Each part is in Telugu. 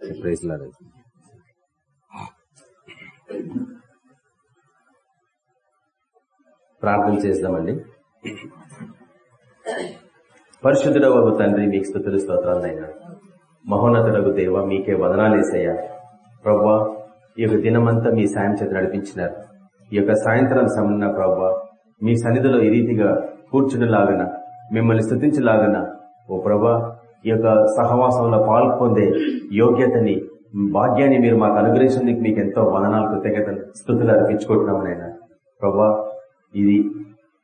ప్రైజ్ లాడ్ ప్రార్థన చేద్దామండి. పరిశుద్ధుడవగు తండ్రి మీకు స్థుతులు స్తోత్రాలైనా మహోన్నతుడగు దేవ మీకే వదనాలేసయ్యా ప్రవ్వా ఈ యొక్క దినమంతా మీ సాయం చేత నడిపించినారు. ఈ యొక్క సాయంత్రం సమన్న ప్రవ్వా మీ సన్నిధిలో ఈ రీతిగా కూర్చునిలాగన మిమ్మల్ని స్థుతించలాగన ఓ ప్రభా ఈ యొక్క సహవాసంలో పాల్పొందే యోగ్యతని భాగ్యాన్ని మీరు మాకు అనుగ్రహించినందుకు మీకు ఎంతో వదనాలు కృతజ్ఞతలు స్థుతులు అర్పించుకుంటున్నాం నాయన. ప్రభా ఇది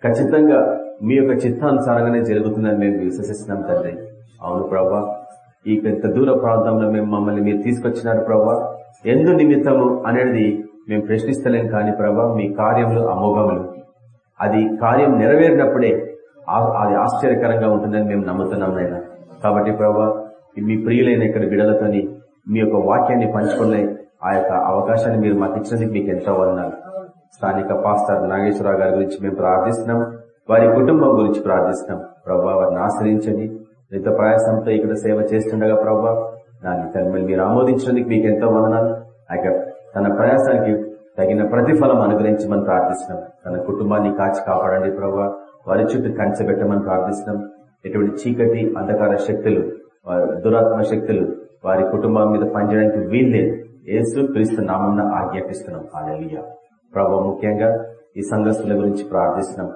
ఖచ్చితంగా మీ యొక్క చిత్తానుసారంగానే జరుగుతుందని మేము విశ్వసిస్తున్నాం తండ్రి. అవును ప్రభా ఈ ఇంత దూర ప్రాంతంలో మేము మమ్మల్ని మీరు తీసుకొచ్చినారు ప్రభా. ఎందు నిమిత్తము అనేది మేము ప్రశ్నిస్తలేం కానీ ప్రభా మీ కార్యములు అమోఘములు. అది కార్యం నెరవేరినప్పుడే అది ఆశ్చర్యకరంగా ఉంటుందని మేము నమ్ముతున్నాం నాయన. కాబట్టి ప్రభా మీ ప్రియులైన ఇక్కడ బిడలతోని మీ యొక్క వాక్యాన్ని పంచుకునే ఆ యొక్క అవకాశాన్ని మీరు మాకు ఇచ్చినందుకు మీకు ఎంతో వదనాలు. స్థానిక పాస్టర్ నాగేశ్వరరావు గారి గురించి మేము ప్రార్థిస్తున్నాం. వారి కుటుంబం గురించి ప్రార్థిస్తున్నాం. ప్రభా వారిని ఆశ్రయించండి. ఎంతో ప్రయాసంతో ఇక్కడ సేవ చేస్తుండగా ప్రభా దాన్ని తన మీరు ఆమోదించడానికి మీకు ఎంతో వందనాలు. ఆ తన ప్రయాసానికి తగిన ప్రతిఫలం అనుగ్రహించమని ప్రార్థిస్తున్నాం. తన కుటుంబాన్ని కాచి కాపాడండి ప్రభా. వారి చుట్టూ కంచె పెట్టమని ప్రార్థిస్తున్నాం. ఎటువంటి చీకటి అంధకార శక్తులు దురాత్మ శక్తులు వారి కుటుంబం మీద పనిచేయడానికి వీల్లేదు. ఏసు క్రీస్తు నామం ఆజ్ఞాపిస్తున్నాం. ఆలయ ప్రభావ ముఖ్యంగా ఈ సంఘస్థుల గురించి ప్రార్థిస్తున్నాం.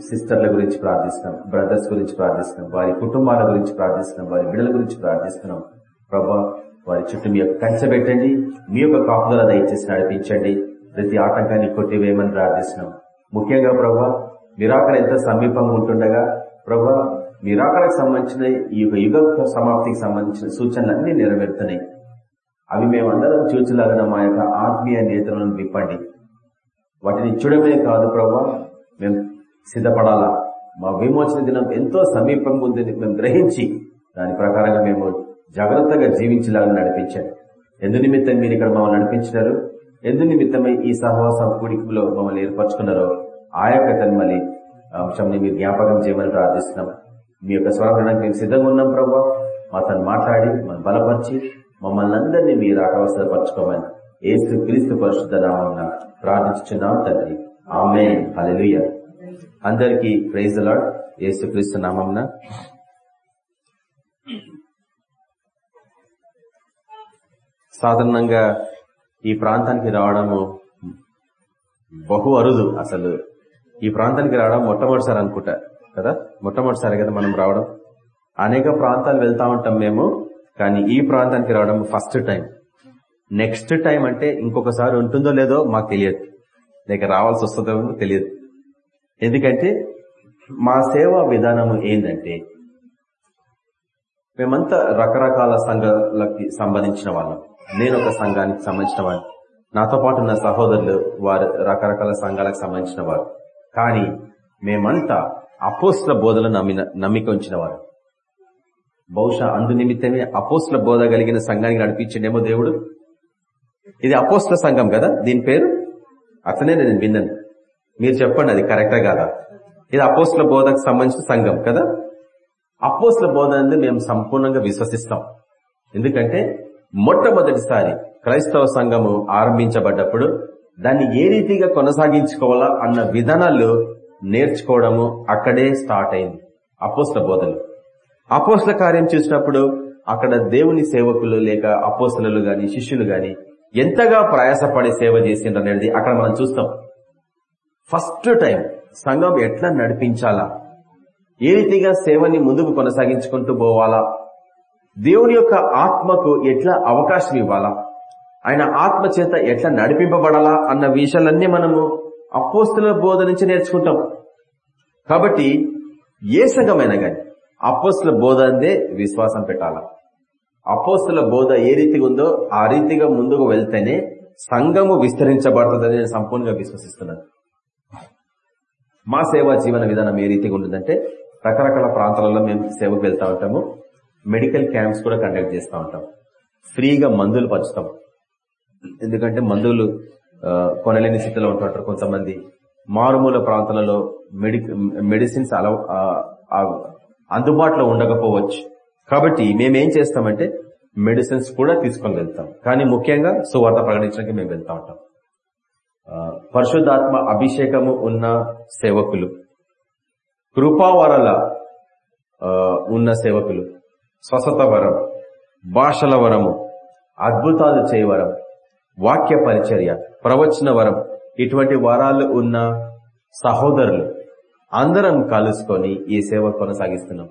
సిస్టర్ల గురించి ప్రార్థిస్తున్నాం. బ్రదర్స్ గురించి ప్రార్థిస్తున్నాం. వారి కుటుంబాల గురించి ప్రార్థిస్తున్నాం. వారి బిడ్డల గురించి ప్రార్థిస్తున్నాం. ప్రభా వారి చుట్టూ మీ యొక్క కంచెబెట్టండి మీ యొక్క కాపుదల దయచేసి నడిపించండి. ప్రతి ఆటంకాన్ని కొట్టివేయమని ప్రార్థిస్తున్నాం. ముఖ్యంగా ప్రభా నిరాకరణ ఎంత సమీపంగా ఉంటుండగా ప్రభా నిరాకరణకు సంబంధించిన ఈ యొక్క యుగ సమాప్తికి సంబంధించిన సూచనలన్నీ నెరవేరుతున్నాయి. అవి మేమందరం చూచలాగిన మా యొక్క ఆత్మీయ నేతలను విప్పండి. వాటిని చూడమే కాదు ప్రభా మేము సిద్ధపడాలా? మా విమోచన దినం ఎంతో సమీపంగా ఉందని మేము గ్రహించి దాని ప్రకారంగా మేము జాగ్రత్తగా జీవించేలాగా నడిపించాం ఎందు నిమిత్తం మీరు ఇక్కడ మమ్మల్ని నడిపించినారు? ఎందు నిమిత్తమై ఈ సహవాసం కూడికలో మమ్మల్ని ఏర్పరచుకున్నారో? ఆ యొక్క తన్మలి అంశంని మీరు జ్ఞాపకం చేయమని ప్రార్థిస్తున్నాం. మీ యొక్క స్వరంగడానికి మేము సిద్ధంగా ఉన్నాం ప్రభావ మా తను మాట్లాడి మనం బలపరిచి మమ్మల్ని అందరినీ మీరు ఆటవసరపరచుకోమని ఏసు క్రీస్తు పరిశుద్ధ నామం ప్రార్థించున్నాం తండ్రి. ఆమె అలెలుయ అందరికి ప్రైజ్ అలాడ్ ఏసు క్రీస్తు నామం సాధారణంగా ఈ ప్రాంతానికి రావడము బహు అరుదు అసలు. ఈ ప్రాంతానికి రావడం మొట్టమొదటిసారి అనుకుంటా కదా? మొట్టమొదటిసారి కదా మనం రావడం? అనేక ప్రాంతాలు వెళ్తా ఉంటాం మేము కానీ ఈ ప్రాంతానికి రావడం ఫస్ట్ టైం. నెక్స్ట్ టైం అంటే ఇంకొకసారి ఉంటుందో లేదో మాకు తెలియదు. లేక రావాల్సి వస్తుందో తెలియదు. ఎందుకంటే మా సేవా విధానము ఏంటంటే మేమంతా రకరకాల సంఘాలకి సంబంధించిన వాళ్ళం. నేను ఒక సంఘానికి సంబంధించిన వాడు నాతో పాటు ఉన్న సహోదరులు వారు రకరకాల సంఘాలకు సంబంధించిన వారు. కానీ మేమంతా అపోస్ల బోధలు నమ్మిన నమ్మిక ఉంచిన వారు. బహుశా అందు నిమిత్తమే అపోస్ల బోధ కలిగిన సంఘానికి నడిపించిండేమో దేవుడు? ఇది అపోస్ల సంఘం కదా? దీని పేరు? అతనే నేను విన్నాను. మీరు చెప్పండి అది కరెక్టా కాదా? ఇది అపోస్ల బోధకు సంబంధించిన సంఘం కదా? అపోస్ల బోధ అనేది మేము సంపూర్ణంగా విశ్వసిస్తాం. ఎందుకంటే మొట్టమొదటిసారి క్రైస్తవ సంఘము ఆరంభించబడ్డప్పుడు దాన్ని ఏ రీతిగా కొనసాగించుకోవాలా అన్న విధానాలు నేర్చుకోవడము అక్కడే స్టార్ట్ అయింది. అపోస్ల బోధలు. అపోస్ల కార్యం చూసినప్పుడు అక్కడ దేవుని సేవకులు లేక అపోసలు గాని శిష్యులు గాని ఎంతగా ప్రయాసపడి సేవ చేసిండ్రు అనేది అక్కడ మనం చూస్తాం. ఫస్ట్ టైం సంఘం ఎట్లా నడిపించాలా? ఏ రీతిగా సేవని ముందుకు కొనసాగించుకుంటూ పోవాలా? దేవుని యొక్క ఆత్మకు ఎట్లా అవకాశం ఇవ్వాలా? ఆయన ఆత్మ చేత ఎట్లా నడిపింపబడాలా అన్న విషయాలన్నీ మనము అపోస్తుల బోధ నుంచి నేర్చుకుంటాం. కాబట్టి ఏ సంఘమైనా గాని అపోస్తుల బోధ అందే విశ్వాసం పెట్టాల? అపోస్తుల బోధ ఏ రీతిగా ఉందో ఆ రీతిగా ముందుకు వెళ్తేనే సంఘము విస్తరించబడుతుందని నేను సంపూర్ణంగా విశ్వసిస్తున్నాను. మా సేవా జీవన విధానం ఏ రీతిగా ఉంటుందంటే రకరకాల ప్రాంతాలలో మేము సేవకు వెళ్తా ఉంటాము. మెడికల్ క్యాంప్స్ కూడా కండక్ట్ చేస్తూ ఉంటాం. ఫ్రీగా మందులు పంచుతాం. ఎందుకంటే మందులు కొనలేని స్థితిలో ఉంటుంటారు కొంతమంది. మారుమూల ప్రాంతాలలో మెడిసిన్స్ అలా అందుబాటులో ఉండకపోవచ్చు. కాబట్టి మేమేం చేస్తామంటే మెడిసిన్స్ కూడా తీసుకొని వెళ్తాం. కానీ ముఖ్యంగా సువార్త ప్రకటించడానికి మేము వెళ్తా ఉంటాం. పరిశుద్ధాత్మ అభిషేకము ఉన్న సేవకులు కృపావరల ఉన్న సేవకులు స్వసత వరం భాషల వరము అద్భుతాలు చేయవరం వాక్య పరిచర్య ప్రవచన వరం ఇటువంటి వరాలు ఉన్న సహోదరులు అందరం కలుసుకొని ఈ సేవ కొనసాగిస్తున్నాం.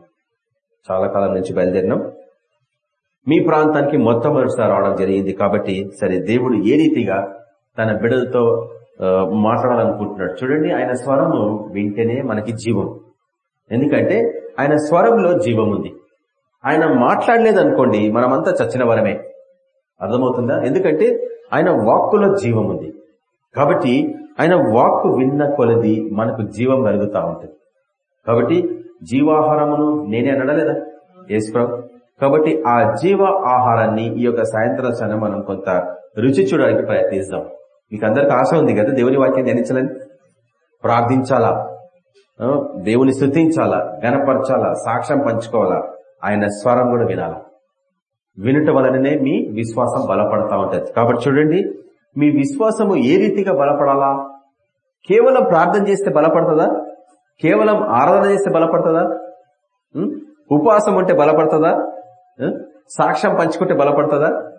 చాలా కాలం నుంచి బయలుదేరినాం. మీ ప్రాంతానికి మొట్టమొదటిసారి రావడం జరిగింది కాబట్టి సరే దేవుడు ఏ రీతిగా తన బిడ్డలతో మాట్లాడాలనుకుంటున్నాడు? చూడండి ఆయన స్వరము వింటేనే మనకి జీవం. ఎందుకంటే ఆయన స్వరంలో జీవం ఉంది. ఆయన మాట్లాడలేదనుకోండి మనమంతా చచ్చిన వరమే. అర్థమవుతుందా? ఎందుకంటే ఆయన వాక్కులో జీవం ఉంది. కాబట్టి ఆయన వాక్కు విన్న కొలది మనకు జీవం కలుగుతా ఉంటుంది. కాబట్టి జీవాహారమును నేనే అనడలేదా? యేసుప్రభు. కాబట్టి ఆ జీవ ఆహారాన్ని ఈ యొక్క సాయంత్రం సమయం మనం కొంత రుచి చూడడానికి ప్రయత్నిస్తాం మీకు అందరికి ఆశ ఉంది కదా దేవుని వాక్యం ధ్యానించాలని? ప్రార్థించాలా? దేవుని స్థుతించాలా గనపరచాలా సాక్ష్యం పంచుకోవాలా? ఆయన స్వరం కూడా వినాలా? వినుట వలననే మీ విశ్వాసం బలపడతా ఉంటుంది. కాబట్టి చూడండి మీ విశ్వాసము ఏ రీతిగా బలపడాలా? కేవలం ప్రార్థన చేస్తే బలపడుతుందా? కేవలం ఆరాధన చేస్తే బలపడుతుందా? ఉపవాసం ఉంటే బలపడుతుందా? సాక్ష్యం పంచుకుంటే బలపడుతుందా?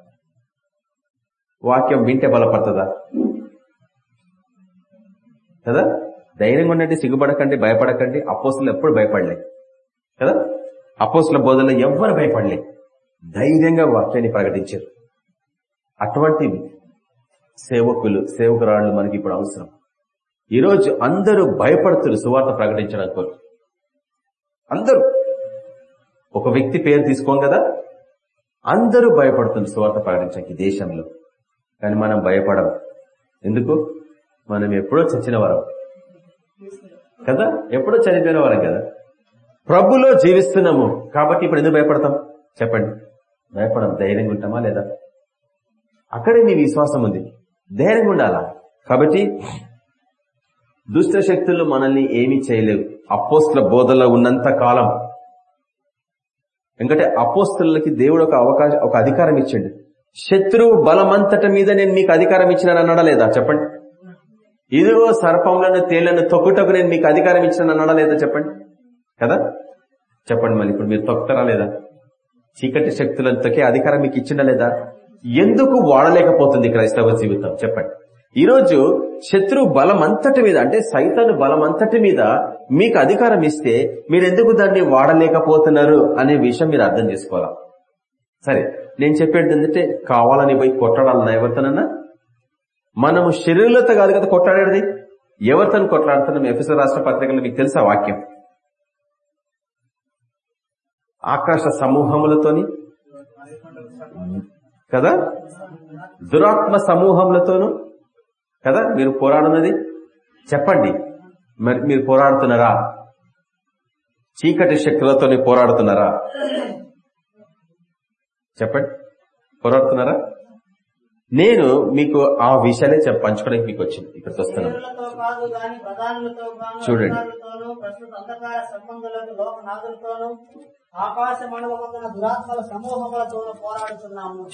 వాక్యం వింటే బలపడుతుందా? కదా? ధైర్యంగా ఉండండి సిగ్గుపడకండి భయపడకండి. అపోసులు ఎప్పుడు భయపడలే. కదా? అపోసుల బోధనలో ఎవ్వరు భయపడలే. ధైర్యంగా వాక్యాన్ని ప్రకటించారు. అటువంటి సేవకులు సేవకురాళ్ళు మనకి ఇప్పుడు అవసరం. ఈరోజు అందరూ భయపడుతున్నారు సువార్త ప్రకటించడానికి అందరూ. ఒక వ్యక్తి పేరు తీసుకోం కదా? అందరూ భయపడుతుంది సువార్త ప్రకటించడానికి దేశంలో. కానీ మనం భయపడం. ఎందుకు? మనం ఎప్పుడో చచ్చిన వరం. కదా? ఎప్పుడో చనిపోయిన వరం కదా? ప్రభులో జీవిస్తున్నాము. కాబట్టి ఇప్పుడు ఎందుకు భయపడతాం? చెప్పండి. భయపడం ధైర్యంగా ఉంటామా లేదా? అక్కడే నీ విశ్వాసం ఉంది. ధైర్యంగా ఉండాలా? కాబట్టి దుష్ట శక్తులు మనల్ని ఏమీ చేయలేవు. అపోస్తుల బోధలో ఉన్నంత కాలం. ఎందుకంటే అపోస్తులకి దేవుడు ఒక అవకాశం ఒక అధికారం ఇచ్చిండు. శత్రువు బలమంతట మీద నేను మీకు అధికారం ఇచ్చినాను అన్నాడా లేదా? చెప్పండి. ఇదిగో సర్పంలను తేళ్ళను తొక్కుటకు నేను మీకు అధికారం ఇచ్చినాను అన్నాడా లేదా? చెప్పండి. కదా? చెప్పండి మళ్ళీ. ఇప్పుడు మీరు తొక్కుతారా లేదా? చీకటి శక్తులంతకే అధికారం మీకు ఇచ్చిందా లేదా? ఎందుకు వాడలేకపోతుంది క్రైస్తవ జీవితం? చెప్పండి. ఈరోజు శత్రు బలం అంతటి మీద అంటే సైతాను బలం అంతటి మీద మీకు అధికారం ఇస్తే మీరెందుకు దాన్ని వాడలేకపోతున్నారు అనే విషయం మీరు అర్థం చేసుకోవాలా? సరే నేను చెప్పేది ఏంటంటే కావాలని పోయి కొట్టడాలన్నా ఎవరితోనన్నా? మనము శరీరులతో కాదు కదా కొట్లాడేది? ఎవరితో కొట్లాడుతున్నాం? ఎఫ్ఎస్ రాష్ట్ర పత్రికలో మీకు తెలుసా వాక్యం? ఆకాశ సమూహములతోని? కదా? దురాత్మ సమూహములతోను? కదా? మీరు పోరాడున్నది? చెప్పండి. మరి మీరు పోరాడుతున్నారా? చీకటి శక్తులతోని పోరాడుతున్నారా? చెప్పండి. పోరాడుతున్నారా? నేను మీకు ఆ చెప్ప పంచుకోవడానికి మీకు వచ్చింది. ఇక్కడికి వస్తున్నాను. చూడండి.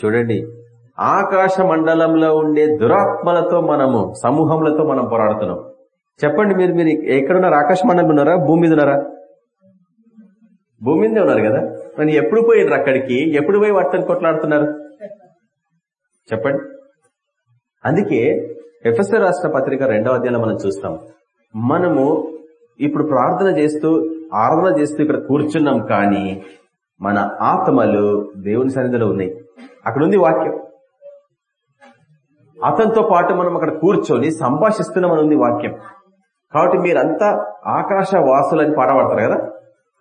చూడండి. ఆకాశ మండలంలో ఉండే దురాత్మలతో మనము సమూహములతో మనం పోరాడుతున్నాం. చెప్పండి మీరు మీరు ఎక్కడున్నారు? ఆకాశ మండలం ఉన్నారా? భూమి మీద ఉన్నారా? భూమి మీదే ఉన్నారు కదా? మరి ఎప్పుడు పోయినారు అక్కడికి? ఎప్పుడు పోయి వాటిని కొట్లాడుతున్నారు? చెప్పండి. అందుకే ఎఫ్ఎస్ఆర్ రాష్ట్ర పత్రిక రెండవ అధ్యాయంలో మనం చూస్తాం. మనము ఇప్పుడు ప్రార్థన చేస్తూ ఆరాధన చేస్తూ ఇక్కడ కూర్చున్నాం కానీ మన ఆత్మలు దేవుని సన్నిధిలో ఉన్నాయి. అక్కడ ఉంది వాక్యం. అతనితో పాటు మనం అక్కడ కూర్చొని సంభాషిస్తున్నామని ఉంది వాక్యం. కాబట్టి మీరంతా ఆకాశ వాసులని పాట పాడతారు కదా?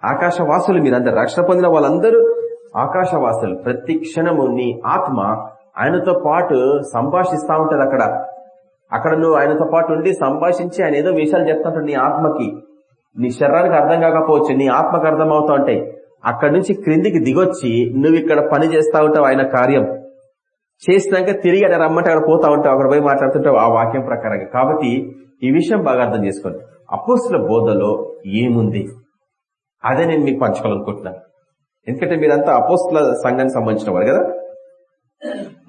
ఆకాశ వాసులు మీరందరూ. రక్షణ పొందిన వాళ్ళందరూ ఆకాశవాసులు. ప్రతి క్షణము నీ ఆత్మ ఆయనతో పాటు సంభాషిస్తా ఉంటది అక్కడ. అక్కడ నువ్వు ఆయనతో పాటు ఉండి సంభాషించి ఆయన ఏదో విషయాలు చెప్తుంటాడు నీ ఆత్మకి. నీ శరీరానికి అర్థం కాకపోవచ్చు నీ ఆత్మకు అర్థం అవుతా ఉంటాయి. అక్కడి నుంచి క్రిందికి దిగొచ్చి నువ్వు ఇక్కడ పని చేస్తా ఉంటావు ఆయన కార్యం. చేసినాక తిరిగి అక్కడ రమ్మంటే అక్కడ పోతా ఉంటావు అక్కడ పోయి మాట్లాడుతుంటావు ఆ వాక్యం ప్రకారంగా. కాబట్టి ఈ విషయం బాగా అర్థం చేసుకోండి. అపోస్తుల బోధలో ఏముంది? అదే నేను మీకు పంచుకోవాలనుకుంటున్నాను. ఎందుకంటే మీరంతా అపోస్తుల సంఘానికి సంబంధించిన వారు కదా.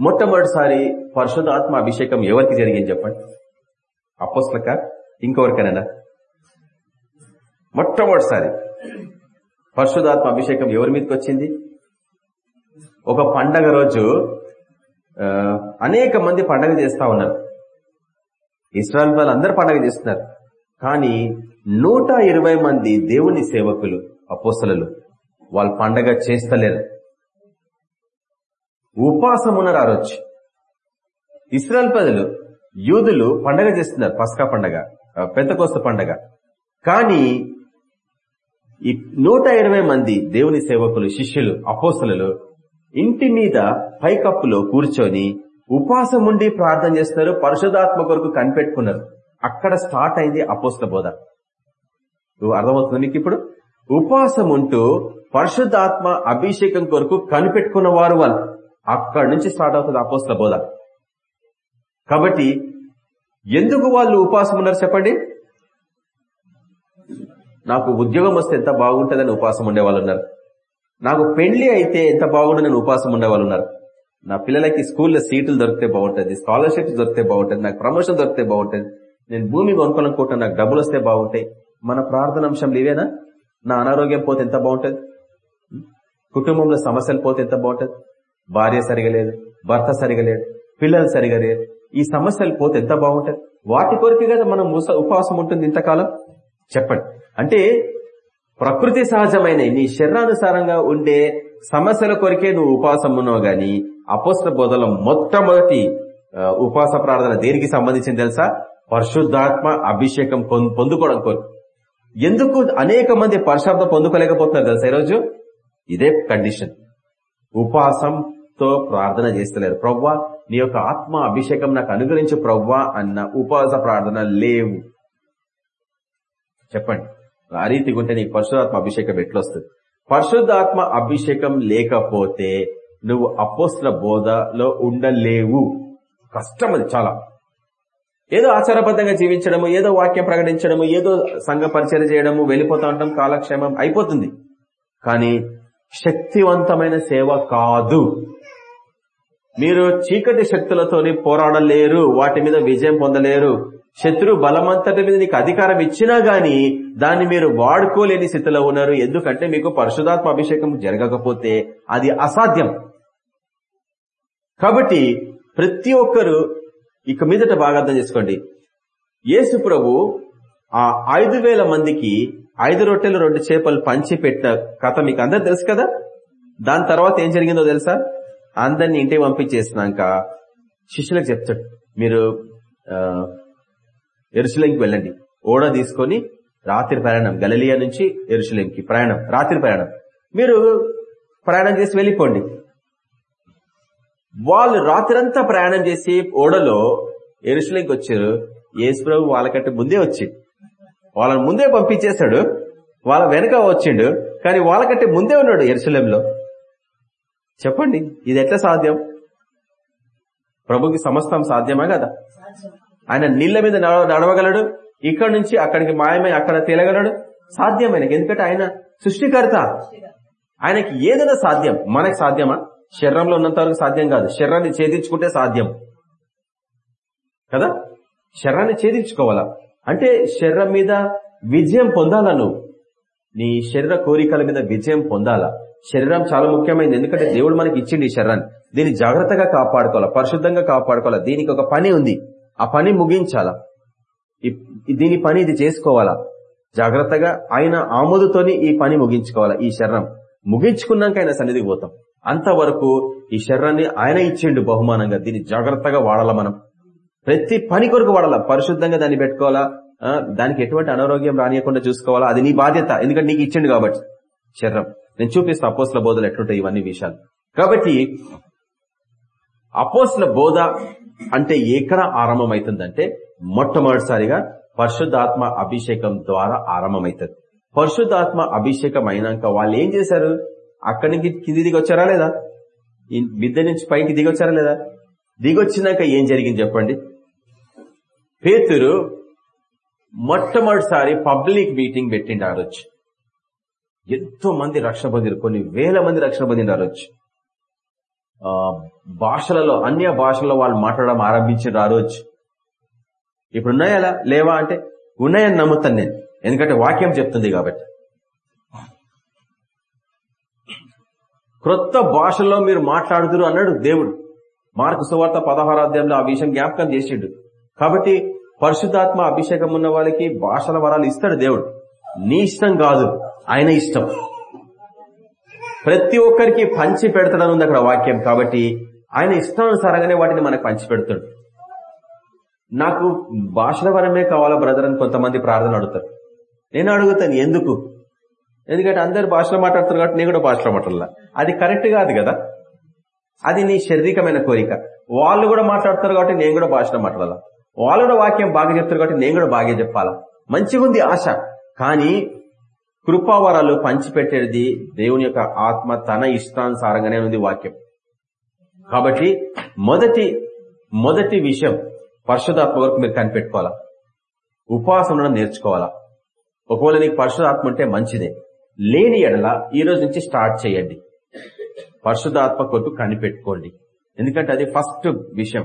మొట్టమొదటిసారి పరిశుధాత్మ అభిషేకం ఎవరికి జరిగింది చెప్పండి? అపోస్లక ఇంకొవరికైనా? మొట్టమొదటిసారి పరిశుధాత్మ అభిషేకం ఎవరి మీదకి వచ్చింది? ఒక పండగ రోజు అనేక మంది పండగ చేస్తా ఉన్నారు. ఇస్రాయల్ వాళ్ళు అందరు పండగ చేస్తున్నారు. కానీ నూట ఇరవై మంది దేవుని సేవకులు అపోసలలు వాళ్ళు పండగ చేస్తలేరు. ఉపాసం రారొచ్చు. ఇస్రాయల్ ప్రజలు యూదులు పండగ చేస్తున్నారు పస్కా పండగ పెద్దకోస్త పండగ. కానీ ఈ నూట ఇరవై మంది దేవుని సేవకులు శిష్యులు అపోసలలు ఇంటి మీద పైకప్పులో కూర్చొని ఉపాసం ఉండి ప్రార్థన చేస్తున్నారు పరిశుధాత్మ కొరకు కనిపెట్టుకున్నారు. అక్కడ స్టార్ట్ అయింది అపోస్ల బోధ. నువ్వు అర్థమవుతుంది నీకు ఇప్పుడు? ఉపాసం ఉంటూ పరిశుద్ధాత్మ అభిషేకం కొరకు కనిపెట్టుకున్న వారు వాళ్ళు. అక్కడి నుంచి స్టార్ట్ అవుతుంది అపోస్ల బోధ. కాబట్టి ఎందుకు వాళ్ళు ఉపాసం ఉన్నారు చెప్పండి? నాకు ఉద్యోగం వస్తే ఎంత బాగుంటుందని ఉపాసం ఉండే వాళ్ళు ఉన్నారు. నాకు పెళ్ళి అయితే ఎంత బాగుంటుందని ఉపాసం ఉండేవాళ్ళు ఉన్నారు. నా పిల్లలకి స్కూల్లో సీట్లు దొరికితే బాగుంటుంది స్కాలర్షిప్స్ దొరికితే బాగుంటుంది నాకు ప్రమోషన్ దొరికితే బాగుంటుంది నేను భూమి కొనుక్కోవాలనుకుంటున్నా నాకు డబ్బులు వస్తే బాగుంటాయి. మన ప్రార్థన అంశంలు ఇవేనా? నా అనారోగ్యం పోతే ఎంత బాగుంటుంది? కుటుంబంలో సమస్యలు పోతే ఎంత బాగుంటుంది? భార్య సరిగా లేదు భర్త సరిగా లేడు పిల్లలు సరిగా లేరు ఈ సమస్యలు పోతే ఎంత బాగుంటుంది? వాటి కొరకే కదా మనం ఉపవాసం ఉంటుంది ఇంతకాలం? చెప్పండి. అంటే ప్రకృతి సహజమైన నీ శరీరానుసారంగా ఉండే సమస్యల కొరికే నువ్వు ఉపవాసం ఉన్నావు గాని అపోస్త బోధల మొట్టమొదటి ఉపవాస ప్రార్థన దేనికి సంబంధించింది తెలుసా? పరిశుద్ధాత్మ అభిషేకం పొందుకోవడం కోరు ఎందుకు అనేక మంది పరిశుద్ధం పొందుకోలేకపోతున్నారు తెలుసా ఈరోజు? ఇదే కండిషన్. తో ప్రార్థన చేస్తలేరు. ప్రవ్వా నీ యొక్క ఆత్మ అభిషేకం నాకు అనుగ్రహించు ప్రవ్వా అన్న ఉపవాస ప్రార్థన లేవు. చెప్పండి. ఆ రీతి ఉంటే నీకు పరిశుధాత్మ అభిషేకం ఎట్లొస్తుంది? పరిశుద్ధాత్మ అభిషేకం లేకపోతే నువ్వు అపోస్ల బోధలో ఉండలేవు. కష్టం అది చాలా. ఏదో ఆచారబద్ధంగా జీవించడము ఏదో వాక్యం ప్రకటించడము ఏదో సంఘ పరిచయం చేయడము వెళ్ళిపోతా ఉండడం కాలక్షేమం అయిపోతుంది. కానీ శక్తివంతమైన సేవ కాదు. మీరు చీకటి శక్తులతోని పోరాడలేరు వాటి మీద విజయం పొందలేరు. శత్రు బలమంతటి మీద నీకు అధికారం ఇచ్చినా గాని దాన్ని మీరు వాడుకోలేని స్థితిలో ఉన్నారు. ఎందుకంటే మీకు పరిశుధాత్మ అభిషేకం జరగకపోతే అది అసాధ్యం. కాబట్టి ప్రతి ఒక్కరు ఇక మీదట బాగా అర్థం చేసుకోండి. యేసు ప్రభు ఆ ఐదు వేల మందికి ఐదు రొట్టెలు రెండు చేపలు పంచి పెట్టిన కథ మీకు అందరు తెలుసు కదా? దాని తర్వాత ఏం జరిగిందో తెలుసా? అందరిని ఇంటికి పంపించేసినాక శిష్యులకు చెప్తాడు మీరు ఎరుసలేంకి వెళ్ళండి. ఓడ తీసుకొని రాత్రి ప్రయాణం గలలియా నుంచి ఎరుసలేంకి ప్రయాణం రాత్రి ప్రయాణం. మీరు ప్రయాణం చేసి వెళ్ళిపోండి. వాళ్ళు రాత్రంతా ప్రయాణం చేసి ఓడలో ఎరుసలేంకి వచ్చారు. యేసుప్రభు వాళ్ళకంటే ముందే వచ్చి వాళ్ళని ముందే పంపించేశాడు. వాళ్ళ వెనక వచ్చిండు. కానీ వాళ్ళకంటే ముందే ఉన్నాడు ఎరుశలంలో చెప్పండి ఇది ఎట్లా సాధ్యం? ప్రభుకి సమస్తం సాధ్యమా కదా? ఆయన నీళ్ళ మీద నడవ- నడవగలడు ఇక్కడ నుంచి అక్కడికి మాయమై అక్కడ తేలగలడు? సాధ్యమైన ఎందుకంటే ఆయన సృష్టికర్త. ఆయనకి ఏదైనా సాధ్యం మనకి సాధ్యమా? శరీరంలో ఉన్నంత వరకు సాధ్యం కాదు. శరీరాన్ని ఛేదించుకుంటే సాధ్యం. కదా? శరీరాన్ని ఛేదించుకోవాలా? అంటే శరీరం మీద విజయం పొందాలా నువ్వు? నీ శరీర కోరికల మీద విజయం పొందాలా? శరీరం చాలా ముఖ్యమైనది. ఎందుకంటే దేవుడు మనకి ఇచ్చింది ఈ శరీరాన్ని. దీన్ని జాగ్రత్తగా కాపాడుకోవాలా? పరిశుద్ధంగా కాపాడుకోవాలా? దీనికి ఒక పని ఉంది. ఆ పని ముగించాలా? దీని పని ఇది చేసుకోవాలా? జాగ్రత్తగా ఆయన ఆమోదుతోని ఈ పని ముగించుకోవాలా? ఈ శరణం ముగించుకున్నాక ఆయన సన్నిధికి పోతాం. అంతవరకు ఈ శరీరాన్ని ఆయన ఇచ్చిండు బహుమానంగా. దీన్ని జాగ్రత్తగా వాడాలా మనం? ప్రతి పని కొరకు వాడాలా? పరిశుద్ధంగా దాన్ని పెట్టుకోవాలా? దానికి ఎటువంటి అనారోగ్యం రానియకుండా చూసుకోవాలా? అది నీ బాధ్యత. ఎందుకంటే నీకు ఇచ్చిండు కాబట్టి. శరీరం. నేను చూపిస్తా అపోస్ల బోధలు ఎట్లుంటాయి ఇవన్నీ విషయాలు. కాబట్టి అపోస్ల బోధ అంటే ఎక్కడ ఆరంభమవుతుందంటే మొట్టమొదటిసారిగా పరిశుద్ధాత్మ అభిషేకం ద్వారా ఆరంభమవుతుంది. పరిశుద్ధాత్మ అభిషేకం అయినాక వాళ్ళు ఏం చేశారు? అక్కడి నుంచి కింది దిగొచ్చారా లేదా? ఈ నుంచి పైకి దిగొచ్చారా లేదా? దిగొచ్చినాక ఏం జరిగింది చెప్పండి? పేతురు మొట్టమొదటిసారి పబ్లిక్ మీటింగ్ పెట్టిండి ఆ రోజు. ఎంతో మంది రక్షణ పొందిరు కొన్ని వేల మంది రక్షణ పొందిండి ఆ రోజు. భాషలలో అన్య భాషల్లో వాళ్ళు మాట్లాడడం ఆరంభించారు ఆ రోజు. ఇప్పుడు ఉన్నాయా లేవా అంటే ఉన్నాయని నమ్ముతాను నేను. ఎందుకంటే వాక్యం చెప్తుంది కాబట్టి. క్రొత్త భాషల్లో మీరు మాట్లాడుతురు అన్నాడు దేవుడు. మార్కు సువార్త పదహారాధ్యంలో ఆ విషయం జ్ఞాపకం చేసిండు. కాబట్టి పరిశుద్ధాత్మ అభిషేకం ఉన్న వాళ్ళకి భాషల వరాలు ఇస్తాడు దేవుడు. నీ ఇష్టం కాదు ఆయన ఇష్టం. ప్రతి ఒక్కరికి పంచి పెడతాడని ఉంది అక్కడ వాక్యం కాబట్టి ఆయన ఇష్టానుసారంగానే వాటిని మనకు పంచి పెడతాడు. నాకు భాషల వరమే కావాలా బ్రదర్ అని కొంతమంది ప్రార్థన అడుగుతారు. నేను అడుగుతాను ఎందుకు? ఎందుకంటే అందరు భాషలో మాట్లాడుతారు కాబట్టి నేను కూడా భాషలో మాట్లాడాల? అది కరెక్ట్ కాదు కదా? అది నీ శారీరకమైన కోరిక. వాళ్ళు కూడా మాట్లాడతారు కాబట్టి నేను కూడా భాషలో మాట్లాడాలా? వాళ్ళు కూడా వాక్యం బాగా చెప్తారు కాబట్టి నేను కూడా బాగా చెప్పాలా? మంచిగా ఉంది ఆశ. కానీ కృపావరాలు పంచిపెట్టేది దేవుని యొక్క ఆత్మ తన ఇష్టానుసారంగానే ఉంది వాక్యం. కాబట్టి మొదటి మొదటి విషయం పరిశుధాత్మ వరకు మీరు కనిపెట్టుకోవాలా? ఉపవాసం ఉండడం నేర్చుకోవాలా? ఒకవేళ నీకు పరిశుధాత్మ ఉంటే మంచిదే. లేని ఎడల ఈ రోజు నుంచి స్టార్ట్ చేయండి. పరిశుధాత్మ కొరకు కనిపెట్టుకోండి. ఎందుకంటే అది ఫస్ట్ విషయం.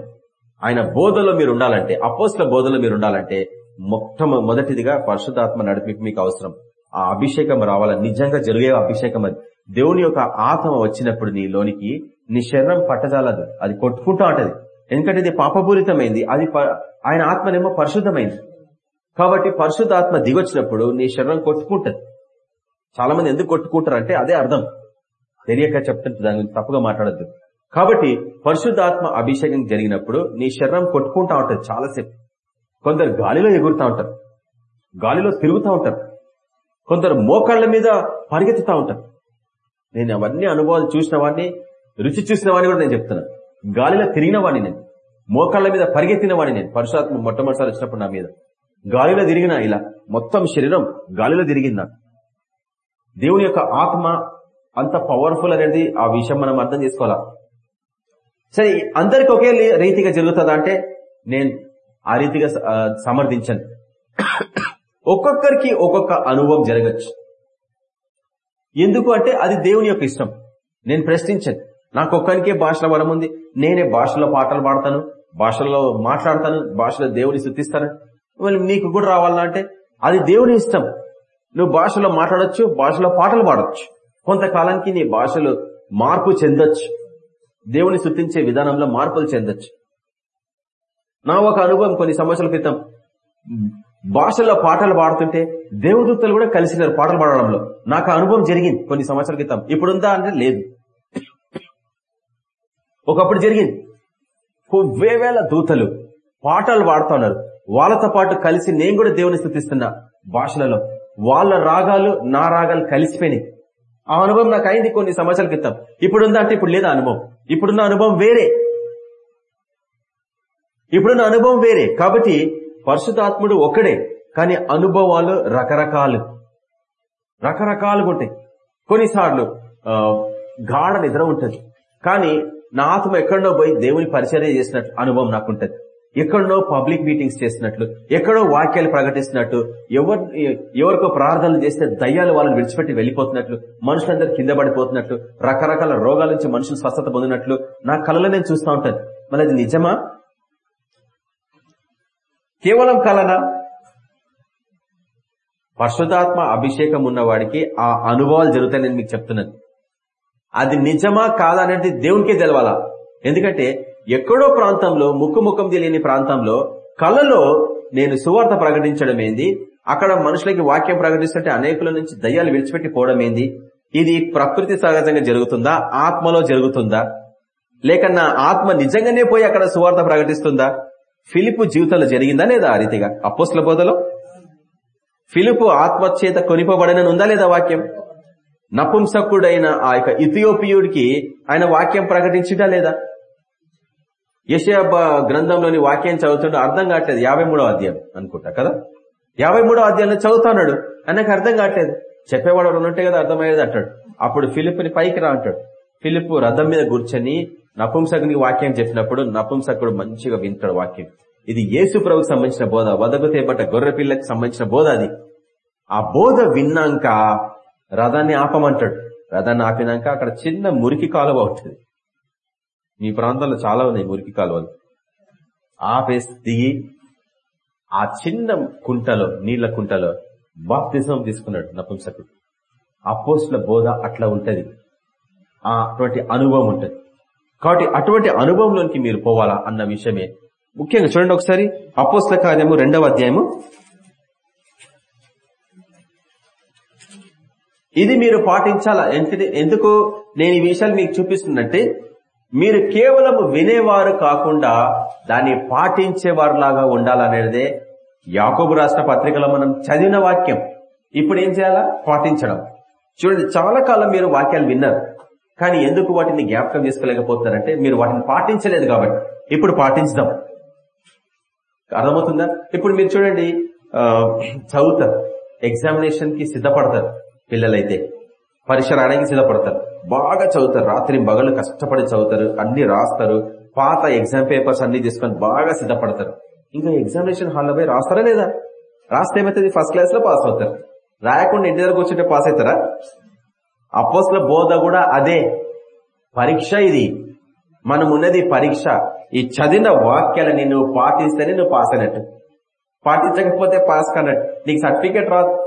ఆయన బోధలో మీరు ఉండాలంటే అపోస్ల బోధలో మీరు ఉండాలంటే మొట్ట మొదటిదిగా పరిశుధాత్మ నడిపి మీకు అవసరం. ఆ అభిషేకం రావాల? నిజంగా జరిగే అభిషేకం అది. దేవుని యొక్క ఆత్మ వచ్చినప్పుడు నీ లోనికి నీ శరీరం పట్టజాలదు. అది కొట్టుకుంటా ఉంటది. ఎందుకంటే ఇది పాపపూరితమైంది. అది ప- ఆయన ఆత్మనేమో పరిశుద్ధమైంది. కాబట్టి పరిశుద్ధాత్మ దిగొచ్చినప్పుడు నీ శరీరం కొట్టుకుంటది. చాలా మంది ఎందుకు కొట్టుకుంటారు అంటే అదే అర్థం. తెలియక చెప్తుంటే దాని గురించి తప్పుగా మాట్లాడద్దు. కాబట్టి పరిశుద్ధాత్మ అభిషేకం జరిగినప్పుడు నీ శరీరం కొట్టుకుంటా ఉంటుంది చాలాసేపు. కొందరు గాలిలో ఎగురుతా ఉంటారు. గాలిలో తిరుగుతూ ఉంటారు. కొందరు మోకాళ్ళ మీద పరిగెత్తుతా ఉంటారు. నేను అవన్నీ అనుభవాలు చూసిన వాడిని రుచి చూసిన వాడిని కూడా నేను చెప్తున్నాను. గాలిలో తిరిగిన వాడిని నేను. మోకాళ్ళ మీద పరిగెత్తిన వాడిని నేను. పరిశుధాత్మ మొట్టమొదటిసారి వచ్చినప్పుడు నా మీద. గాలిలో తిరిగిన ఇలా. మొత్తం శరీరం గాలిలో తిరిగింది? నాకు దేవుని యొక్క ఆత్మ అంత పవర్ఫుల్ అనేది ఆ విషయం మనం అర్థం చేసుకోవాలా? సరే అందరికి ఒకే రీతిగా జరుగుతుందా అంటే నేను ఆ రీతిగా సమర్థించను. ఒక్కొక్కరికి ఒక్కొక్క అనుభవం జరగచ్చు. ఎందుకు అంటే అది దేవుని యొక్క ఇష్టం. నేను ప్రశ్నించను. నాకు ఒక్కరికే భాషల వరం ఉంది. నేనే భాషలో పాటలు పాడతాను భాషల్లో మాట్లాడతాను భాషలో దేవుని శుద్ధిస్తాను మళ్ళీ నీకు కూడా రావాలా అంటే అది దేవుని ఇష్టం. నువ్వు భాషలో మాట్లాడచ్చు భాషలో పాటలు పాడవచ్చు కొంతకాలానికి నీ భాషలు మార్పు చెందొచ్చు. దేవుని శుద్ధించే విధానంలో మార్పులు చెందొచ్చు. నా ఒక అనుభవం కొన్ని సంవత్సరాల క్రితం. భాషల్లో పాటలు పాడుతుంటే దేవదూతలు కూడా కలిసినారు పాటలు పాడడంలో నాకు అనుభవం జరిగింది కొన్ని సంవత్సరాల క్రితం. ఇప్పుడుందా అంటే లేదు. ఒకప్పుడు జరిగింది. ఓ వేవేల దూతలు పాటలు పాడుతున్నారు. వాళ్ళతో పాటు కలిసి నేను కూడా దేవుని స్థుతిస్తున్నా భాషలలో. వాళ్ళ రాగాలు నా రాగాలు కలిసిపోయినాయి. ఆ అనుభవం నాకు అయింది కొన్ని సంవత్సరాల క్రితం. ఇప్పుడుందా అంటే ఇప్పుడు లేదా అనుభవం? ఇప్పుడున్న అనుభవం వేరే. ఇప్పుడున్న అనుభవం వేరే. కాబట్టి పరిశుద్ధాత్ముడు ఒకడే కానీ అనుభవాలు రకరకాలు. రకరకాలుగా ఉంటాయి. కొన్నిసార్లు ఆ, గాఢ నిద్ర ఉంటుంది. కానీ నా ఆత్మ ఎక్కడో పోయి దేవుని పరిచర్య చేసినట్టు అనుభవం నాకు ఉంటుంది ఎక్కడో పబ్లిక్ మీటింగ్స్ చేసినట్లు ఎక్కడో వాక్యాలు ప్రకటిస్తున్నట్టు ఎవరు ఎవరికో ప్రార్థనలు చేస్తే దయ్యాలు వాళ్ళని విడిచిపెట్టి వెళ్ళిపోతున్నట్లు మనుషులందరూ కింద పడిపోతున్నట్లు రకరకాల రోగాల నుంచి మనుషులు స్వస్థత పొందినట్లు నా కళలో నేను చూస్తూ ఉంటాను. మరి అది నిజమా? కేవలం కలనా? పరిశుధాత్మ అభిషేకం ఉన్నవాడికి ఆ అనుభవాలు జరుగుతాయని నేను మీకు చెప్తున్నాను. అది నిజమా కాదా అనేది దేవునికే తెలవాలా? ఎందుకంటే ఎక్కడో ప్రాంతంలో ముక్కు ముఖం తెలియని ప్రాంతంలో కళలో నేను సువార్త ప్రకటించడం ఏంది? అక్కడ మనుషులకి వాక్యం ప్రకటిస్తుంటే అనేకుల నుంచి దయ్యాలు విడిచిపెట్టి పోవడం ఏంది? ఇది ప్రకృతి సహజంగా జరుగుతుందా? ఆత్మలో జరుగుతుందా? లేక నా ఆత్మ నిజంగానే పోయి అక్కడ సువార్త ప్రకటిస్తుందా? ఫిలిపు జీవితంలో జరిగిందా లేదా ఆ రీతిగా? అపోస్ల బోధలో? ఫిలిపు ఆత్మచేత కొనిపబడిన ఉందా లేదా వాక్యం? నపుంసకుడైన ఆ యొక్క ఇథియోపియుడికి ఆయన వాక్యం ప్రకటించిటా లేదా? యశయ గ్రంథంలోని వాక్యం చదువుతుంటే అర్థం కావట్లేదు. యాభై మూడో అధ్యాయం అనుకుంటా కదా? యాభై మూడో అధ్యాయంలో చదువుతున్నాడు. ఆయనకు అర్థం కావట్లేదు. చెప్పేవాడు ఉంటే కదా అర్థమయ్యేది అంటాడు. అప్పుడు ఫిలిప్ని పైకి రా అంటాడు. ఫిలిప్ రథం మీద కూర్చొని నపుంసకునికి వాక్యం చెప్పినప్పుడు నపుంసకుడు మంచిగా వింటాడు వాక్యం. ఇది యేసు ప్రభుకి సంబంధించిన బోధ. వదకు తేపట్ట గొర్రె పిల్లకి సంబంధించిన బోధ అది. ఆ బోధ విన్నాక రథాన్ని ఆపమంటాడు. రథాన్ని ఆపినాక అక్కడ చిన్న మురికి కాలువ ఉంటుంది మీ ప్రాంతంలో చాలా ఉన్నాయి మురికి కాలువలు. ఆపేసి దిగి ఆ చిన్న కుంటలో నీళ్ళ కుంటలో బాప్తిజం తీసుకున్నాడు నపుంసకుడు. అపోస్ల బోధ అట్లా ఉంటది. ఆ అటువంటి అనుభవం ఉంటది. కాబట్టి అటువంటి అనుభవంలోనికి మీరు పోవాలా అన్న విషయమే. ముఖ్యంగా చూడండి ఒకసారి అపోస్ల కార్యము రెండవ అధ్యాయము. ఇది మీరు పాటించాలా? ఎందుకు నేను ఈ విషయాలు మీకు చూపిస్తున్నట్టే మీరు కేవలం వినేవారు కాకుండా దాన్ని పాటించేవారులాగా ఉండాలనేదే యాకోబు రాష్ట్ర పత్రికలో మనం చదివిన వాక్యం. ఇప్పుడు ఏం చేయాలా? పాటించడం. చూడండి చాలా కాలం మీరు వాక్యాలు విన్నారు. కానీ ఎందుకు వాటిని జ్ఞాపకం చేసుకోలేకపోతున్నారంటే మీరు వాటిని పాటించలేదు కాబట్టి. ఇప్పుడు పాటించుదాం. అర్థమవుతుందా? ఇప్పుడు మీరు చూడండి చదువుతారు. ఎగ్జామినేషన్కి సిద్ధపడతారు పిల్లలైతే. పరీక్ష రాయడానికి సిద్ధపడతారు. బాగా చదువుతారు. రాత్రి బగలు కష్టపడి చదువుతారు. అన్ని రాస్తారు. పాత ఎగ్జామ్ పేపర్స్ అన్ని తీసుకొని బాగా సిద్ధపడతారు. ఇంకా ఎగ్జామినేషన్ హాల్లో పోయి రాస్తారా లేదా? రాస్తే ఏమైతుంది? ఫస్ట్ క్లాస్లో పాస్ అవుతారు. రాయకుండా ఇంటి దగ్గర కూర్చుంటే పాస్ అవుతారా? అపోస్ల బోధ కూడా అదే. పరీక్ష ఇది. మనం ఉన్నది పరీక్ష. ఈ చదివిన వాక్యాలని నువ్వు పాటిస్తేనే నువ్వు పాస్ అయినట్టు. పాటించకపోతే పాస్ కన్నట్టు నీకు సర్టిఫికేట్ రాదు.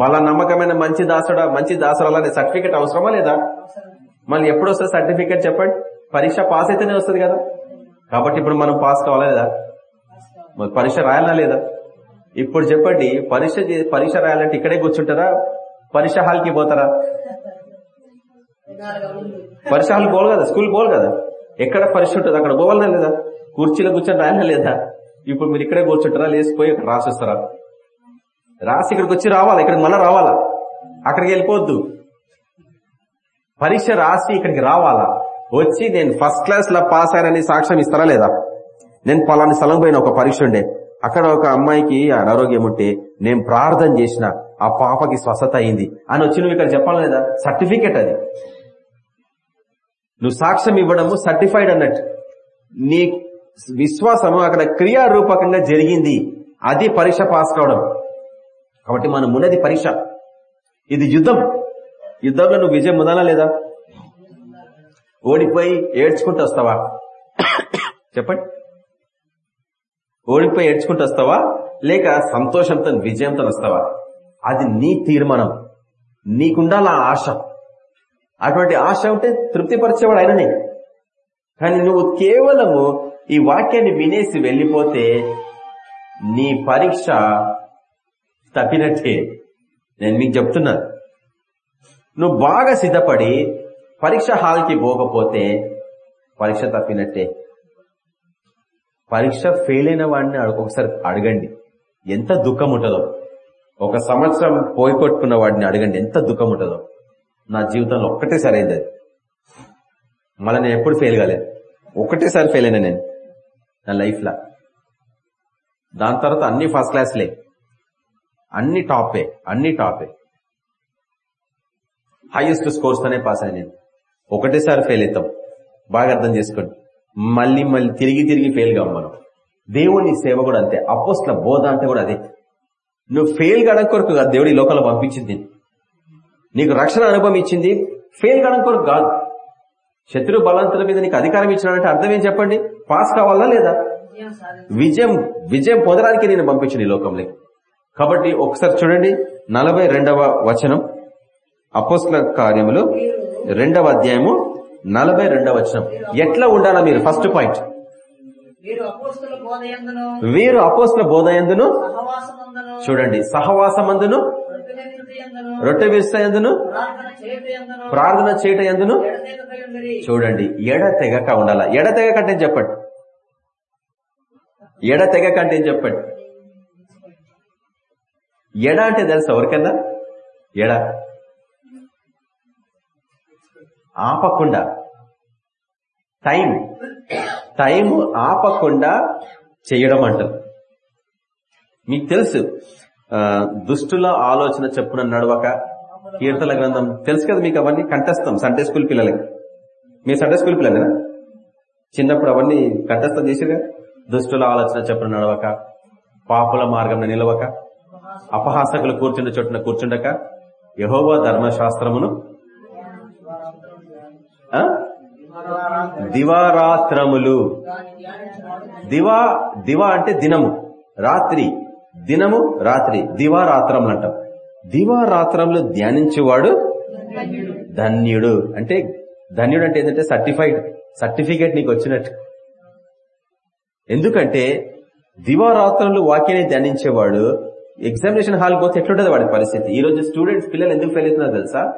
బల నమ్మకమైన మంచి దాసుడా మంచి దాసురాలా సర్టిఫికేట్ అవసరమా లేదా? మళ్ళీ ఎప్పుడు వస్తుంది సర్టిఫికేట్ చెప్పండి? పరీక్ష పాస్ అయితేనే వస్తుంది కదా? కాబట్టి ఇప్పుడు మనం పాస్ కావాలా లేదా? మరి పరీక్ష రాయాలా లేదా? ఇప్పుడు చెప్పండి పరీక్ష పరీక్ష రాయాలంటే ఇక్కడే కూర్చుంటారా? పరీక్ష హాల్కి పోతారా? పరీక్ష హాల్ పోవాలి కదా స్కూల్ పోవాలి కదా? ఎక్కడ పరీక్ష ఉంటుంది? అక్కడ పోవాలనా లేదా? కుర్చీలో కూర్చొని రాయాలా లేదా? ఇప్పుడు మీరు ఇక్కడే కూర్చుంటారా? లేచిపోయి రాసిస్తారా? రాసి ఇక్కడికి వచ్చి రావాలి? ఇక్కడికి మళ్ళా రావాలా? అక్కడికి వెళ్ళిపోద్దు. పరీక్ష రాసి ఇక్కడికి రావాలా? వచ్చి నేను ఫస్ట్ క్లాస్లో పాస్ అయ్యానని సాక్ష్యం ఇస్తారా లేదా? నేను పలాని స్థలం పోయిన ఒక పరీక్ష ఉండే. అక్కడ ఒక అమ్మాయికి అనారోగ్యం ఉంటే నేను ప్రార్థన చేసిన ఆ పాపకి స్వస్థత అయింది. అని వచ్చి నువ్వు ఇక్కడ చెప్పాలి లేదా? సర్టిఫికెట్ అది. నువ్వు సాక్ష్యం ఇవ్వడము సర్టిఫైడ్ అన్నట్టు. నీ విశ్వాసము అక్కడ క్రియారూపకంగా జరిగింది. అది పరీక్ష పాస్ కావడం. కాబట్టి మనం ఉన్నది పరీక్ష. ఇది యుద్ధం. యుద్ధంలో నువ్వు విజయం ఉందాలా లేదా? ఓడిపోయి ఏడ్చుకుంటూ వస్తావా? చెప్పండి. ఓడిపోయి ఏడ్చుకుంటూ వస్తావా? లేక సంతోషంతో విజయంతో వస్తావా? అది నీ తీర్మానం. నీకుండాల ఆ ఆశ. అటువంటి ఆశ ఉంటే తృప్తిపరిచేవాడు ఆయననే. కానీ నువ్వు కేవలము ఈ వాక్యాన్ని వినేసి వెళ్ళిపోతే నీ పరీక్ష తప్పినట్టే. నేను మీకు చెప్తున్నాను నువ్వు బాగా సిద్ధపడి పరీక్ష హాల్కి పోకపోతే పరీక్ష తప్పినట్టే. పరీక్ష ఫెయిల్ అయిన వాడిని ఒకసారి అడగండి. ఎంత దుఃఖం ఉంటుందో. ఒక సంవత్సరం పోయి కొట్టుకున్న వాడిని అడగండి ఎంత దుఃఖం ఉంటుందో. నా జీవితంలో ఒక్కటే సరైంది అది. మళ్ళీ నేను ఎప్పుడు ఫెయిల్ కాలేదు. ఒకటేసారి ఫెయిల్ అయినా నేను నా లైఫ్లో దాని తర్వాత అన్ని ఫస్ట్ క్లాస్లే అన్ని టాపే అన్ని టాపే. హైయెస్ట్ స్కోర్స్ తోనే పాస్ అయ్యి నేను ఒకటేసారి ఫెయిల్ అవుతాం. బాగా అర్థం చేసుకోండి. మళ్ళీ మళ్ళీ తిరిగి తిరిగి ఫెయిల్ కావు మనం. దేవుని సేవ కూడా అంతే. అపోస్ల బోధ అంటే కూడా అదే. నువ్వు ఫెయిల్ కావడం కొరకు కాదు. దేవుడి లోకంలో పంపించింది. నీకు రక్షణ అనుభవం ఇచ్చింది. ఫెయిల్ కావడం కొరకు కాదు. శత్రు బలవంతుల మీద నీకు అధికారం ఇచ్చినాడంటే అర్థం ఏం చెప్పండి? పాస్ కావాలా లేదా? విజయం విజయం పొందడానికి నేను పంపించిన ఈ లోకంలో. కాబట్టి ఒకసారి చూడండి. నలభై రెండవ వచనం. అపోస్ల కార్యములు రెండవ అధ్యాయము నలభై రెండవ వచనం. ఎట్లా ఉండాలా మీరు? ఫస్ట్ పాయింట్ వీరు అపోస్ల బోధయందును చూడండి. సహవాసమందును? రొట్టె విస్తయందును ప్రార్థన చేయట ఎందును. చూడండి. ఎడ తెగక ఉండాలా? ఎడ తెగక అంటే ఏం చెప్పండి? ఎడ తెగక అంటే చెప్పండి? ఎడ అంటే తెలుసా ఎవరికన్నా? ఎడ? ఆపకుండా. టైం టైం ఆపకుండా చేయడం అంటారు. మీకు తెలుసు ఆ, దుష్టుల ఆలోచన చెప్పున నడవక కీర్తన గ్రంథం తెలుసు కదా మీకు అవన్నీ? కంటస్థం సండే స్కూల్ పిల్లలకి. మీ సండే స్కూల్ పిల్లలేనా? చిన్నప్పుడు అవన్నీ కంటస్థం చేసిరుగా దుష్టుల ఆలోచన చెప్పున నడవక పాపుల మార్గంలో నిలవక అపహాసకులు కూర్చుండే చోటున కూర్చుండక యహోవా ధర్మశాస్త్రమును ఆ? దివారాత్రములు. దివా దివా అంటే దినము రాత్రి. దినము రాత్రి. దివారాత్రములు అంటాం దివారాత్రములు ధ్యానించేవాడు ధన్యుడు. అంటే ధన్యుడు అంటే ఏంటంటే సర్టిఫైడ్ సర్టిఫికేట్ నీకు వచ్చినట్టు. ఎందుకంటే దివారాత్రములు వాక్యాన్ని ధ్యానించేవాడు ఎగ్జామినేషన్ హాల్ పోతే ఎట్లుంటది వాడి పరిస్థితి? ఈ రోజు స్టూడెంట్స్ పిల్లలు ఎందుకు ఫెయిల్ అవుతున్నారు తెలుసా?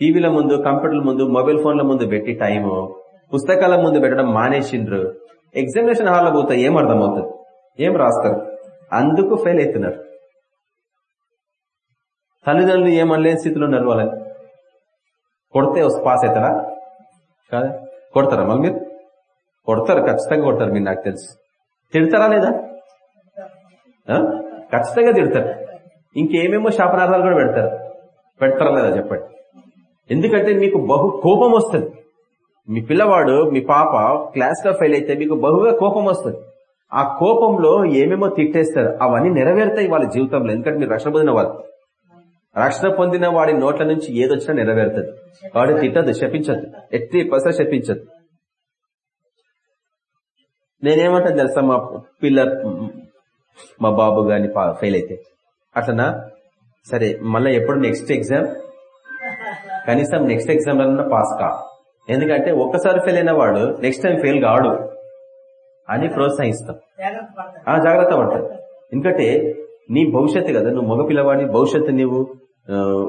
టీవీల ముందు కంప్యూటర్ల ముందు మొబైల్ ఫోన్ల ముందు పెట్టి టైము పుస్తకాల ముందు పెట్టడం మానేసిండ్రు. ఎగ్జామినేషన్ హాల్లో పోతే ఏం అర్థమవుతుంది? ఏం రాస్తారు? అందుకు ఫెయిల్ అవుతున్నారు. తల్లిదండ్రులు ఏమనలేని స్థితిలో ఉన్నారు వాళ్ళని కొడితే పాస్ అవుతారా? కాదా. కొడతారా మళ్ళీ మీరు? కొడతారు ఖచ్చితంగా కొడతారు మీరు నాకు తెలుసు. తిడతారా లేదా? ఆ? ఖచ్చితంగా తిడతారు. ఇంకేమేమో శాపనార్థాలు కూడా పెడతారు. పెడతారా లేదా చెప్పండి. ఎందుకంటే మీకు బహు కోపం వస్తుంది. మీ పిల్లవాడు మీ పాప క్లాస్లో ఫెయిల్ అయితే మీకు బహుగా కోపం వస్తుంది. ఆ కోపంలో ఏమేమో తిట్టేస్తారు అవన్నీ నెరవేరుతాయి వాళ్ళ జీవితంలో. ఎందుకంటే మీరు రక్షణ పొందిన వాళ్ళు. రక్షణ పొందిన వాడి నోట్ల నుంచి ఏదొచ్చినా నెరవేరుతుంది. వాడు తిట్టదు శపించదు. ఎట్టి పస శపించదు. నేనేమంటాను తెలుసా మా పిల్ల మా బాబు గాని ఫెయిల్ అయితే. అట్లనా? సరే మళ్ళీ ఎప్పుడు నెక్స్ట్ ఎగ్జామ్ కనీసం నెక్స్ట్ ఎగ్జామ్లో పాస్ కా? ఎందుకంటే ఒక్కసారి ఫెయిల్ అయిన వాడు నెక్స్ట్ టైం ఫెయిల్ కాడు అని ప్రోత్సహిస్తాం. ఆ జాగ్రత్త పడతాడు ఎందుకంటే నీ భవిష్యత్తు కదా నువ్వు మగపిల్లవాడిని భవిష్యత్తు నువ్వు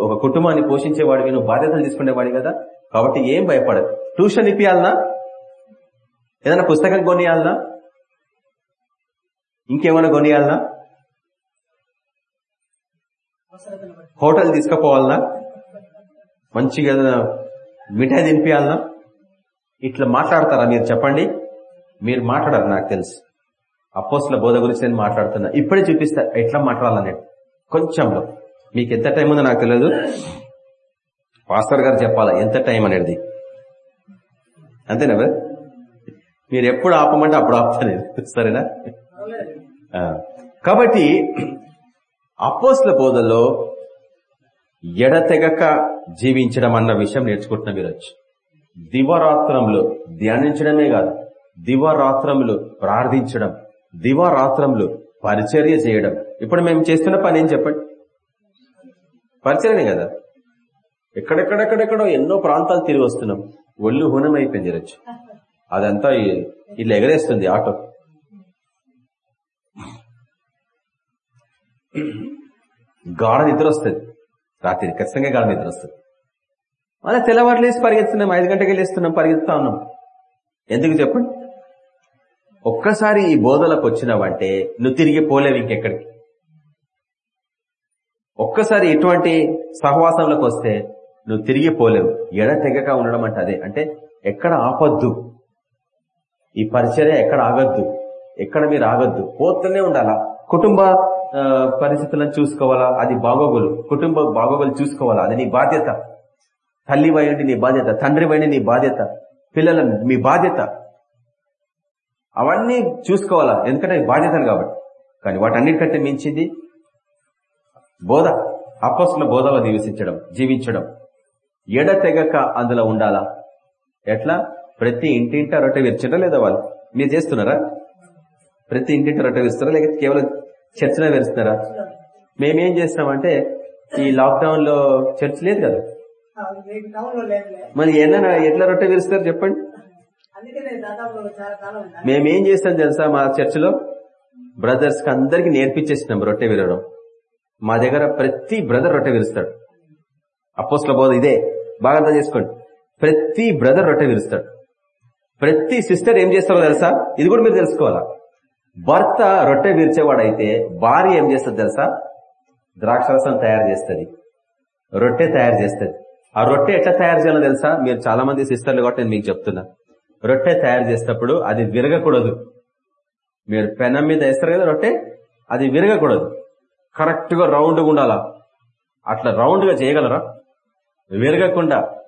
ఒక కుటుంబాన్ని పోషించేవాడివి నువ్వు బాధ్యతలు తీసుకునేవాడి కదా కాబట్టి ఏం భయపడదు ట్యూషన్ ఇప్పియాలనా? ఏదైనా పుస్తకం కొనియాలనా? ఇంకేమైనా కొనియాలనా? హోటల్ తీసుకుపోవాలనా? మంచిగా ఏదైనా మిఠాయి తినిపియాలనా? ఇట్లా మాట్లాడతారా మీరు? చెప్పండి. మీరు మాట్లాడారు నాకు తెలుసు. అపోస్ల బోధ గురించి నేను మాట్లాడుతున్నా. ఇప్పుడే చూపిస్తా ఎట్లా మాట్లాడాలని కొంచెంలో. మీకు ఎంత టైం ఉందో నాకు తెలియదు పాస్టర్ గారు చెప్పాలా ఎంత టైం అనేది? అంతేనా మీరు? ఎప్పుడు ఆపమంటే అప్పుడు ఆపుతా నేను సరేనా? కాబట్టి అపోస్ల బోధలో ఎడతెగక జీవించడం అన్న విషయం నేర్చుకుంటున్నాం మీరు దివరాత్రములు దివరాత్రంలో ధ్యానించడమే కాదు దివరాత్రములు ప్రార్థించడం దివరాత్రములు పరిచర్య చేయడం. ఇప్పుడు మేము చేస్తున్న పని ఏం చెప్పండి? పరిచర్యనే కదా? ఎక్కడెక్కడెక్కడెక్కడో ఎన్నో ప్రాంతాలు తిరిగి వస్తున్నాం. ఒళ్ళు హూనం రచ్చు అదంతా ఈ- ఇట్లా ఎగరేస్తుంది ఆటో. గాఢ నిద్ర వస్తుంది రాత్రి ఖచ్చితంగా గాఢ నిద్ర వస్తుంది మళ్ళీ తెల్లవారులు వేసి పరిగెత్తున్నాం ఐదు గంటకి లేస్తున్నాం పరిగెత్తుతా ఉన్నాం. ఎందుకు చెప్పండి? ఒక్కసారి ఈ బోధలకు వచ్చినావంటే నువ్వు తిరిగి పోలేవు ఇంకెక్కడికి. ఒక్కసారి ఇటువంటి సహవాసంలోకి వస్తే నువ్వు తిరిగి పోలేవు. ఎడ తెగక ఉండడం అంటే అదే. అంటే ఎక్కడ ఆపద్దు. ఈ పరిచర్య ఎక్కడ ఆగద్దు. ఎక్కడ మీరు ఆగద్దు. పోతూనే ఉండాలా? కుటుంబ పరిస్థితులను చూసుకోవాలా? అది బాగోగులు. కుటుంబ బాగోగులు చూసుకోవాలా? అది నీ బాధ్యత. తల్లి వైండి నీ బాధ్యత. తండ్రి వైండి నీ బాధ్యత. పిల్లల మీ బాధ్యత. అవన్నీ చూసుకోవాలా? ఎందుకంటే అవి బాధ్యతలు కాబట్టి. కానీ వాటన్నిటికంటే మించింది బోధ. అపోస్తుల బోధలో జీవించడం. జీవించడం ఎడతెగక అందులో ఉండాలా? ఎట్లా? ప్రతి ఇంటింట రొట్టె విరిచిండ్రా లేదా వాళ్ళు? మీరు చేస్తున్నారా? ప్రతి ఇంటింట రొట్టె విరుస్తారా లేక కేవలం చర్చిలో విరుస్తున్నారా మేమేం చేస్తామంటే ఈ లాక్డౌన్లో చర్చ్ లేదు కదా? మరి ఎన్న ఎట్లా రొట్టె విరుస్తారు చెప్పండి. మేమేం చేస్తాం తెలుసా మా చర్చిలో? బ్రదర్స్కి అందరికి నేర్పించేసినాం రొట్టె విరడం మా దగ్గర ప్రతి బ్రదర్ రొట్టె విరుస్తాడు అపోస్ల బోధ ఇదే. బాగా అర్థం చేసుకోండి. ప్రతి బ్రదర్ రొట్టె విరుస్తాడు ప్రతి సిస్టర్ ఏం చేస్తారో తెలుసా? ఇది కూడా మీరు తెలుసుకోవాలా? భర్త రొట్టె విరిచేవాడైతే భార్య ఏం చేస్తుంది తెలుసా? ద్రాక్షరసం తయారు చేస్తుంది. రొట్టె తయారు చేస్తుంది. ఆ రొట్టె ఎట్లా తయారు చేయాలో తెలుసా? మీరు చాలా మంది సిస్టర్లు కాబట్టి నేను మీకు చెప్తున్నా. రొట్టె తయారు చేసేటప్పుడు అది విరగకూడదు. మీరు పెనం మీద వేస్తారు కదా రొట్టె? అది విరగకూడదు. కరెక్ట్గా రౌండ్గా ఉండాలా? అట్లా రౌండ్గా చేయగలరా? విరగకుండా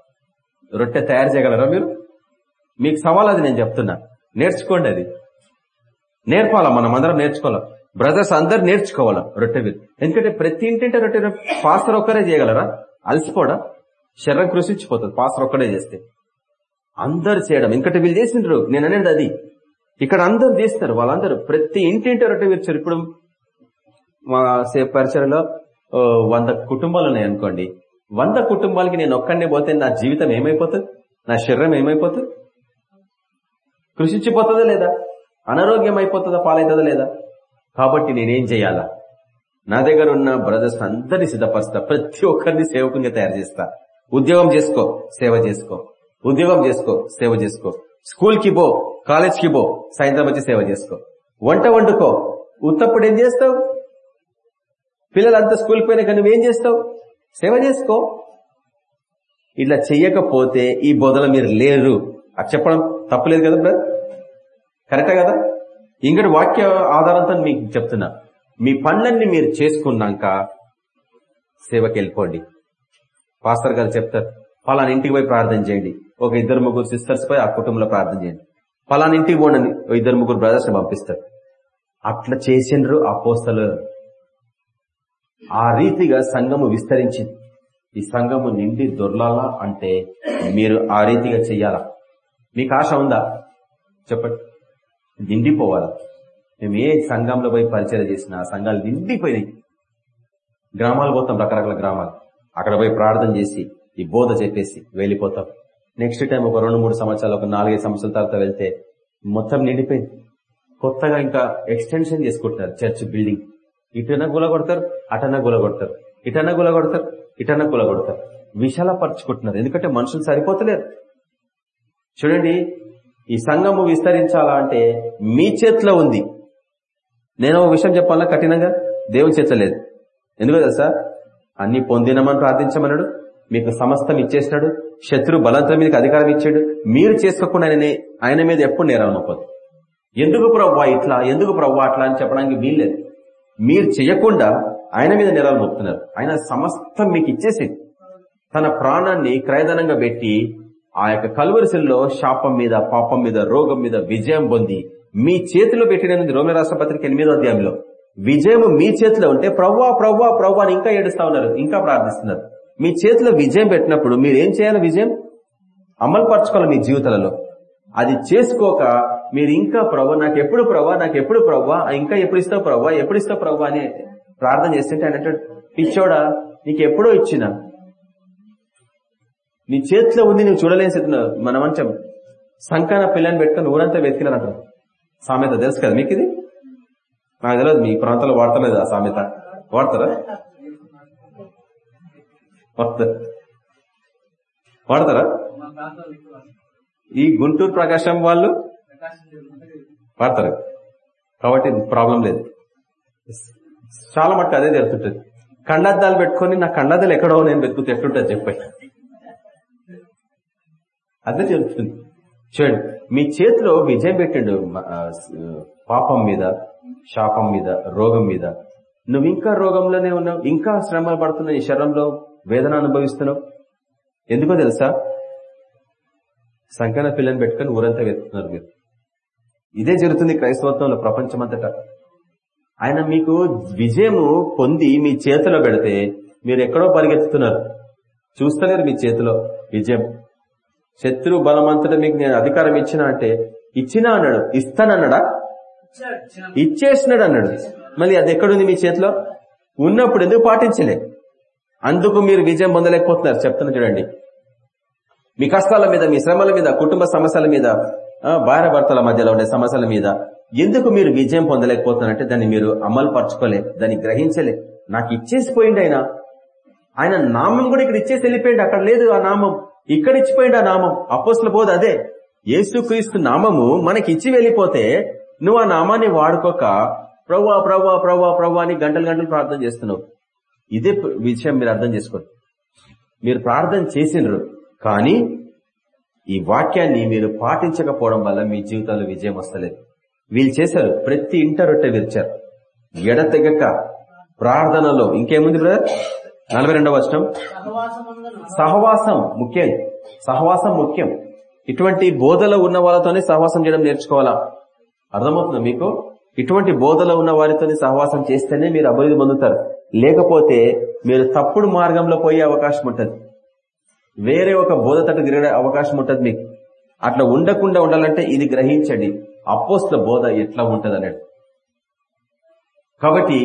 రొట్టె తయారు చేయగలరా మీరు? మీకు సవాల్ అది నేను చెప్తున్నా. నేర్చుకోండి అది. నేర్పాలా? మనం అందరం నేర్చుకోవాలా? బ్రదర్స్ అందరు నేర్చుకోవాలా రొట్టె విరు ఎందుకంటే ప్రతి ఇంటింటే రొట్టె పాస్టర్ ఒక్కరే చేయగలరా? అలసిపోడా? శరీరం కృషించిపోతుంది పాస్టర్ ఒక్కడే చేస్తే. అందరు చేయడం. ఇంకటి వీళ్ళు చేసిండ్రు. నేను అనేది అది. ఇక్కడ అందరు చేస్తారు. వాళ్ళందరూ ప్రతి ఇంటింటి రొట్టె విరిచారు ఇప్పుడు మా సేఫ్ పరిసరలో వంద కుటుంబాలు ఉన్నాయి అనుకోండి. వంద కుటుంబాలకి నేను ఒక్కడినే పోతే నా జీవితం ఏమైపోతుంది? నా శరీరం ఏమైపోతుంది? కృషించిపోతుందా లేదా? అనారోగ్యం అయిపోతుందా పాలవుతుందా లేదా? కాబట్టి నేనేం చేయాలా? నా దగ్గర ఉన్న బ్రదర్స్ అందరినీ సిద్ధపరుస్తా. ప్రతి ఒక్కరిని సేవకునిగా తయారు చేస్తా. ఉద్యోగం చేసుకో సేవ చేసుకో. ఉద్యోగం చేసుకో సేవ చేసుకో. స్కూల్కి పో కాలేజ్కి పో సాయంత్రం వచ్చి సేవ చేసుకో. వంట వండుకో. ఉత్తప్పుడు ఏం చేస్తావు? పిల్లలంతా స్కూల్కి పోయినా కానీ నువ్వేం చేస్తావు? సేవ చేసుకో. ఇట్లా చెయ్యకపోతే ఈ బోధన మీరు లేరు. అది చెప్పడం తప్పలేదు కదా బ్రదర్? కరెక్టే కదా? ఇంకటి వాక్య ఆధారంతో మీకు చెప్తున్నా. మీ పనులన్నీ మీరు చేసుకున్నాక సేవకి వెళ్ళిపోండి పాస్టర్ గారు చెప్తారు పలానా ఇంటికి పోయి ప్రార్థన చేయండి. ఒక ఇద్దరు ముగ్గురు సిస్టర్స్ పోయి ఆ కుటుంబంలో ప్రార్థన చేయండి. పలానా ఇంటికి పోండి ఇద్దరు ముగ్గురు బ్రదర్స్ పంపిస్తారు. అట్లా చేసిండ్రు పోస్తలు ఆ రీతిగా సంఘము విస్తరించింది. ఈ సంఘము నిండి దొర్లాలా అంటే మీరు ఆ రీతిగా చెయ్యాలా? మీకు ఆశ ఉందా? చెప్పండి. నిండిపోవాలా. మేము ఏ సంఘంలో పోయి పరిచయం చేసినా సంఘాలు నిండిపోయినాయి. గ్రామాలు పోతాం రకరకాల గ్రామాలు. అక్కడ పోయి ప్రార్థన చేసి ఈ బోధ చెప్పేసి వెళ్ళిపోతాం. నెక్స్ట్ టైం ఒక రెండు మూడు సంవత్సరాలు ఒక నాలుగైదు సంవత్సరాల తర్వాత వెళ్తే మొత్తం నిండిపోయింది. కొత్తగా ఇంకా ఎక్స్టెన్షన్ చేసుకుంటున్నారు చర్చ్ బిల్డింగ్ ఇటన్నా గుల కొడతారు అటన్నా గుల కొడతారు. ఇటన్నా గుల కొడతారు ఇటన్నా గుల కొడతారు. విశాలపరచుకుంటున్నారు. ఎందుకంటే మనుషులు సరిపోతలేరు. చూడండి ఈ సంఘము విస్తరించాలా అంటే మీ చేతిలో ఉంది. నేను ఒక విషయం చెప్పాలా కఠినంగా? దేవుని చేతిలో లేదు. ఎందుకో తెలుసా? అన్ని పొందినమని ప్రార్థించమన్నాడు. మీకు సమస్తం ఇచ్చేసినాడు. శత్రు బలంతో మీదకి అధికారం ఇచ్చాడు. మీరు చేసుకోకుండా ఆయన ఆయన మీద ఎప్పుడు నేరం మోపదు ఎందుకు ప్రవ్వా ఇట్లా? ఎందుకు ప్రవ్వా అట్లా అని చెప్పడానికి వీల్లేదు. మీరు చేయకుండా ఆయన మీద నేరాలు మోపుతున్నారు. ఆయన సమస్తం మీకు ఇచ్చేసి తన ప్రాణాన్ని క్రయదనంగా పెట్టి ఆ యొక్క కలువరిశల్లో శాపం మీద పాపం మీద రోగం మీద విజయం పొంది మీ చేతిలో పెట్టినది రోమి రాష్ట్ర పత్రిక ఎనిమిదో అధ్యాయంలో. విజయం మీ చేతిలో ఉంటే ప్రవ్వా ప్రవ్వా ప్రవ్వా అని ఇంకా ఏడుస్తా ఉన్నారు. ఇంకా ప్రార్థిస్తున్నారు. మీ చేతిలో విజయం పెట్టినప్పుడు మీరేం చేయాలి విజయం? అమలు పరచుకోవాలి మీ జీవితాలలో. అది చేసుకోక మీరు ఇంకా ప్రవ్వా నాకు ఎప్పుడు ప్రవ్వా నాకు ఎప్పుడు ప్రవ్వా ఇంకా ఎప్పుడు ఇస్తావు ప్రవ్వా ఎప్పుడు ఇస్తావు ప్రవ్వా అని ప్రార్థన చేస్తుంటే ఆయన అంటాడు పిచ్చోడా నీకు ఎప్పుడో ఇచ్చిన నీ చేతిలో ఉంది నువ్వు చూడలేని స్థితిలో మన మంచం సంకాన పిల్లని పెట్టుకుని ఊరంతా వెతికినారంట సామెత తెలుసు కదా మీకు ఇది? నాకు తెలియదు మీ ప్రాంతంలో వాడతలేదు ఆ సామెత? వాడతారా? వాడతారా? వాడతారా? ఈ గుంటూరు ప్రకాశం వాళ్ళు వాడతారు. కాబట్టి ప్రాబ్లం లేదు. చాలా మటుకు అదే జరుగుతుంటది. కండద్దాలు పెట్టుకొని నా కండద్దాలు ఎక్కడో నేను వెతుకుతే ఎట్లుంటుంది చెప్పండి. అదే జరుగుతుంది చూడండి మీ చేతిలో విజయం పెట్టిండు పాపం మీద శాపం మీద రోగం మీద. నువ్వు ఇంకా రోగంలోనే ఉన్నావు ఇంకా శ్రమ పడుతున్నావు ఈ శరీరంలో వేదన అనుభవిస్తున్నావు. ఎందుకో తెలుసా? సంకన పిల్లని పెట్టుకొని ఊరంతా వెతుకుతున్నారు మీరు. ఇదే జరుగుతుంది క్రైస్తవత్వంలో ప్రపంచమంతటా. ఆయన మీకు విజయము పొంది మీ చేతిలో పెడితే మీరు ఎక్కడో పరిగెత్తుతున్నారు. చూస్తలేరు మీ చేతిలో విజయం. శత్రు బలమంతటా మీకు నేను అధికారం ఇచ్చిన అంటే ఇచ్చినా అన్నాడు. ఇస్తానన్నాడా? ఇచ్చేసినాడు అన్నాడు మళ్ళీ అది ఎక్కడుంది మీ చేతిలో? ఉన్నప్పుడు ఎందుకు పాటించలే? అందుకు మీరు విజయం పొందలేకపోతున్నారు. చెప్తున్నా చూడండి. మీ కష్టాల మీద మీ శ్రమల మీద కుటుంబ సమస్యల మీద భార్య భర్తల మధ్యలో ఉండే సమస్యల మీద ఎందుకు మీరు విజయం పొందలేకపోతున్నారంటే దాన్ని మీరు అమలు పరచుకోలే దాన్ని గ్రహించలే. నాకు ఇచ్చేసిపోయింది ఆయన. ఆయన నామం కూడా ఇక్కడ ఇచ్చేసి వెళ్ళిపోయింది అక్కడ లేదు ఆ నామం. ఇక్కడ ఇచ్చిపోయింది ఆ నామం? అపోస్ల బోధ అదే. యేసుక్రీస్తు నామము మనకి ఇచ్చి వెళ్ళిపోతే నువ్వు ఆ నామాన్ని వాడుకోక ప్రవ్వా ప్రవ్వా ప్రవ్వా ప్రవ్వా అని గంటలు గంటలు ప్రార్థన చేస్తున్నావు. ఇదే విషయం మీరు అర్థం చేసుకోండి. మీరు ప్రార్థన చేసినారు కానీ ఈ వాక్యాన్ని మీరు పాటించకపోవడం వల్ల మీ జీవితంలో విజయం వస్తలేదు. వీళ్ళు చేశారు ప్రతి ఇంట రొట్టె విరిచారు. ఎడతెగక ప్రార్థనలో. ఇంకేముంది బ్రదర్? నలభై రెండవ వచనం సహవాసం ముఖ్యం. సహవాసం ముఖ్యం. ఇటువంటి బోధలో ఉన్న వాళ్ళతోనే సహవాసం చేయడం నేర్చుకోవాలా? అర్థమవుతుందా మీకు? ఇటువంటి బోధలో ఉన్న వారితోనే సహవాసం చేస్తేనే మీరు అభివృద్ధి పొందుతారు. లేకపోతే మీరు తప్పుడు మార్గంలో పోయే అవకాశం ఉంటుంది. వేరే ఒక బోధ తట్టు తిరిగే అవకాశం ఉంటుంది మీకు. అట్లా ఉండకుండా ఉండాలంటే ఇది గ్రహించండి. అపోస్ల బోధ ఎట్లా ఉంటుంది అన్నాడు కాబట్టి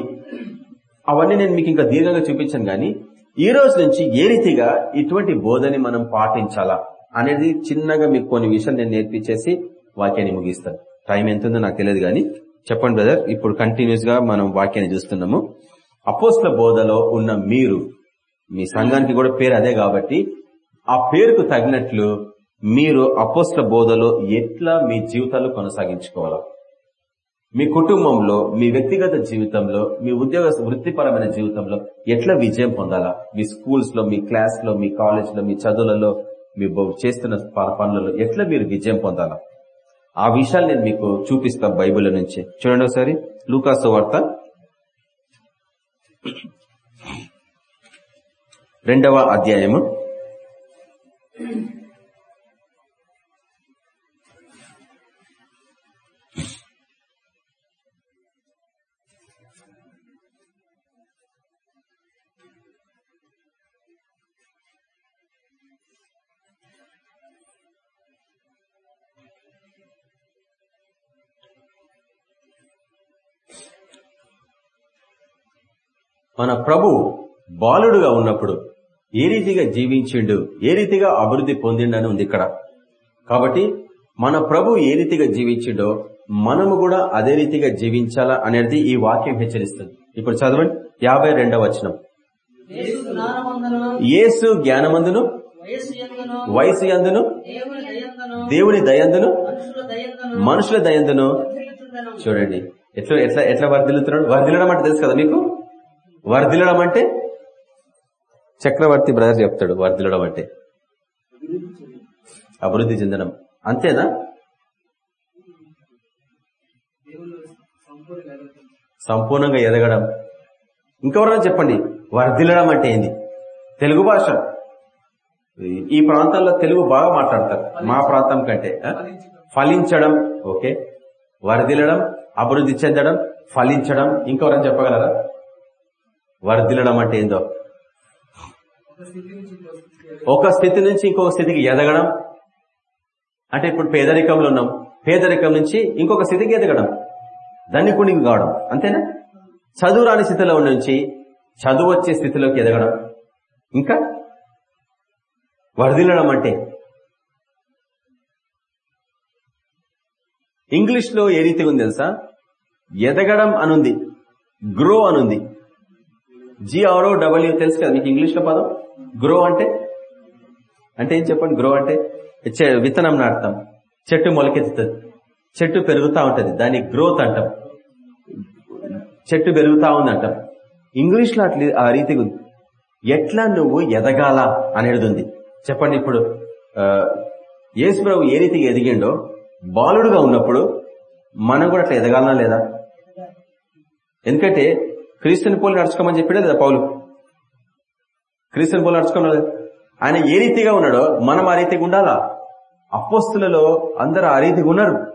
అవన్నీ నేను మీకు ఇంకా దీర్ఘంగా చూపించాను కానీ ఈ రోజు నుంచి ఏ రీతిగా ఇటువంటి బోధని మనం పాటించాలా అనేది చిన్నగా మీకు కొన్ని విషయాలు నేను నేర్పించేసి వాక్యాన్ని ముగిస్తాను. టైం ఎంత ఉందో నాకు తెలియదు కానీ చెప్పండి బ్రదర్ ఇప్పుడు కంటిన్యూస్గా మనం వాక్యాన్ని చూస్తున్నాము. అపోస్ల బోధలో ఉన్న మీరు మీ సంఘానికి కూడా పేరు అదే కాబట్టి ఆ పేరుకు తగినట్లు మీరు అపోస్ల బోధలో ఎట్లా మీ జీవితాలు కొనసాగించుకోవాలా? మీ కుటుంబంలో మీ వ్యక్తిగత జీవితంలో మీ ఉద్యోగ వృత్తిపరమైన జీవితంలో ఎట్లా విజయం పొందాలా? మీ స్కూల్స్లో మీ క్లాస్లో మీ కాలేజ్లో మీ చదువులలో మీ చేస్తున్న ప- పనులలో ఎట్లా మీరు విజయం పొందాలా? ఆ విషయాలు నేను మీకు చూపిస్తా బైబిల్ నుంచి. చూడండి ఒకసారి. లూకాసు వార్త. రెండవ అధ్యాయము. మన ప్రభు బాలుడుగా ఉన్నప్పుడు ఏ రీతిగా జీవించిండు ఏ రీతిగా అభివృద్ధి పొందిండని ఉంది ఇక్కడ. కాబట్టి మన ప్రభు ఏ రీతిగా జీవించిండో మనము కూడా అదే రీతిగా జీవించాలా అనేది ఈ వాక్యం హెచ్చరిస్తుంది. ఇప్పుడు చదవండి. యాభై రెండవ వచనం. యేసు జ్ఞానమందును ఎందును వయసు యందును దేవుని దయందును మనుషుల దయందును. చూడండి. ఎట్లా ఎట్లా ఎట్లా వర్ధిల్లుతున్నాడు? వర్ధిల్లడం అంటే తెలుసు కదా మీకు? వర్ధిల్లడం అంటే? చక్రవర్తి బ్రదర్ చెప్తాడు వర్ధిల్లడం అంటే. అభివృద్ధి చెందడం. అంతేనా? సంపూర్ణంగా ఎదగడం. ఇంకెవరైనా చెప్పండి వర్ధిల్లడం అంటే ఏంది? తెలుగు భాష. ఈ- ప్రాంతాల్లో తెలుగు బాగా మాట్లాడతారు మా ప్రాంతం కంటే ఫలించడం ఓకే. వరదిల్లడం అభివృద్ధి చెందడం ఫలించడం ఇంకెవరైనా చెప్పగలరా? వర్ధిల్లడం అంటే ఏందో? ఒక స్థితి నుంచి ఇంకొక స్థితికి ఎదగడం. అంటే ఇప్పుడు పేదరికంలో ఉన్నాం. పేదరికం నుంచి ఇంకొక స్థితికి ఎదగడం. ధనికుడికి కావడం. అంతేనా? చదువు రాని స్థితిలో నుంచి చదువు వచ్చే స్థితిలోకి ఎదగడం. ఇంకా? వర్ధిల్లడం అంటే? ఇంగ్లీష్లో ఏ రీతిగా ఉంది తెలుసా? ఎదగడం అనుంది. గ్రో అనుంది. జిఆర్ఓ డబ్ల్యూ తెలుసు కదా మీకు ఇంగ్లీష్లో పదం? గ్రో అంటే? అంటే ఏం చెప్పండి? గ్రో అంటే? చె- విత్తనం నాటుతాం. చెట్టు మొలకెత్తుతుంది. చెట్టు పెరుగుతూ ఉంటుంది. దాన్ని గ్రోత్ అంటాం. చెట్టు పెరుగుతా ఉంది అంటాం. ఇంగ్లీష్లో అట్లా ఆ రీతిగా ఉంది. ఎట్లా నువ్వు ఎదగాల అనేది ఉంది. చెప్పండి ఇప్పుడు. యేసు ప్రభు ఏ రీతిగా ఎదిగిండో బాలుడుగా ఉన్నప్పుడు మనం కూడా అట్లా ఎదగాలనా లేదా? ఎందుకంటే క్రీస్తుని పోలి నడుచుకోమని చెప్పాడు లేదా పౌలు? క్రీస్తుని పోలి నడుచుకోమని ఆయన ఏ రీతిగా ఉన్నాడో మనం ఆ రీతిగా ఉండాలా? అపోస్తులలో అందరు ఆ రీతిగా ఉన్నారు.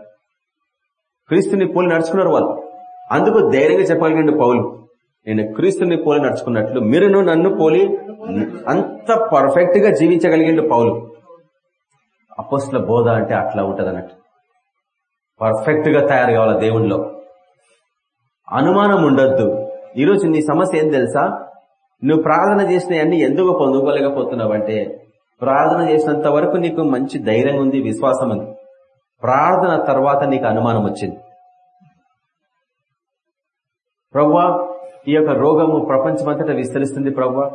క్రీస్తుని పోలి నడుచుకున్నారు వాళ్ళు. అందుకు ధైర్యంగా చెప్పగలిగండి పౌలు. నేను క్రీస్తుని పోలి నడుచుకున్నట్లు మీరును నన్ను పోలి అంత పర్ఫెక్ట్గా జీవించగలిగిండు పౌలు. అపోస్తుల బోధ అంటే అట్లా ఉంటది అన్నట్టు పర్ఫెక్ట్గా తయారు కావాల దేవుణ్ణిలో అనుమానం ఉండొద్దు. ఈరోజు నీ సమస్య ఏం తెలుసా? నువ్వు ప్రార్థన చేసినవన్నీ అన్ని ఎందుకు పొందుకోలేకపోతున్నావంటే ప్రార్థన చేసినంత వరకు నీకు మంచి ధైర్యం ఉంది విశ్వాసం ఉంది. ప్రార్థన తర్వాత నీకు అనుమానం వచ్చింది. ప్రవ్వా ఈ యొక్క రోగము ప్రపంచమంతటా విస్తరిస్తుంది ప్రవ్వా.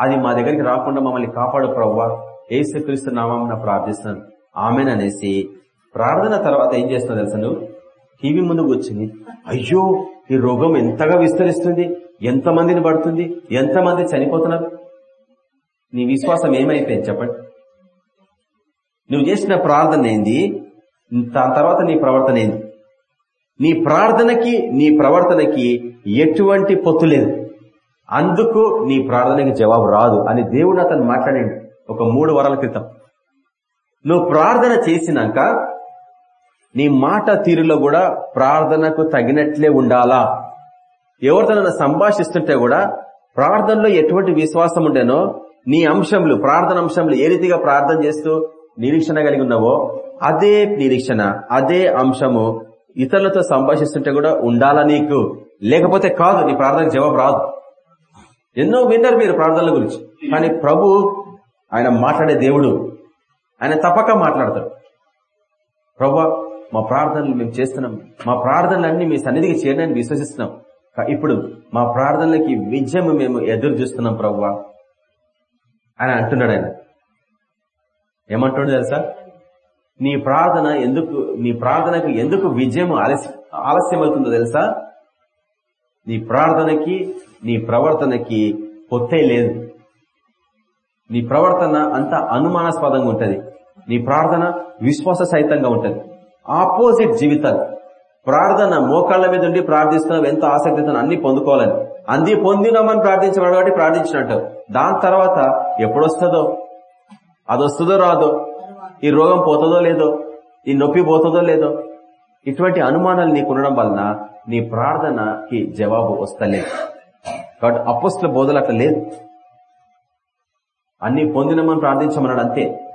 అది మా దగ్గరికి రాకుండా మమ్మల్ని కాపాడు ప్రవ్వా. ఏసుక్రీస్తు నామం ప్రార్థిస్తున్నాను. ఆమెననేసి ప్రార్థన తర్వాత ఏం చేస్తున్నావు తెలుసా నువ్వు? టీవీ ముందు కూర్చుని అయ్యో! ఈ రోగం ఎంతగా విస్తరిస్తుంది? ఎంతమందిని పడుతుంది? ఎంతమంది చనిపోతున్నారు? నీ విశ్వాసం ఏమైపోయింది చెప్పండి. నువ్వు చేసిన ప్రార్థన ఏంది? దాని తర్వాత నీ ప్రవర్తన ఏంది? నీ ప్రార్థనకి నీ ప్రవర్తనకి ఎటువంటి పొత్తు లేదు. అందుకు నీ ప్రార్థనకి జవాబు రాదు అని దేవుడు అతను మాట్లాడాడు ఒక మూడు వారాల క్రితం. నువ్వు ప్రార్థన చేసినాక నీ మాట తీరులో కూడా ప్రార్థనకు తగినట్లే ఉండాలా? ఎవరితో నన్ను సంభాషిస్తుంటే కూడా ప్రార్థనలో ఎటువంటి విశ్వాసం ఉండేనో నీ అంశంలు ప్రార్థన అంశంలు ఏ రీతిగా ప్రార్థన చేస్తూ నిరీక్షణ కలిగి ఉన్నావో అదే నిరీక్షణ అదే అంశము ఇతరులతో సంభాషిస్తుంటే కూడా ఉండాలా నీకు? లేకపోతే కాదు నీ ప్రార్థనకు జవాబు రాదు. ఎన్నో విన్నారు మీరు ప్రార్థనల గురించి. కానీ ప్రభు ఆయన మాట్లాడే దేవుడు. ఆయన తప్పక మాట్లాడతాడు. ప్రభు మా ప్రార్థనలు మేము చేస్తున్నాం. మా ప్రార్థనలన్నీ మీ సన్నిధికి చేరనని విశ్వసిస్తున్నాం. ఇప్పుడు మా ప్రార్థనలకి విజయం మేము ఎదురు చూస్తున్నాం ప్రవ్వా. అని అంటున్నాడు ఆయన. ఏమంటున్నాడు తెలుసా? నీ ప్రార్థన ఎందుకు నీ ప్రార్థనకు ఎందుకు విజయం ఆలస్యం ఆలస్యం అవుతుందో తెలుసా? నీ ప్రార్థనకి నీ ప్రవర్తనకి పొత్తే లేదు. నీ ప్రవర్తన అంత అనుమానాస్పదంగా ఉంటుంది. నీ ప్రార్థన విశ్వాస సహితంగా ఉంటుంది. ఆపోజిట్ జీవితాలు. ప్రార్థన మోకాళ్ళ మీద ఉండి ప్రార్థిస్తున్నాం ఎంత ఆసక్తితో అన్ని పొందుకోవాలని. అంది పొందినామని ప్రార్థించబడి కాబట్టి ప్రార్థించినట్టు. దాని తర్వాత ఎప్పుడొస్తుందో? అది వస్తుందో రాదో? ఈ రోగం పోతుందో లేదో? ఈ నొప్పి పోతుందో లేదో? ఇటువంటి అనుమానాలు నీకు ఉండడం వలన నీ ప్రార్థనకి జవాబు వస్తలేదు. కాబట్టి అపోస్తుల బోధలు అట్లా లేదు. అన్ని పొందినమని ప్రార్థించమన్నాడు అంతే.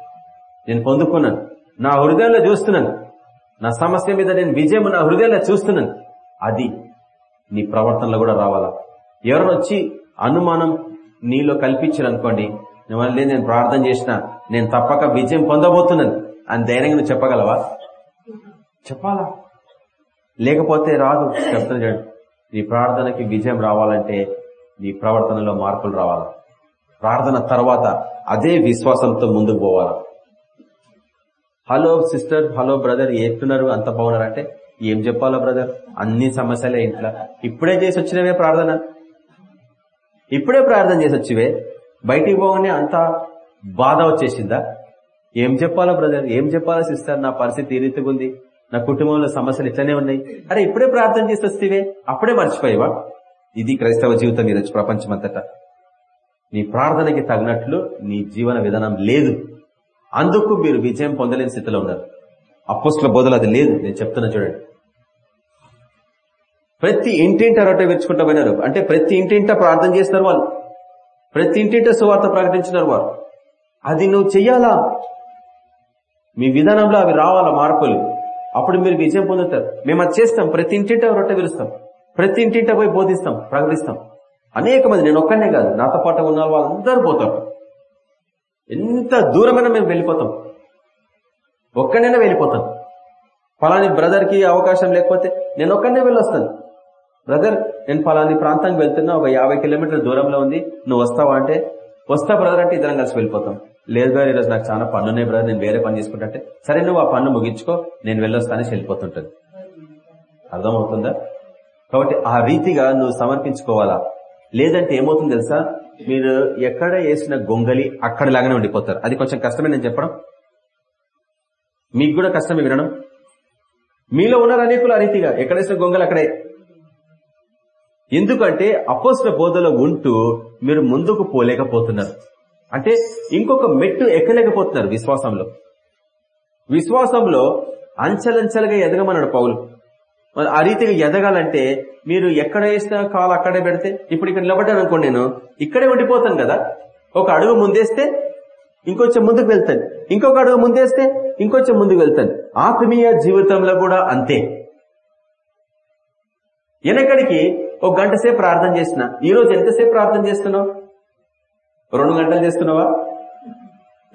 నేను పొందుకున్నాను. నా హృదయంలో చూస్తున్నాను. నా సమస్య మీద నేను విజయం నా హృదయంలో చూస్తున్నాను. అది నీ ప్రవర్తనలో కూడా రావాలా? ఎవరైనా వచ్చి అనుమానం నీలో కల్పించారనుకోండి మళ్ళీ నేను ప్రార్థన చేసిన నేను తప్పక విజయం పొందబోతున్నాను అని ధైర్యంగా నువ్వు చెప్పగలవా? చెప్పాలా? లేకపోతే రాదు చెప్తాను చూడండి నీ ప్రార్థనకి విజయం రావాలంటే నీ ప్రవర్తనలో మార్పులు రావాలా? ప్రార్థన తర్వాత అదే విశ్వాసంతో ముందుకు పోవాలా? హలో సిస్టర్ హలో బ్రదర్ ఎట్టున్నారు అంత బాగున్నారంటే ఏం చెప్పాలా బ్రదర్? అన్ని సమస్యలే ఇంట్లో. ఇప్పుడే చేసి వచ్చినవే ప్రార్థన. ఇప్పుడే ప్రార్థన చేసి వచ్చివే. బయటికి పోగానే అంత బాధ వచ్చేసిందా? ఏం చెప్పాలా బ్రదర్? ఏం చెప్పాలా సిస్టర్? నా పరిస్థితి ఈ రీతిగా ఉంది. నా కుటుంబంలో సమస్యలు ఇట్లనే ఉన్నాయి. అరే ఇప్పుడే ప్రార్థన చేసి వస్తేవే అప్పుడే మర్చిపోయావా? ఇది క్రైస్తవ జీవితం ఈరోజు ప్రపంచమంతటా. నీ ప్రార్థనకి తగినట్లు నీ జీవన విధానం లేదు. అందుకు మీరు విజయం పొందలేని స్థితిలో ఉన్నారు. అపోస్ల బోధలు అది లేదు. నేను చెప్తున్నా చూడండి. ప్రతి ఇంటింట రొట్టె విరుచుకుంటా పోయినారు. అంటే ప్రతి ఇంటింట ప్రార్థన చేస్తారు వాళ్ళు. ప్రతి ఇంటింట సువార్త ప్రకటించినారు వారు. అది నువ్వు చెయ్యాలా? మీ విధానంలో అవి రావాలా మార్పులు? అప్పుడు మీరు విజయం పొందుతారు. మేము అది చేస్తాం. ప్రతి ఇంటింట రొట్టె విరుస్తాం. ప్రతి ఇంటింట పోయి బోధిస్తాం ప్రకటిస్తాం. అనేక మంది నేను ఒక్కనే కాదు నాతో పాటు ఉన్న వాళ్ళందరూ పోతారు. ఎంత దూరమైనా మేము వెళ్ళిపోతాం. ఒక్కడైనా వెళ్ళిపోతాం. ఫలాని బ్రదర్కి అవకాశం లేకపోతే నేను ఒక్కడనే వెళ్ళొస్తాను. బ్రదర్ నేను ఫలాని ప్రాంతానికి వెళ్తున్నా ఒక యాభై కిలోమీటర్ల దూరంలో ఉంది నువ్వు వస్తావా అంటే వస్తా బ్రదర్ అంటే ఇద్దరం కలిసి వెళ్ళిపోతాం. లేదు బ్రదర్ ఈరోజు నాకు చాలా పన్నున్నాయి బ్రదర్ నేను వేరే పని చేసుకుంటా అంటే సరే నువ్వు ఆ పన్ను ముగించుకో నేను వెళ్ళొస్తానని వెళ్ళిపోతుంటుంది. అర్థమవుతుందా? కాబట్టి ఆ రీతిగా నువ్వు సమర్పించుకోవాలా? లేదంటే ఏమవుతుంది తెలుసా? మీరు ఎక్కడ వేసిన గొంగలి అక్కడ లాగానే ఉండిపోతారు. అది కొంచెం కష్టమే నేను చెప్పడం. మీకు కూడా కష్టమే వినడం. మీలో ఉన్నారు అనేకులు ఆ రీతిగా. ఎక్కడ వేసిన గొంగలు అక్కడే. ఎందుకంటే అపోసిన బోధలో ఉంటూ మీరు ముందుకు పోలేకపోతున్నారు. అంటే ఇంకొక మెట్టు ఎక్కలేకపోతున్నారు విశ్వాసంలో. విశ్వాసంలో అంచలంచలుగా ఎదగమన్నాడు పౌలు. ఆ రీతిగా ఎదగాలంటే మీరు ఎక్కడ వేసిన కాలు అక్కడే పెడితే ఇప్పుడు ఇక్కడ నిలబడ్డాను అనుకోండి నేను ఇక్కడే ఉండిపోతాను కదా. ఒక అడుగు ముందేస్తే ఇంకొంచెం ముందుకు వెళ్తాను. ఇంకొక అడుగు ముందేస్తే ఇంకొంచెం ముందుకు వెళ్తాను. ఆత్మీయ జీవితంలో కూడా అంతే. వెనకడికి ఒక గంట సేపు ప్రార్థన చేసిన. ఈ రోజు ఎంతసేపు ప్రార్థన చేస్తున్నావు? రెండు గంటలు చేస్తున్నావా?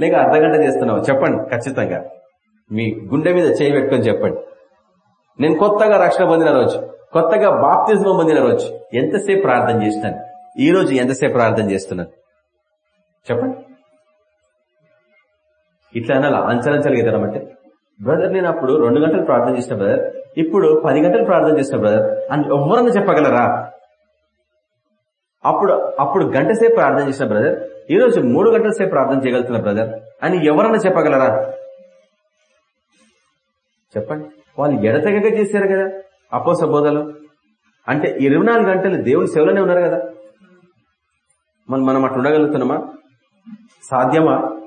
లేక అర్ధ గంట చేస్తున్నావా? చెప్పండి ఖచ్చితంగా. మీ గుండె మీద చేయి పెట్టుకొని చెప్పండి. నేను కొత్తగా రక్షణ పొందిన రోజు. కొత్తగా బాప్తిజం పొందిన రోజు ఎంతసేపు ప్రార్థన చేసినాను ఈ రోజు ఎంతసేపు ప్రార్థన చేస్తున్నాను చెప్పండి. ఇట్లా అనాలా? అంచలంచలుగా ఎదరమంటే బ్రదర్ నేను అప్పుడు రెండు గంటలు ప్రార్థన చేసిన బ్రదర్ ఇప్పుడు పది గంటలు ప్రార్థన చేసిన బ్రదర్ అని ఎవరన్నా చెప్పగలరా? అప్పుడు అప్పుడు గంట సేపు ప్రార్థన చేసిన బ్రదర్ ఈ రోజు మూడు గంటల సేపు ప్రార్థన చేయగలుగుతున్న బ్రదర్ అని ఎవరన్నా చెప్పగలరా? చెప్పండి. వాళ్ళు ఎడతెగక చేశారు కదా. అపోస బోధలు అంటే ఇరవై గంటలు దేవుని సేవలోనే ఉన్నారు కదా. మనం మనం అట్లా ఉండగలుగుతున్నామా? సాధ్యమా?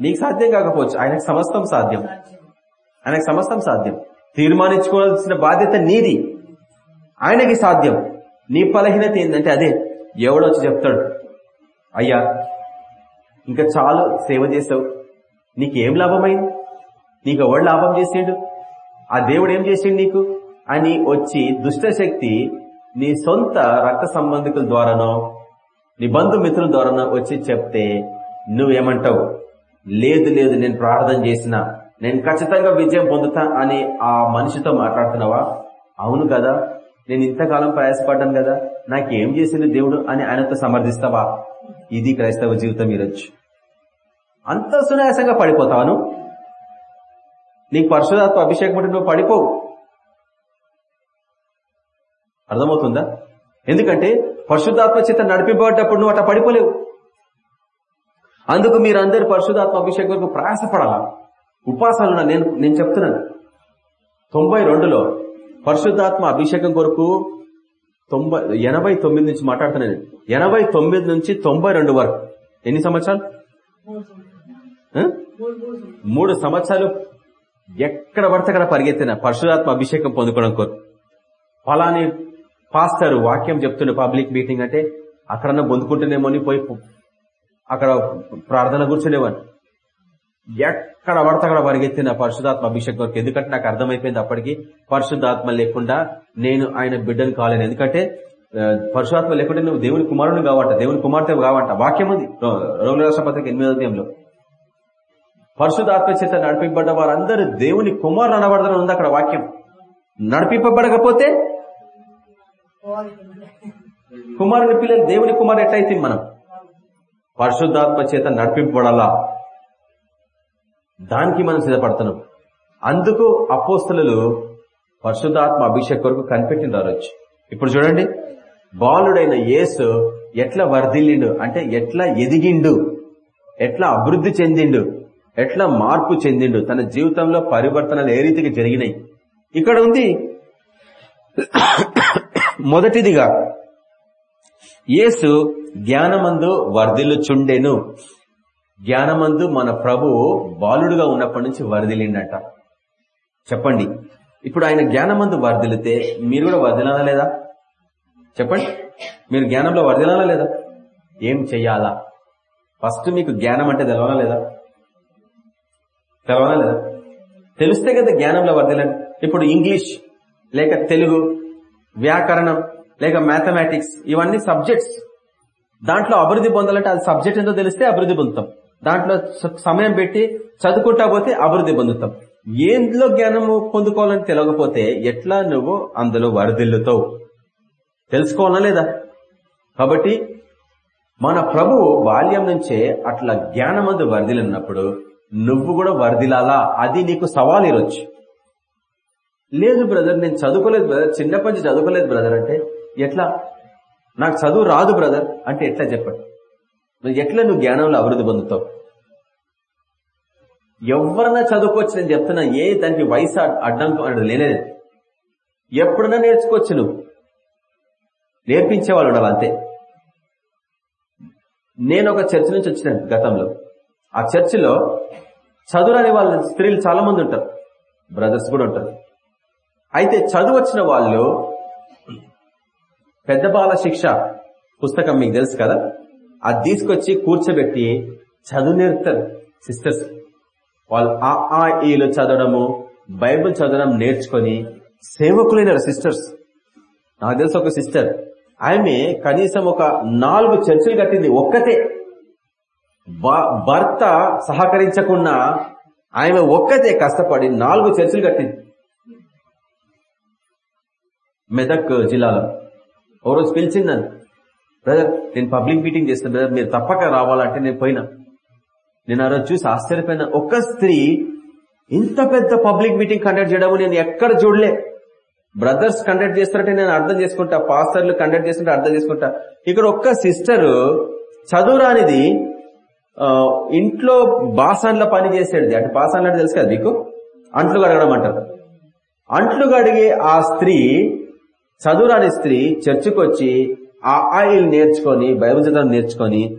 నీకు సాధ్యం కాకపోవచ్చు. ఆయనకు సమస్తం సాధ్యం. ఆయనకు సమస్తం సాధ్యం. తీర్మానించుకోవాల్సిన బాధ్యత నీది. ఆయనకి సాధ్యం. నీ బలహీనత ఏంటంటే అదే. ఎవడొచ్చి చెప్తాడు అయ్యా ఇంకా చాలు సేవ చేసావు నీకేం లాభమైంది? నీకు ఎవడు లాభం చేసేడు? ఆ దేవుడు ఏం చేసిండు నీకు? అని వచ్చి దుష్టశక్తి నీ సొంత రక్త సంబంధికుల ద్వారానో నీ బంధుమిత్రుల ద్వారానో వచ్చి చెప్తే నువ్వేమంటావు? లేదు లేదు నేను ప్రార్థన చేసిన. నేను ఖచ్చితంగా విజయం పొందుతా అని ఆ మనిషితో మాట్లాడుతున్నావా? అవును కదా. నేను ఇంతకాలం ప్రయాసపడ్డాను కదా. నాకేం చేసింది దేవుడు అని ఆయనతో సమర్థిస్తావా? ఇది క్రైస్తవ జీవితం ఈరోజు. అంత సునాయాసంగా పడిపోతావా నువ్వు? నీకు పరశురాత్మ అభిషేకం ఉంటే నువ్వు పడిపోవు. అర్థమవుతుందా? ఎందుకంటే పరిశుద్ధాత్మ చేత నడిపిబడ్డప్పుడు నువ్వు అట్లా పడిపోలేవు. అందుకు మీరందరూ పరిశుధాత్మ అభిషేకం వరకు ప్రయాసపడాలా? ఉపాసనలు నేను నేను చెప్తున్నాను. తొంభై రెండులో పరిశుద్ధాత్మ అభిషేకం కొరకు తొంభై ఎనభై తొమ్మిది నుంచి మాట్లాడుతున్నాను ఎనభై తొమ్మిది నుంచి తొంభై రెండు వరకు. ఎన్ని సంవత్సరాలు? మూడు సంవత్సరాలు ఎక్కడ పడితే అక్కడ పరిగెత్తిన పరశురాత్మ అభిషేకం పొందుకోవడం కోరు ఫలాని పాస్టర్ వాక్యం చెప్తుండే పబ్లిక్ మీటింగ్ అంటే అక్కడన్నా పొందుకుంటేనేమోని పోయి అక్కడ ప్రార్థన కూర్చునేవాడిని ఎక్కడ పడితే అక్కడ పరిగెత్తిన పరిశుధాత్మ అభిషేకం వరకు ఎందుకంటే నాకు అర్థమైపోయింది అప్పటికి పరిశుద్ధాత్మ లేకుండా నేను ఆయన బిడ్డను కాలేను. ఎందుకంటే ఆ, పరిశుధాత్మ లేకుంటే నువ్వు దేవుని కుమారుని కావంట దేవుని కుమార్తె కావంట. వాక్యం ఉంది. రోగుల రాష్ట్ర పత్రిక ఎనిమిదో అధ్యాయంలో. పరిశుధాత్మ చేత నడిపింపబడ్డ వారందరూ దేవుని కుమారులు అనబడదని ఉంది అక్కడ వాక్యం. నడిపింపబడకపోతే కుమారుని పిల్లలు దేవుని కుమారు ఎట్లయితే మనం? పరిశుద్ధాత్మ చేత నడిపింపబడాలా? దానికి మనం సిద్ధపడుతున్నాం. అందుకు అపోస్తలు పరిశుద్ధాత్మ అభిషేక్ కొరకు కనిపెట్టిన వచ్చి ఇప్పుడు చూడండి. బాలుడైన యేసు ఎట్లా వర్ధిల్లిండు? అంటే ఎట్లా ఎదిగిండు? ఎట్లా అభివృద్ధి చెందిండు? ఎట్లా మార్పు చెందిండు? తన జీవితంలో పరివర్తనలు ఏ రీతికి జరిగినాయి? ఇక్కడ ఉంది. మొదటిదిగా యేసు జ్ఞానమందు వర్ధిల్లుచుండెను. జ్ఞానమందు మన ప్రభు బాలుడుగా ఉన్నప్పటి నుంచి వరదిలిండట చెప్పండి. ఇప్పుడు ఆయన జ్ఞానమందు వరదిలితే మీరు కూడా వర్ధిలాలా లేదా? చెప్పండి. మీరు జ్ఞానంలో వర్ధిలాలా లేదా? ఏం చెయ్యాలా? ఫస్ట్ మీకు జ్ఞానం అంటే తెలవాలా లేదా? తెలవాలా లేదా తెలిస్తే కదా జ్ఞానంలో వర్ధిలండి ఇప్పుడు ఇంగ్లీష్ లేక తెలుగు వ్యాకరణం లేక మ్యాథమెటిక్స్ ఇవన్నీ సబ్జెక్ట్స్ దాంట్లో అభివృద్ధి పొందాలంటే అది సబ్జెక్ట్ ఏంటో తెలిస్తే అభివృద్ధి పొందుతాం. దాంట్లో సమయం పెట్టి చదువుకుంటా పోతే అభివృద్ధి పొందుతాం. ఏందులో జ్ఞానము పొందుకోవాలని తెలియకపోతే ఎట్లా నువ్వు అందులో వరదిల్లుతావు తెలుసుకోవాలా లేదా? కాబట్టి మన ప్రభువు బాల్యం నుంచే అట్లా జ్ఞానమందు వరదిలినప్పుడు నువ్వు కూడా వరదిలాలా అది నీకు సవాల్ ఈరొచ్చు లేదు బ్రదర్ నేను చదువుకోలేదు బ్రదర్. చిన్నప్పటి నుంచి చదువుకోలేదు బ్రదర్ అంటే ఎట్లా? నాకు చదువు రాదు బ్రదర్ అంటే ఎట్లా చెప్పండి? నువ్వు ఎట్లా నువ్వు జ్ఞానంలో అభివృద్ధి పొందుతావు? ఎవరన్నా చదువుకోవచ్చు నేను చెప్తున్నా ఏ దానికి వయసు అడ్- అడ్డంకం అనేది లేనేది ఎప్పుడన్నా నేర్చుకోవచ్చు నువ్వు. నేర్పించేవాళ్ళు ఉండాలి అంతే. నేను ఒక చర్చ్ నుంచి వచ్చినాను గతంలో. ఆ చర్చిలో చదువురాని వాళ్ళ స్త్రీలు చాలా మంది ఉంటారు. బ్రదర్స్ కూడా ఉంటారు. అయితే చదువు వచ్చిన వాళ్ళు పెద్ద బాల శిక్ష పుస్తకం మీకు తెలుసు కదా? అది తీసుకొచ్చి కూర్చోబెట్టి చదువు నేర్పుతారు సిస్టర్స్ వాళ్ళు ఆ ఆ ఈలు చదవడము బైబిల్ చదవడం నేర్చుకొని సేవకులైన సిస్టర్స్ నాకు తెలుసు ఒక సిస్టర్ ఆమె కనీసం ఒక నాలుగు చర్చలు కట్టింది ఒక్కతే భర్త సహకరించకుండా ఆమె ఒక్కతే కష్టపడి నాలుగు చర్చలు కట్టింది. మెదక్ జిల్లాలో. ఓ రోజు పిలిచింది నన్ను. బ్రదర్ నేను పబ్లిక్ మీటింగ్ చేస్తాను బ్రదర్ మీరు తప్పక రావాలంటే నేను పోయినా. నేను ఆ రోజు చూసి ఆశ్చర్యపోయినా. ఒక్క స్త్రీ ఇంత పెద్ద పబ్లిక్ మీటింగ్ కండక్ట్ చేయడం నేను ఎక్కడ చూడలే. బ్రదర్స్ కండక్ట్ చేస్తారంటే నేను అర్థం చేసుకుంటా పాస్టర్లు కండక్ట్ చేస్తుంటే అర్థం చేసుకుంటా. ఇక్కడ ఒక్క సిస్టర్ చదువురానిది ఇంట్లో బాసాన్ల పని చేసేది. అంటే బాసాన్లు అంటే తెలుసు కదా మీకు? అంట్లు కడగడం అంటారు. అంట్లు కడిగే ఆ స్త్రీ చదువురాని స్త్రీ చర్చికి వచ్చి ఆ ఆయిల్ నేర్చుకొని బైబిల్ చదవడం నేర్చుకొని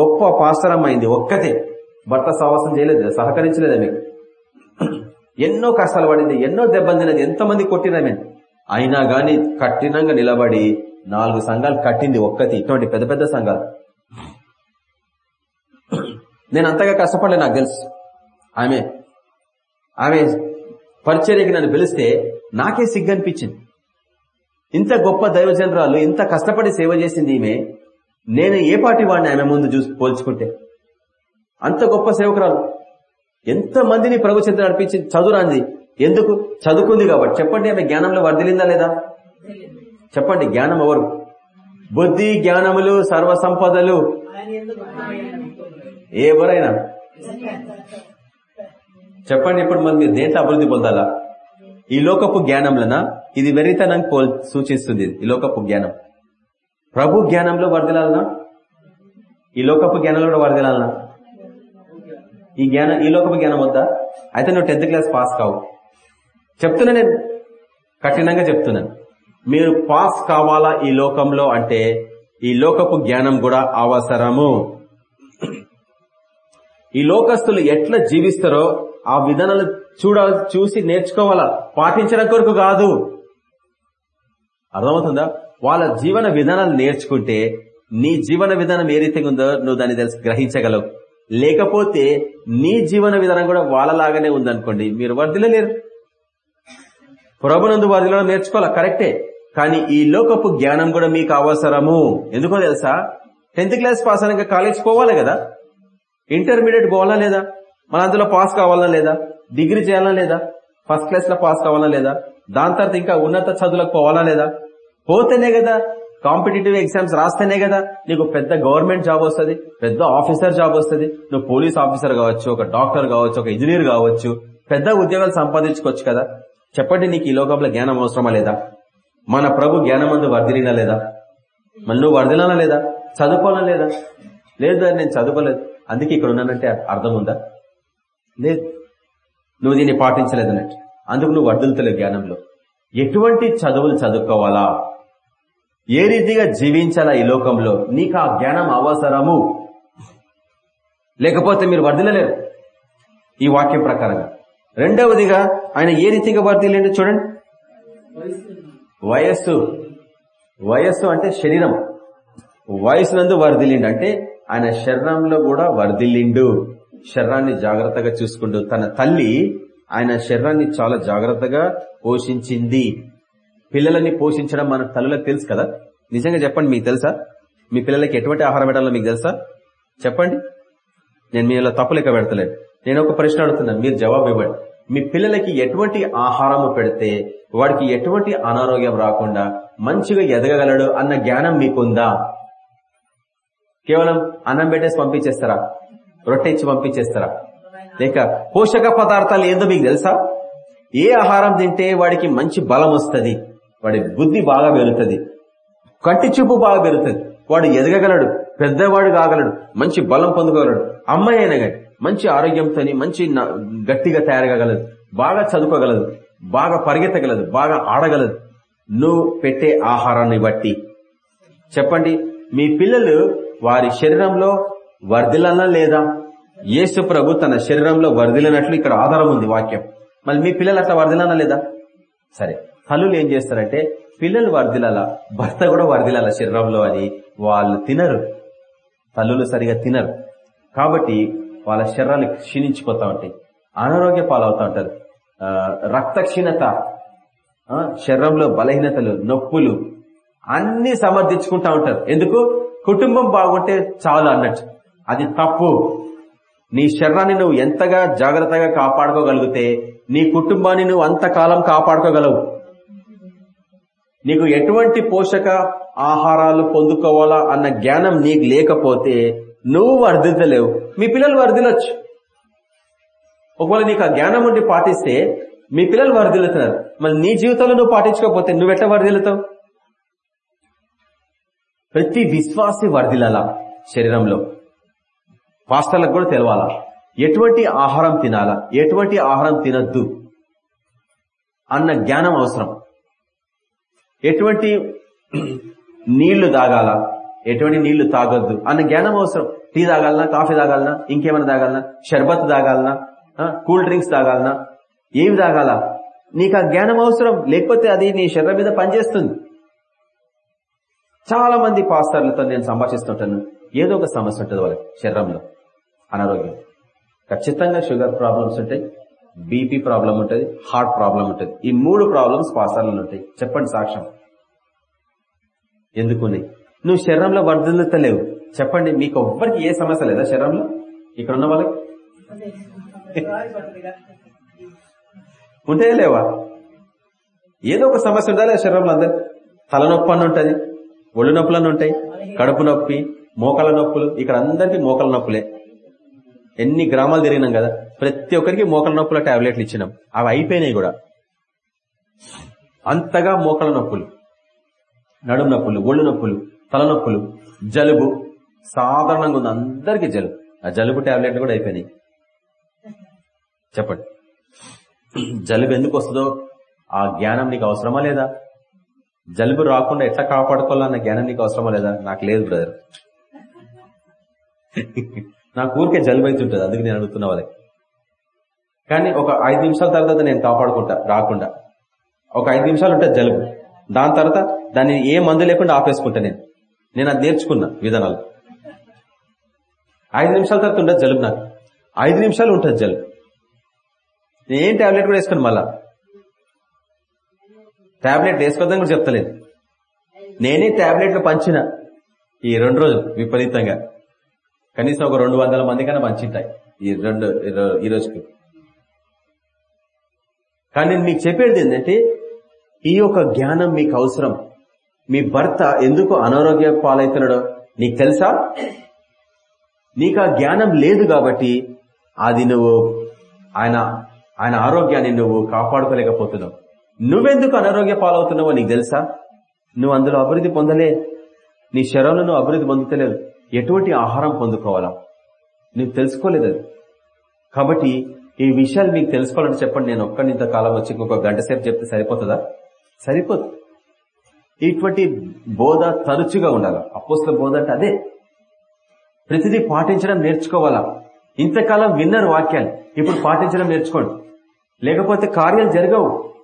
గొప్ప పాస్తరం అయింది ఒక్కతే. భర్త సహవాసం చేయలేదు సహకరించలేదు మీకు. ఎన్నో కష్టాలు పడింది ఎన్నో దెబ్బలు తినది ఎంతమంది కొట్టినా మేము. అయినా గాని కఠినంగా నిలబడి నాలుగు సంఘాలు కట్టింది ఒక్కతి ఇటువంటి పెద్ద పెద్ద సంఘాలు. నేను అంతగా కష్టపడలే నాకు తెలుసు. ఆమె ఆమె పరిచర్యకి నన్ను పిలిస్తే నాకే సిగ్గు అనిపించింది ఇంత గొప్ప దైవజనరాలు ఇంత కష్టపడి సేవ చేసింది ఈమె నేను ఏ పాటి వాడిని ఆమె ముందు చూసి పోల్చుకుంటే. అంత గొప్ప సేవకురాలు. ఎంత మందిని ప్రభు చెంత నడిపించి చదువురాంది. ఎందుకు? చదువుకుంది కాబట్టి. చెప్పండి ఆమె జ్ఞానంలో వర్దిలిందా లేదా? చెప్పండి జ్ఞానం ఎవరు? బుద్ధి జ్ఞానములు సర్వ సంపదలు ఎవరైనా చెప్పండి ఇప్పుడు మరి మీరు దేంట్లో అభివృద్ధి పొందాలా? ఈ లోకపు జ్ఞానంలోనా? ఇది వెరితనం పోల్ సూచిస్తుంది ఈ లోకపు జ్ఞానం. ప్రభు జ్ఞానంలో వరదలాలనా ఈ లోకపు జ్ఞానంలో కూడా వర్దిలాలనా ఈ జ్ఞానం ఈ లోకపు జ్ఞానం వద్దా? అయితే నువ్వు టెన్త్ క్లాస్ పాస్ కావు. చెప్తున్నా నేను కఠినంగా చెప్తున్నాను మీరు పాస్ కావాలా ఈ లోకంలో అంటే ఈ లోకపు జ్ఞానం కూడా అవసరము. ఈ లోకస్తులు ఎట్లా జీవిస్తారో ఆ విధానాలు చూడ చూసి నేర్చుకోవాలా? పాటించడం కొరకు కాదు. అర్థమవుతుందా? వాళ్ళ జీవన విధానాలు నేర్చుకుంటే నీ జీవన విధానం ఏ రీతిగా ఉందో నువ్వు దాన్ని తెలిసి గ్రహించగలవు. లేకపోతే నీ జీవన విధానం కూడా వాళ్ళలాగానే ఉందనుకోండి మీరు వర్దిలలేరు ప్రభునందు వర్దిలో నేర్చుకోవాలా? కరెక్టే. కానీ ఈ లోకపు జ్ఞానం కూడా మీకు అవసరము. ఎందుకో తెలుసా? టెన్త్ క్లాస్ పాస్ అయినాక కాలేజ్ పోవాలి కదా. ఇంటర్మీడియట్ పోవాలా లేదా? మన అందులో పాస్ కావాలా లేదా? డిగ్రీ చేయాలా లేదా? ఫస్ట్ క్లాస్లో పాస్ కావాలా లేదా? దాని తర్వాత ఇంకా ఉన్నత చదువులకు పోవాలా లేదా? పోతేనే కదా కాంపిటేటివ్ ఎగ్జామ్స్ రాస్తేనే కదా నీకు పెద్ద గవర్నమెంట్ జాబ్ వస్తుంది పెద్ద ఆఫీసర్ జాబ్ వస్తుంది నువ్వు పోలీస్ ఆఫీసర్ కావచ్చు ఒక డాక్టర్ కావచ్చు ఒక ఇంజనీర్ కావచ్చు పెద్ద ఉద్యోగాలు సంపాదించుకోవచ్చు కదా. చెప్పండి నీకు ఈ లోకంలో జ్ఞానం అవసరమా లేదా? మన ప్రభు జ్ఞానమందు వర్ధిలినా లేదా? మళ్ళీ నువ్వు వర్ధిలానా లేదా? చదువుకోవాలా లేదా? లేదు నేను చదువుకోలేదు. అందుకే ఇక్కడ ఉన్నానంటే అర్థం ఉందా? లేదు. నువ్వు దీన్ని పాటించలేదన్నట్టు. అందుకు నువ్వు వర్ధులతలేవు జ్ఞానంలో ఎటువంటి చదువులు చదువుకోవాలా? ఏ రీతిగా జీవించాలా ఈ లోకంలో? నీకు ఆ జ్ఞానం అవసరము. లేకపోతే మీరు వర్ధిలలేరు ఈ వాక్యం ప్రకారంగా. రెండవదిగా ఆయన ఏ రీతిగా వర్ధిల్లేండి చూడండి. వయస్సు. వయస్సు అంటే శరీరం. వయసునందు వర్ధిల్లిండు అంటే ఆయన శరీరంలో కూడా వర్ధిల్లిండు. శరీరాన్ని జాగ్రత్తగా చూసుకుంటూ తన తల్లి ఆయన శరీరాన్ని చాలా జాగ్రత్తగా పోషించింది. పిల్లలని పోషించడం మన తల్లులకు తెలుసు కదా? నిజంగా చెప్పండి మీకు తెలుసా? మీ పిల్లలకి ఎటువంటి ఆహారం పెట్టాలో మీకు తెలుసా? చెప్పండి. నేను మీ తప్పు లెక్క పెడతలేదు. నేను ఒక ప్రశ్న అడుగుతున్నాను మీరు జవాబు ఇవ్వండి. మీ పిల్లలకి ఎటువంటి ఆహారము పెడితే వాడికి ఎటువంటి అనారోగ్యం రాకుండా మంచిగా ఎదగగలడు అన్న జ్ఞానం మీకుందా? కేవలం అన్నం పెట్టేసి పంపించేస్తారా? రొట్టె ఇచ్చి పంపించేస్తారా? లేక పోషక పదార్థాలు ఏందో మీకు తెలుసా? ఏ ఆహారం తింటే వాడికి మంచి బలం వస్తుంది? వాడి బుద్ధి బాగా పెరుగుతుంది. కంటి చూపు బాగా పెరుగుతుంది. వాడు ఎదగగలడు పెద్దవాడు కాగలడు మంచి బలం పొందుకోగలడు. అమ్మాయి అయినా కానీ మంచి ఆరోగ్యంతో మంచి గట్టిగా తయారగలదు. బాగా చదువుకోగలదు. బాగా పరిగెత్తగలదు. బాగా ఆడగలదు. నువ్వు పెట్టే ఆహారాన్ని బట్టి. చెప్పండి మీ పిల్లలు వారి శరీరంలో వర్ధిలనా లేదా? యేసు ప్రభు తన శరీరంలో వర్ధిలినట్లు ఇక్కడ ఆధారం ఉంది వాక్యం. మళ్ళీ మీ పిల్లలు అట్లా వర్ధిలనా లేదా? సరే తల్లులు ఏం చేస్తారంటే పిల్లలు వర్ధిలాల భర్త కూడా వర్ధిలాల శరీరంలో అని వాళ్ళు తినరు. తల్లులు సరిగా తినరు. కాబట్టి వాళ్ళ శరీరాలు క్షీణించిపోతా ఉంటాయి. అనారోగ్య పాలవుతా ఉంటారు. ఆ, రక్త క్షీణత శరీరంలో బలహీనతలు నొప్పులు అన్ని సమర్థించుకుంటా ఉంటారు. ఎందుకు? కుటుంబం బాగుంటే చాలు అన్నట్టు. అది తప్పు. నీ శరీరాన్ని నువ్వు ఎంతగా జాగ్రత్తగా కాపాడుకోగలిగితే నీ కుటుంబాన్ని నువ్వు అంతకాలం కాపాడుకోగలవు. నీకు ఎటువంటి పోషక ఆహారాలు పొందుకోవాలా అన్న జ్ఞానం నీకు లేకపోతే నువ్వు వర్ధించలేవు మీ పిల్లలు వర్ధిలొచ్చు ఒకవేళ నీకు ఆ జ్ఞానం ఉండి పాటిస్తే మీ పిల్లలు వర్ధిల్లుతున్నారు. మళ్ళీ నీ జీవితంలో నువ్వు పాటించకపోతే నువ్వెట్లా వర్ధిల్లుతావు? ప్రతి విశ్వాసి వర్ధిల్లాల శరీరంలో. పాస్టర్లకు కూడా తెలవాలా? ఎటువంటి ఆహారం తినాలా? ఎటువంటి ఆహారం తినద్దు? అన్న జ్ఞానం అవసరం. ఎటువంటి నీళ్ళు తాగాల? ఎటువంటి నీళ్ళు తాగొద్దు? అన్న జ్ఞానం అవసరం. టీ తాగాలనా? కాఫీ తాగాలనా? ఇంకేమైనా తాగాలనా? షర్బత్ తాగాలనా? Cool drinks తాగాలనా? ఏమి తాగాల? నీకు ఆ జ్ఞానం అవసరం. లేకపోతే అది నీ శరీరం మీద పనిచేస్తుంది. చాలా మంది పాస్టర్లతో నేను సంభాషిస్తుంటాను. ఏదో ఒక సమస్య ఉంటుంది వాళ్ళకి శరీరంలో. అనారోగ్యం. ఖచ్చితంగా షుగర్ ప్రాబ్లమ్స్ ఉంటాయి బీపీ ప్రాబ్లం ఉంటుంది హార్ట్ ప్రాబ్లం ఉంటుంది. ఈ మూడు ప్రాబ్లమ్స్ పాస్టర్లలో ఉంటాయి. చెప్పండి సాక్ష్యం. ఎందుకున్నాయి నువ్వు శరీరంలో వర్ధలుతలేవు చెప్పండి మీకు ఎవ్వరికి ఏ సమస్య లేదా శరీరంలో? ఇక్కడ ఉన్న వాళ్ళకి? ఉంటే లేవా? ఏదో ఒక సమస్య ఉండాలి శరీరంలో అందరు తలనొప్పి అని ఉంటుంది. ఒళ్ళు నొప్పులను ఉంటాయి కడుపు నొప్పి మోకాల నొప్పులు ఇక్కడ అందరికీ మోకాల నొప్పులే. ఎన్ని గ్రామాలు తిరిగినాం కదా ప్రతి ఒక్కరికి మోకాల నొప్పుల టాబ్లెట్లు ఇచ్చినాం. అవి అయిపోయినాయి కూడా. అంతగా మోకాల నొప్పులు నడుము నొప్పులు ఒళ్ళు నొప్పులు తలనొప్పులు జలుబు సాధారణంగా ఉంది. అందరికీ జలుబు. ఆ జలుబు టాబ్లెట్లు కూడా అయిపోయినాయి. చెప్పండి. జలుబు ఎందుకు వస్తుందో ఆ జ్ఞానం నీకు అవసరమా లేదా? జలుబు రాకుండా ఎట్లా కాపాడుకోవాలన్న జ్ఞానం నీకు అవసరమా లేదా? నాకు లేదు బ్రదర్ నాకు ఊరికే జలుబు అవుతుంటుంది అందుకు నేను అడుగుతున్న వాళ్ళకి. కానీ ఒక ఐదు నిమిషాల తర్వాత నేను కాపాడుకుంటా రాకుండా. ఒక ఐదు నిమిషాలు ఉంటుంది జలుబు. దాని తర్వాత దాన్ని ఏ మందు లేకుండా ఆపేసుకుంటా నేను. నేను అది నేర్చుకున్నా విధానాలు. ఐదు నిమిషాల తర్వాత ఉండదు జలుబు నాకు. ఐదు నిమిషాలు ఉంటుంది జలుబు. నేను ఏం టాబ్లెట్ కూడా వేసుకుని మళ్ళా. టాబ్లెట్ వేసుకోద్దని కూడా చెప్తలేదు. నేనే టాబ్లెట్లు పంచిన ఈ రెండు రోజులు విపరీతంగా. కనీసం ఒక రెండు వందల మంది కన్నా పంచుంటాయి ఈ రెండు ఈ రోజుకి. కానీ నేను మీకు చెప్పేది ఏంటంటే ఈ యొక్క జ్ఞానం మీకు అవసరం. మీ భర్త ఎందుకు అనారోగ్య పాలవుతున్నాడో నీకు తెలుసా? నీకు ఆ జ్ఞానం లేదు కాబట్టి అది నువ్వు ఆయన ఆయన ఆరోగ్యాన్ని నువ్వు కాపాడుకోలేకపోతున్నావు. నువ్వెందుకు అనారోగ్య పాలవుతున్నావో నీకు తెలుసా? నువ్వు అందులో అభివృద్ధి పొందలే. నీ శరీరంలో నువ్వు అభివృద్ధి పొందుతలేవు ఎటువంటి ఆహారం పొందుకోవాలా? నువ్వు తెలుసుకోలేదు అది. కాబట్టి ఈ విషయాలు మీకు తెలుసుకోవాలని చెప్పండి. నేను ఒక్కడి ఇంత కాలం వచ్చి ఇంకొక గంట సేపు చెప్తే సరిపోతుందా? సరిపోదు. ఇటువంటి బోధ తరచుగా ఉండాలి. అపోస్తుల బోధ అంటే అదే. ప్రతిదీ పాటించడం నేర్చుకోవాలా? ఇంతకాలం విన్నారు వాక్యాలు. ఇప్పుడు పాటించడం నేర్చుకోండి. లేకపోతే కార్యాలు జరగవు.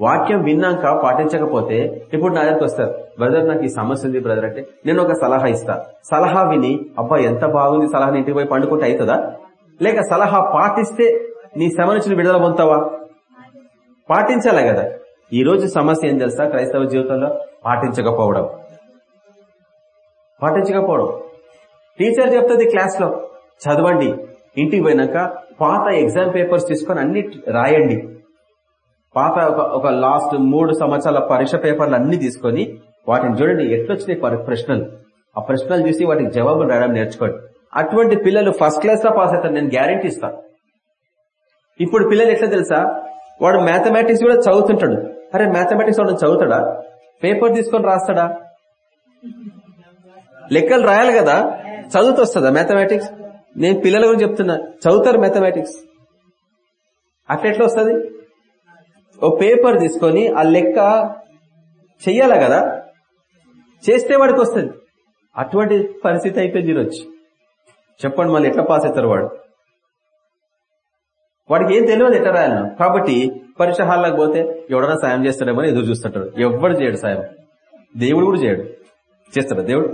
వాక్యం విన్నాక పాటించకపోతే ఇప్పుడు నా దగ్గరకు వస్తారు బ్రదర్ నాకు ఈ సమస్య ఉంది బ్రదర్ అంటే నేను ఒక సలహా ఇస్తా. సలహా విని అబ్బా ఎంత బాగుంది సలహా ఇంటికి పోయి పండుకుంటే అవుతుందా లేక సలహా పాటిస్తే నీ శ్రమ నుంచి విడుదల పొందుతావా? పాటించాలే కదా. ఈ రోజు సమస్య ఏం తెలుసా క్రైస్తవ జీవితంలో? పాటించకపోవడం. పాటించకపోవడం. టీచర్ చెప్తుంది క్లాస్లో చదవండి. ఇంటికి పోయినాక పాత ఎగ్జామ్ పేపర్స్ తీసుకొని అన్ని రాయండి. పాత ఒక ఒక లాస్ట్ మూడు సంవత్సరాల పరీక్ష పేపర్లు అన్ని తీసుకొని వాటిని చూడండి ఎట్లొచ్చినాయి ప్రశ్నలు. ఆ ప్రశ్నలు చూసి వాటికి జవాబులు రాయడం నేర్చుకోండి. అటువంటి పిల్లలు ఫస్ట్ క్లాస్లో పాస్ అవుతారు నేను గ్యారంటీ ఇస్తాను ఇప్పుడు పిల్లలు ఎట్లా తెలుసా? వాడు మ్యాథమెటిక్స్ కూడా చదువుతుంటాడు. అరే మ్యాథమెటిక్స్ వాడు చదువుతాడా? పేపర్ తీసుకొని రాస్తాడా? లెక్కలు రాయాలి కదా? చదువుతూ వస్తుందా మ్యాథమెటిక్స్ నేను పిల్లల గురించి చెప్తున్నా చదువుతారు మ్యాథమెటిక్స్ అట్లా ఎట్లా వస్తుంది? ఓ పేపర్ తీసుకొని ఆ లెక్క చెయ్యాలా కదా? చేస్తే వాడికి వస్తుంది. అటువంటి పరిస్థితి అయిపోయింది ఈరోజు చెప్పండి మళ్ళీ ఎట్లా పాస్ అవుతారు వాడు? వాడికి ఏం తెలియదు ఎట్లా రాయాలను కాబట్టి పరీక్ష హాల్లోకి పోతే ఎవడన్నా సాయం చేస్తాడేమో ఎదురు చూస్తుంటాడు. ఎవడు చేయడు సాయం. దేవుడు కూడా చేయడు. చేస్తాడు దేవుడు?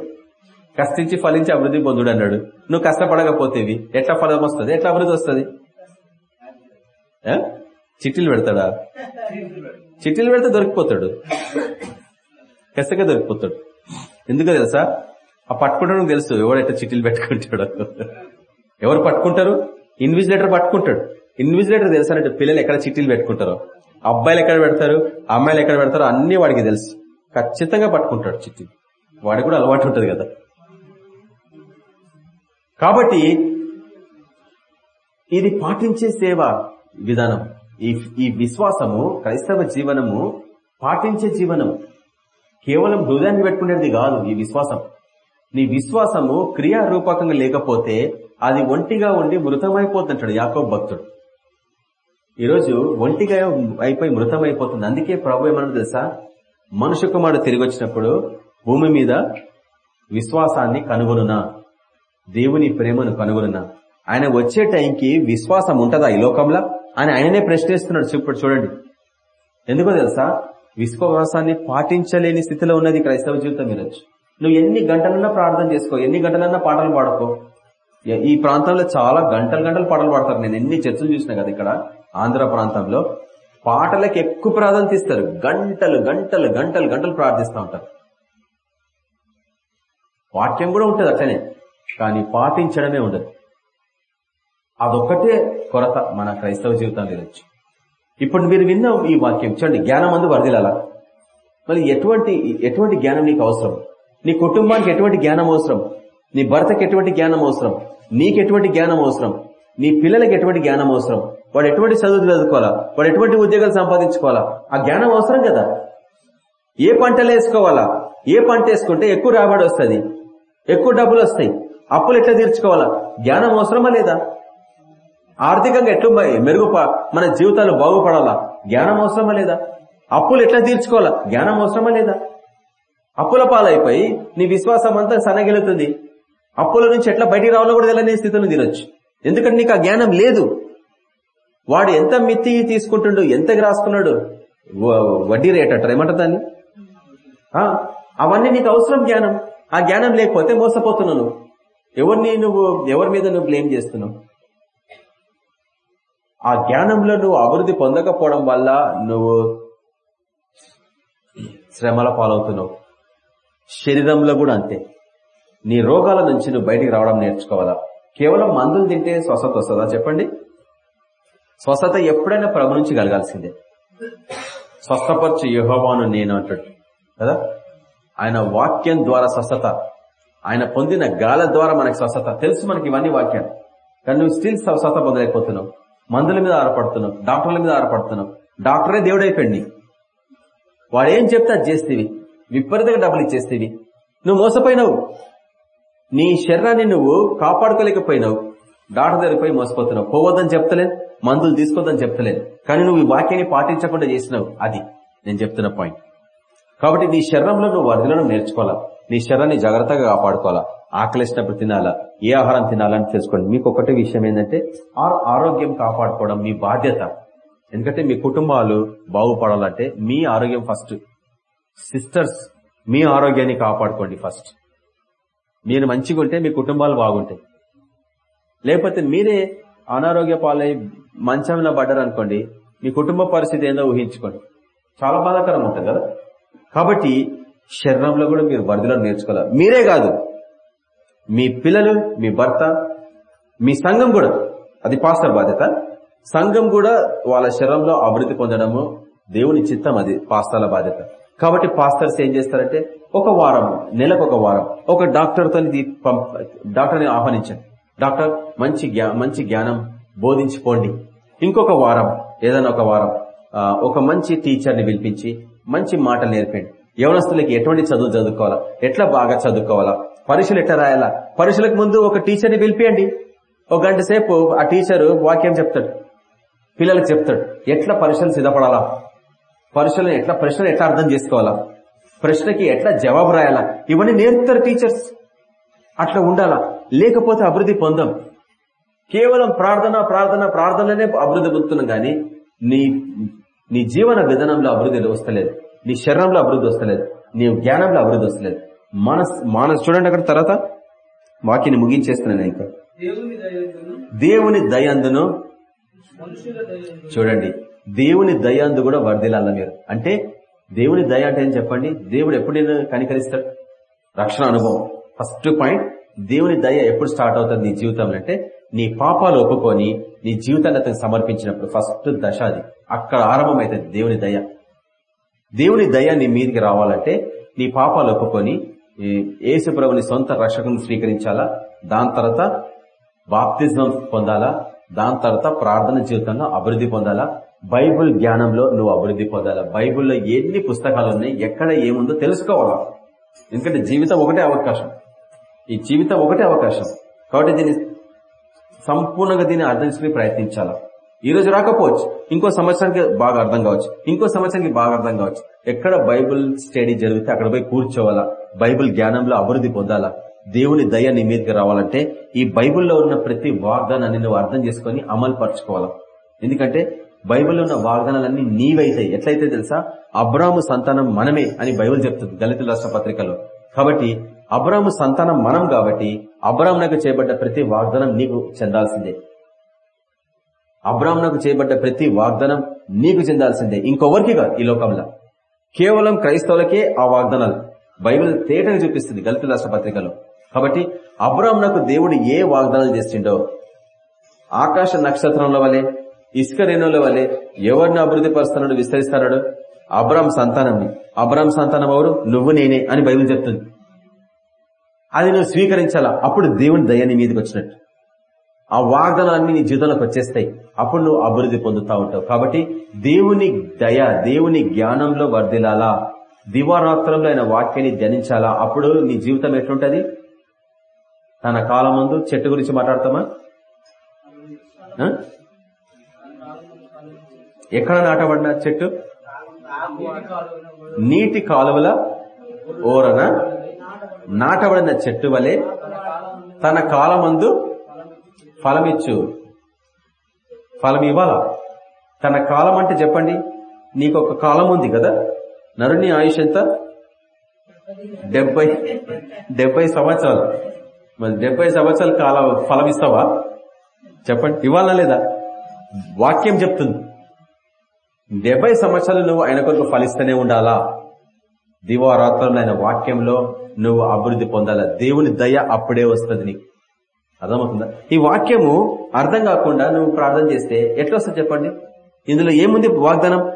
కష్టించి ఫలించి అభివృద్ధి పొందుడు అన్నాడు. నువ్వు కష్టపడకపోతేవి ఎట్లా ఫలం వస్తుంది? ఎట్లా అభివృద్ధి వస్తుంది? ఆ? చిట్టీలు పెడతాడా? చిట్టీలు పెడితే దొరికిపోతాడు. ఖచ్చితంగా దొరికిపోతాడు. ఎందుకో తెలుసా? ఆ పట్టుకుంటాడు తెలుసు. ఎవడైతే చిట్టీలు పెట్టుకుంటాడు. ఎవరు పట్టుకుంటారు? ఇన్విజిలేటర్ పట్టుకుంటాడు. ఇన్విజిలేటర్ తెలుసానంటే పిల్లలు ఎక్కడ చిట్టీలు పెట్టుకుంటారో? అబ్బాయిలు ఎక్కడ పెడతారు? అమ్మాయిలు ఎక్కడ పెడతారో అన్ని వాడికి తెలుసు. ఖచ్చితంగా పట్టుకుంటాడు చిట్టి వాడికి కూడా అలవాటు ఉంటుంది కదా. కాబట్టి ఇది పాటించే సేవ విధానం. ఈ ఈ విశ్వాసము క్రైస్తవ జీవనము పాటించే జీవనం కేవలం హృదయాన్ని పెట్టుకునేది కాదు ఈ విశ్వాసం. నీ విశ్వాసము క్రియారూపకంగా లేకపోతే అది ఒంటిగా ఉండి మృతమైపోతుంటాడు యాకోబ్ భక్తుడు. ఈరోజు ఒంటిగా అయిపోయి మృతమైపోతుంది. అందుకే ప్రభు ఏమన్నా తెలుసా? మనుషు కుమారుడు తిరిగి వచ్చినప్పుడు భూమి మీద విశ్వాసాన్ని కనుగొనునా. దేవుని ప్రేమను కనుగొనునా. ఆయన వచ్చే టైంకి విశ్వాసం ఉంటుందా ఈ లోకంలో? అని ఆయననే ప్రశ్నిస్తున్నాడు ఇప్పుడు చూడండి. ఎందుకో తెలుసా? విశ్వాసాన్ని పాటించలేని స్థితిలో ఉన్నది క్రైస్తవ జీవితం వినొచ్చు నువ్వు ఎన్ని గంటలన్నా ప్రార్థన చేసుకో ఎన్ని గంటలన్నా పాటలు పాడుకో. ఈ ప్రాంతంలో చాలా గంటలు గంటలు పాటలు పాడతారు. నేను ఎన్ని చర్చలు చూసినా కదా ఇక్కడ ఆంధ్ర ప్రాంతంలో. పాటలకు ఎక్కువ ప్రాధాన్యత ఇస్తారు. గంటలు గంటలు గంటలు గంటలు ప్రార్థిస్తూ ఉంటారు. వాక్యం కూడా ఉంటుంది అట్లనే. కానీ పాటించడమే ఉండదు. అదొక్కటే కొరత మన క్రైస్తవ జీవితాన్ని నుంచి ఇప్పుడు మీరు విన్న ఈ వాక్యం చూడండి జ్ఞానం అందు వరదిలాల మరి ఎటువంటి ఎటువంటి జ్ఞానం నీకు అవసరం? నీ కుటుంబానికి ఎటువంటి జ్ఞానం అవసరం? నీ భర్తకి ఎటువంటి జ్ఞానం అవసరం? నీకు ఎటువంటి జ్ఞానం అవసరం? నీ పిల్లలకి ఎటువంటి జ్ఞానం అవసరం? వాడు ఎటువంటి చదువులు చదువుకోవాలా? వాడు ఎటువంటి ఉద్యోగాలు సంపాదించుకోవాలా? ఆ జ్ఞానం అవసరం కదా? ఏ పంటలు వేసుకోవాలా? ఏ పంట వేసుకుంటే ఎక్కువ రాబడి వస్తుంది? ఎక్కువ డబ్బులు వస్తాయి? అప్పులు ఎట్లా తీర్చుకోవాలా? జ్ఞానం అవసరమా లేదా? ఆర్థికంగా ఎట్లు మెరుగు మన జీవితాలు బాగుపడాలా? జ్ఞానం అవసరమా లేదా? అప్పులు ఎట్లా తీర్చుకోవాలా? జ్ఞానం అవసరమా లేదా? అప్పుల పాలైపోయి నీ విశ్వాసం అంతా సన్నగిలుతుంది అప్పుల నుంచి ఎట్లా బయటికి రావాలో కూడా తెలియని స్థితిలో తినొచ్చు ఎందుకంటే నీకు ఆ జ్ఞానం లేదు. వాడు ఎంత మిత్తి తీసుకుంటుండు ఎంతకి రాసుకున్నాడు? వడ్డీ రేట్ అంటారు. ఏమంటారు దాన్ని? అవన్నీ నీకు అవసరం జ్ఞానం. ఆ జ్ఞానం లేకపోతే మోసపోతున్నావు నువ్వు ఎవరిని నువ్వు ఎవరి మీద నువ్వు బ్లేమ్ చేస్తున్నావు? ఆ జ్ఞానంలో నువ్వు అభివృద్ధి పొందకపోవడం వల్ల నువ్వు శ్రమల పాలవుతున్నావు. శరీరంలో కూడా అంతే. నీ రోగాల నుంచి నువ్వు బయటికి రావడం నేర్చుకోవాలా? కేవలం మందులు తింటే స్వస్థత వస్తుందా? చెప్పండి. స్వస్థత ఎప్పుడైనా ప్రభు నుంచి కలగాల్సిందే. స్వస్థపరచు యుహోవాను నేను అంటాడు కదా? ఆయన వాక్యం ద్వారా స్వస్థత. ఆయన పొందిన గాల ద్వారా మనకి స్వస్థత. తెలుసు మనకి ఇవన్నీ వాక్యాలు. కానీ నువ్వు స్టిల్ స్వస్థత పొందలేకపోతున్నావు. మందుల మీద ఆరపడుతున్నావు డాక్టర్ల మీద ఆరపడుతున్నావు డాక్టరే దేవుడైపోయింది. నీకు. వాడు ఏం చెప్తే అది చేస్తేవి విపరీతంగా డబ్బులు ఇచ్చేస్తేవి నువ్వు మోసపోయినావు. నీ శరీరాన్ని నువ్వు కాపాడుకోలేకపోయినావు. డాక్టర్ దగ్గరికి పోయి మోసపోతున్నావు. పోవద్దని చెప్తలేదు మందులు తీసుకోవద్దని చెప్తలేదు కానీ నువ్వు ఈ వాక్యాన్ని పాటించకుండా చేసినావు. అది నేను చెప్తున్న పాయింట్ కాబట్టి నీ శరీరంలో నువ్వు వర్ధలను నేర్చుకోవాలా? నీ శరీరాన్ని జాగ్రత్తగా కాపాడుకోవాలా? ఆకలిసినప్పుడు తినాలా? ఏ ఆహారం తినాలని తెలుసుకోండి. మీకు ఒకటి విషయం ఏంటంటే ఆ- ఆరోగ్యం కాపాడుకోవడం మీ బాధ్యత. ఎందుకంటే మీ కుటుంబాలు బాగుపడాలంటే మీ ఆరోగ్యం ఫస్ట్. సిస్టర్స్ మీ ఆరోగ్యాన్ని కాపాడుకోండి ఫస్ట్. మీరు మంచిగా ఉంటే మీ కుటుంబాలు బాగుంటాయి. లేకపోతే మీరే అనారోగ్య పాలై మంచంలో పడ్డారు అనుకోండి మీ కుటుంబ పరిస్థితి ఏందో ఊహించుకోండి. చాలా బాధాకరం ఉంటుంది కదా? కాబట్టి శరీరంలో కూడా మీరు వరదలను నేర్చుకోవాలి. మీరే కాదు. మీ పిల్లలు మీ భర్త మీ సంఘం కూడా అది పాస్టర్ బాధ్యత. సంఘం కూడా వాళ్ళ శరంలో అభివృద్ధి పొందడము దేవుని చిత్తం అది పాస్తాల బాధ్యత. కాబట్టి పాస్టర్స్ ఏం చేస్తారంటే ఒక వారం నెలకు ఒక వారం ఒక డాక్టర్తో డాక్టర్ని ఆహ్వానించండి. డాక్టర్ మంచి జ్ఞా- మంచి జ్ఞానం బోధించుకోండి ఇంకొక వారం ఏదైనా ఒక వారం ఒక మంచి టీచర్ని పిలిపించి మంచి మాటలు నేర్పండి. యవనస్తులకి ఎటువంటి చదువు చదువుకోవాలా? ఎట్లా బాగా చదువుకోవాలా? పరీక్షలు ఎట్లా రాయాలా? పరీక్షలకు ముందు ఒక టీచర్ని పిలిపియండి. ఒక గంట సేపు ఆ టీచర్ వాక్యం చెప్తాడు. పిల్లలకు చెప్తాడు. ఎట్లా పరీక్షలు సిద్ధపడాలా? పరీక్షలను ఎట్లా ప్రశ్నలు ఎట్లా అర్థం చేసుకోవాలా? ప్రశ్నకి ఎట్లా జవాబు రాయాలా? ఇవన్నీ నేర్పుతారు టీచర్స్. అట్లా ఉండాలా? లేకపోతే అభివృద్ధి పొందాం. కేవలం ప్రార్థన ప్రార్థన ప్రార్థనలోనే అభివృద్ధి పొందుతున్నాం గాని నీ నీ జీవన విధానంలో అభివృద్ధి వస్తలేదు నీ శరీరంలో అభివృద్ధి వస్తలేదు నీ జ్ఞానంలో అభివృద్ధి వస్తలేదు మనస్ మానస్ చూడండి అక్కడ తర్వాత వాక్యని ముగించేస్తున్నాను ఇంకా. దేవుని దయందును చూడండి దేవుని దయాందు కూడా వర్ధిల్లాల మీరు. అంటే దేవుని దయ అంటే ఏం చెప్పండి? దేవుడు ఎప్పుడు నిన్ను కనికరిస్తాడు? రక్షణ అనుభవం. ఫస్ట్ పాయింట్ దేవుని దయ ఎప్పుడు స్టార్ట్ అవుతుంది నీ జీవితంలో అంటే నీ పాపాలు ఒప్పుకొని నీ జీవితాన్ని అతనికి సమర్పించినప్పుడు ఫస్ట్ దశ అది. అక్కడ ఆరంభమైతుంది దేవుని దయ. దేవుని దయ నీ మీదికి రావాలంటే నీ పాపాలు ఒప్పుకొని ఈ ప్రభుని సొంత రక్షకుని స్వీకరించాలా? దాని తర్వాత బాప్తిజం పొందాలా? దాని తర్వాత ప్రార్థన జీవితంలో అభివృద్ధి పొందాలా? బైబుల్ జ్ఞానంలో నువ్వు అభివృద్ధి పొందాలా? బైబుల్లో ఎన్ని పుస్తకాలు ఉన్నాయి? ఎక్కడ ఏముందో తెలుసుకోవాలా? ఎందుకంటే జీవితం ఒకటే అవకాశం. ఈ జీవితం ఒకటే అవకాశం. కాబట్టి దీన్ని సంపూర్ణంగా దీన్ని అర్థం చేసుకుని ప్రయత్నించాలా? ఈ రోజు రాకపోవచ్చు. ఇంకో సంవత్సరానికి బాగా అర్థం కావచ్చు. ఇంకో సంవత్సరానికి బాగా అర్థం కావచ్చు. ఎక్కడ బైబుల్ స్టడీ జరిగితే అక్కడ పోయి కూర్చోవాలా? బైబుల్ జ్ఞానంలో అభివృద్ధి పొందాలా? దేవుని దయ నీ మీదకి రావాలంటే ఈ బైబిల్లో ఉన్న ప్రతి వాగ్దానాన్ని నువ్వు అర్థం చేసుకుని అమలు పరచుకోవాలా? ఎందుకంటే బైబిల్లో ఉన్న వాగ్దానాలన్నీ నీవైతాయి ఎట్లయితే తెలుసా? అబ్రాము సంతానం మనమే అని బైబిల్ చెప్తుంది దళితుల రాష్ట్ర పత్రికలో. కాబట్టి అబ్రాము సంతానం మనం కాబట్టి అబ్రామునకు చేయబడ్డ ప్రతి వాగ్దానం నీకు చెందాల్సిందే. అబ్రాహ్మణకు చేయబడ్డ ప్రతి వాగ్దానం నీకు చెందాల్సిందే. ఇంకొవరికి కాదు ఈ లోకంలో. కేవలం క్రైస్తవులకే ఆ వాగ్దానాలు. బైబిల్ తేటగా చూపిస్తుంది గల్తీ రాష్ట్ర పత్రికలో. కాబట్టి అబ్రాహ్మణకు దేవుడు ఏ వాగ్దానాలు చేసిండో ఆకాశ నక్షత్రంలో వలె ఇసుక రేణుల వలె ఎవరిని అభివృద్ధి పరుస్తున్నాడు విస్తరిస్తున్నాడు అబ్రామ్ సంతానంని అబ్రామ్ సంతానం ఎవరు? నువ్వు నేనే అని బైబిల్ చెప్తుంది. అది నువ్వు స్వీకరించాలా? అప్పుడు దేవుని దయ నీ మీదకి వచ్చినట్టు. ఆ వాగ్దానాలన్నీ నీ జీవితంలోకి వచ్చేస్తాయి. అప్పుడు నువ్వు అభివృద్ధి పొందుతా ఉంటావు. కాబట్టి దేవుని దయ దేవుని జ్ఞానంలో వర్ధిల్లాలా. దివారాత్రంలో ఆయన వాక్యాన్ని ధ్యానించాలా అప్పుడు నీ జీవితం ఎట్లుంటది? తన కాలం ముందు చెట్టు గురించి మాట్లాడతామా? ఎక్కడ నాటబడిన చెట్టు? నీటి కాలువల ఓరన నాటబడిన చెట్టు వలె తన కాలమందు ఫలమిచ్చు. ఫలం ఇవ్వాలా? తన కాలం అంటే చెప్పండి. నీకు ఒక కాలం ఉంది కదా. నరుని ఆయుష్ ఎంత? డెబ్బై డెబ్బై సంవత్సరాలు. మరి డెబ్బై సంవత్సరాల కాలం ఫలం ఇస్తావా? చెప్పండి. ఇవ్వాలా లేదా? వాక్యం చెప్తుంది. డెబ్బై సంవత్సరాలు నువ్వు ఆయన కొరకు ఫలిస్తూనే ఉండాలా? దివారాత్రంలో ఆయన వాక్యంలో నువ్వు అభివృద్ధి పొందాలా? దేవుని దయ అప్పుడే వస్తుంది నీకు. అర్థమవుతుందా? ఈ వాక్యము అర్థం కాకుండా నువ్వు ప్రార్థన చేస్తే ఎట్లా వస్తుంది చెప్పండి? ఇందులో ఏముంది వాగ్దానం?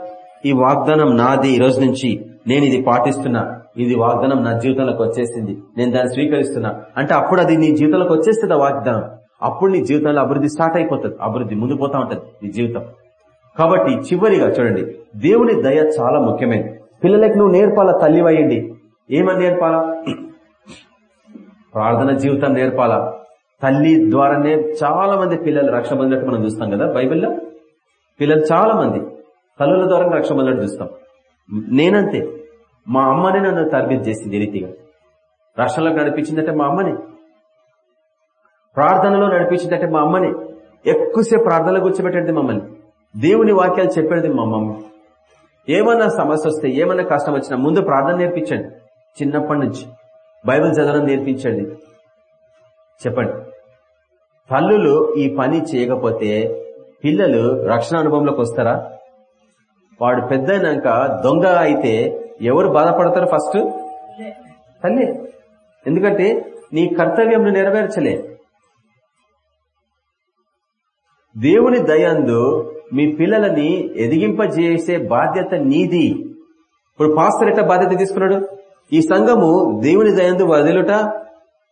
ఈ వాగ్దానం నాది ఈ రోజు నుంచి. నేను ఇది పాటిస్తున్నా. ఇది వాగ్దానం నా జీవితంలోకి వచ్చేసింది. నేను దాన్ని స్వీకరిస్తున్నా. అంటే అప్పుడు అది నీ జీవితంలోకి వచ్చేస్తుంది వాగ్దానం. అప్పుడు నీ జీవితంలో అభివృద్ధి స్టార్ట్ అయిపోతుంది. అభివృద్ధి ముందు పోతా ఉంటది నీ జీవితం. కాబట్టి చివరిగా చూడండి. దేవుని దయ చాలా ముఖ్యమైనది పిల్లలకి నువ్వు నేర్పాలా? తల్లివయ్యండి ఏమని నేర్పాలా? ప్రార్థన జీవితం నేర్పాలా? తల్లి ద్వారానే చాలా మంది పిల్లలు రక్షణ పొందినట్టు మనం చూస్తాం కదా బైబిల్లో? పిల్లలు చాలా మంది. తల్లుల ద్వారా రక్షణ పొందినట్టు చూస్తాం. నేనంతే. మా అమ్మనే నన్ను తరబితి చేసింది రీతిగా. రక్షణలోకి నడిపించిందంటే మా అమ్మనే. ప్రార్థనలో నడిపించిందంటే మా అమ్మనే. ఎక్కువసేపు ప్రార్థనలో కూర్చోబెట్టేది మమ్మల్ని. దేవుని వాక్యాలు చెప్పేది మా అమ్మమ్మ. ఏమన్నా సమస్య వస్తే ఏమన్నా కష్టం వచ్చినా ముందు ప్రార్థన నేర్పించండి. చిన్నప్పటి నుంచి బైబిల్ చదవడం నేర్పించండి. చెప్పండి. తల్లులు ఈ పని చేయకపోతే పిల్లలు రక్షణ అనుభవంలోకి వస్తారా? వాడు పెద్దయినాక దొంగ అయితే ఎవరు బాధపడతారు ఫస్ట్? తల్లి. ఎందుకంటే నీ కర్తవ్యం నెరవేర్చలే. దేవుని దయందు మీ పిల్లలని ఎదిగింపజేసే బాధ్యత నీది. ఇప్పుడు పాస్టర్ ఎట్లా బాధ్యత తీసుకున్నాడు? ఈ సంఘము దేవుని దయందు వదిలుట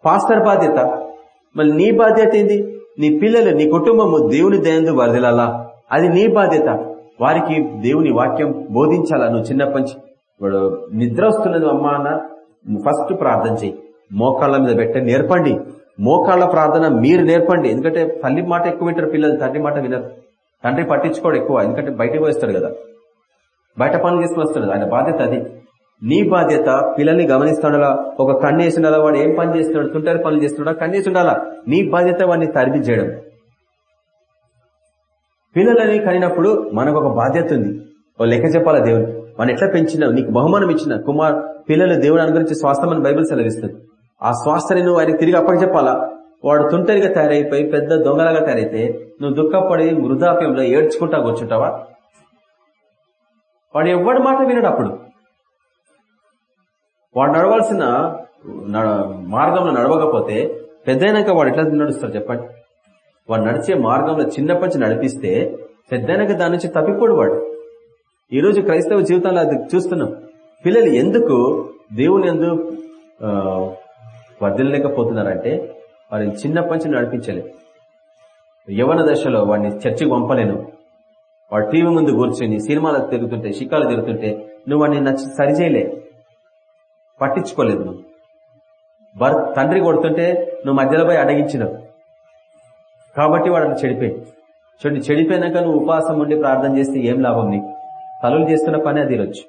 పాస్టర్ బాధ్యత. మళ్ళీ నీ బాధ్యత ఏంది? నీ పిల్లలు నీ కుటుంబము దేవుని దయందు వరదలాలా అది నీ బాధ్యత. వారికి దేవుని వాక్యం బోధించాలా నువ్వు చిన్నప్పటి నుంచి? ఇప్పుడు నిద్ర వస్తున్నది అమ్మా అన్న ఫస్ట్ ప్రార్థన చెయ్యి. మోకాళ్ళ మీద పెట్ట నేర్పండి. మోకాళ్ళ ప్రార్థన మీరు నేర్పండి. ఎందుకంటే తల్లి మాట ఎక్కువ వింటారు పిల్లలు తండ్రి మాట వినరు. తండ్రి పట్టించుకోడు ఎక్కువ ఎందుకంటే బయటకు వస్తాడు కదా. బయట పనులు చేసుకుని వస్తాడు ఆయన బాధ్యత అది. నీ బాధ్యత పిల్లల్ని గమనిస్తుండాలా? ఒక కన్ను వేసిండాలా వాడు ఏం పని చేస్తున్నాడు? తుంటారు పనులు చేస్తున్నాడా? కన్ను వేసి ఉండాలా? నీ బాధ్యత వాడిని తరిమి చేయడం. పిల్లలని కనినప్పుడు మనకు ఒక బాధ్యత ఉంది. ఓ లెక్క చెప్పాలా దేవుడు? వాడిని ఎట్లా పెంచినావు? నీకు బహుమానం ఇచ్చిన కుమార్ పిల్లలు దేవుడు అనుగురించి స్వాస్థమని బైబిల్ సెలవిస్తుంది. ఆ స్వాస్థని నువ్వు ఆయనకు తిరిగి అప్పటి చెప్పాలా? వాడు తుంటరిగా తయారైపోయి పెద్ద దొంగలాగా తయారైతే నువ్వు దుఃఖపడి వృద్ధాప్యంలో ఏడ్చుకుంటా కూర్చుంటావా? వాడు ఎవ్వడి మాట వినడు అప్పుడు. వాడు నడవాల్సిన మార్గంలో నడవకపోతే పెద్దయినాక వాడు ఎట్లా నడుస్తాడు చెప్పండి? వాడు నడిచే మార్గంలో చిన్నప్పటి నుంచి నడిపిస్తే పెద్దయినాక దాని నుంచి తప్పిపోడు వాడు. ఈరోజు క్రైస్తవ జీవితంలో అది చూస్తున్నాం. పిల్లలు ఎందుకు దేవుని ఎందు వదిలేకపోతున్నారంటే వారిని చిన్నప్పటి నుంచి నడిపించలేదు యవన దశలో వాడిని చర్చికి పంపలేను. వాడు టీవీ ముందు కూర్చొని సినిమాలకు తిరుగుతుంటే షికాలు తిరుగుతుంటే నువ్వు వాడిని నచ్చి సరిచేయలే పట్టించుకోలేదు నువ్వు. భర్త తండ్రి కొడుతుంటే నువ్వు మధ్యలో పోయి అడగించినావు. కాబట్టి వాడు అట్లా చెడిపోయి. చూడండి చెడిపోయినాక నువ్వు ఉపవాసం ఉండి ప్రార్థన చేస్తే ఏం లాభం నీకు? తలలు చేస్తున్న పని అది ఈరోజు.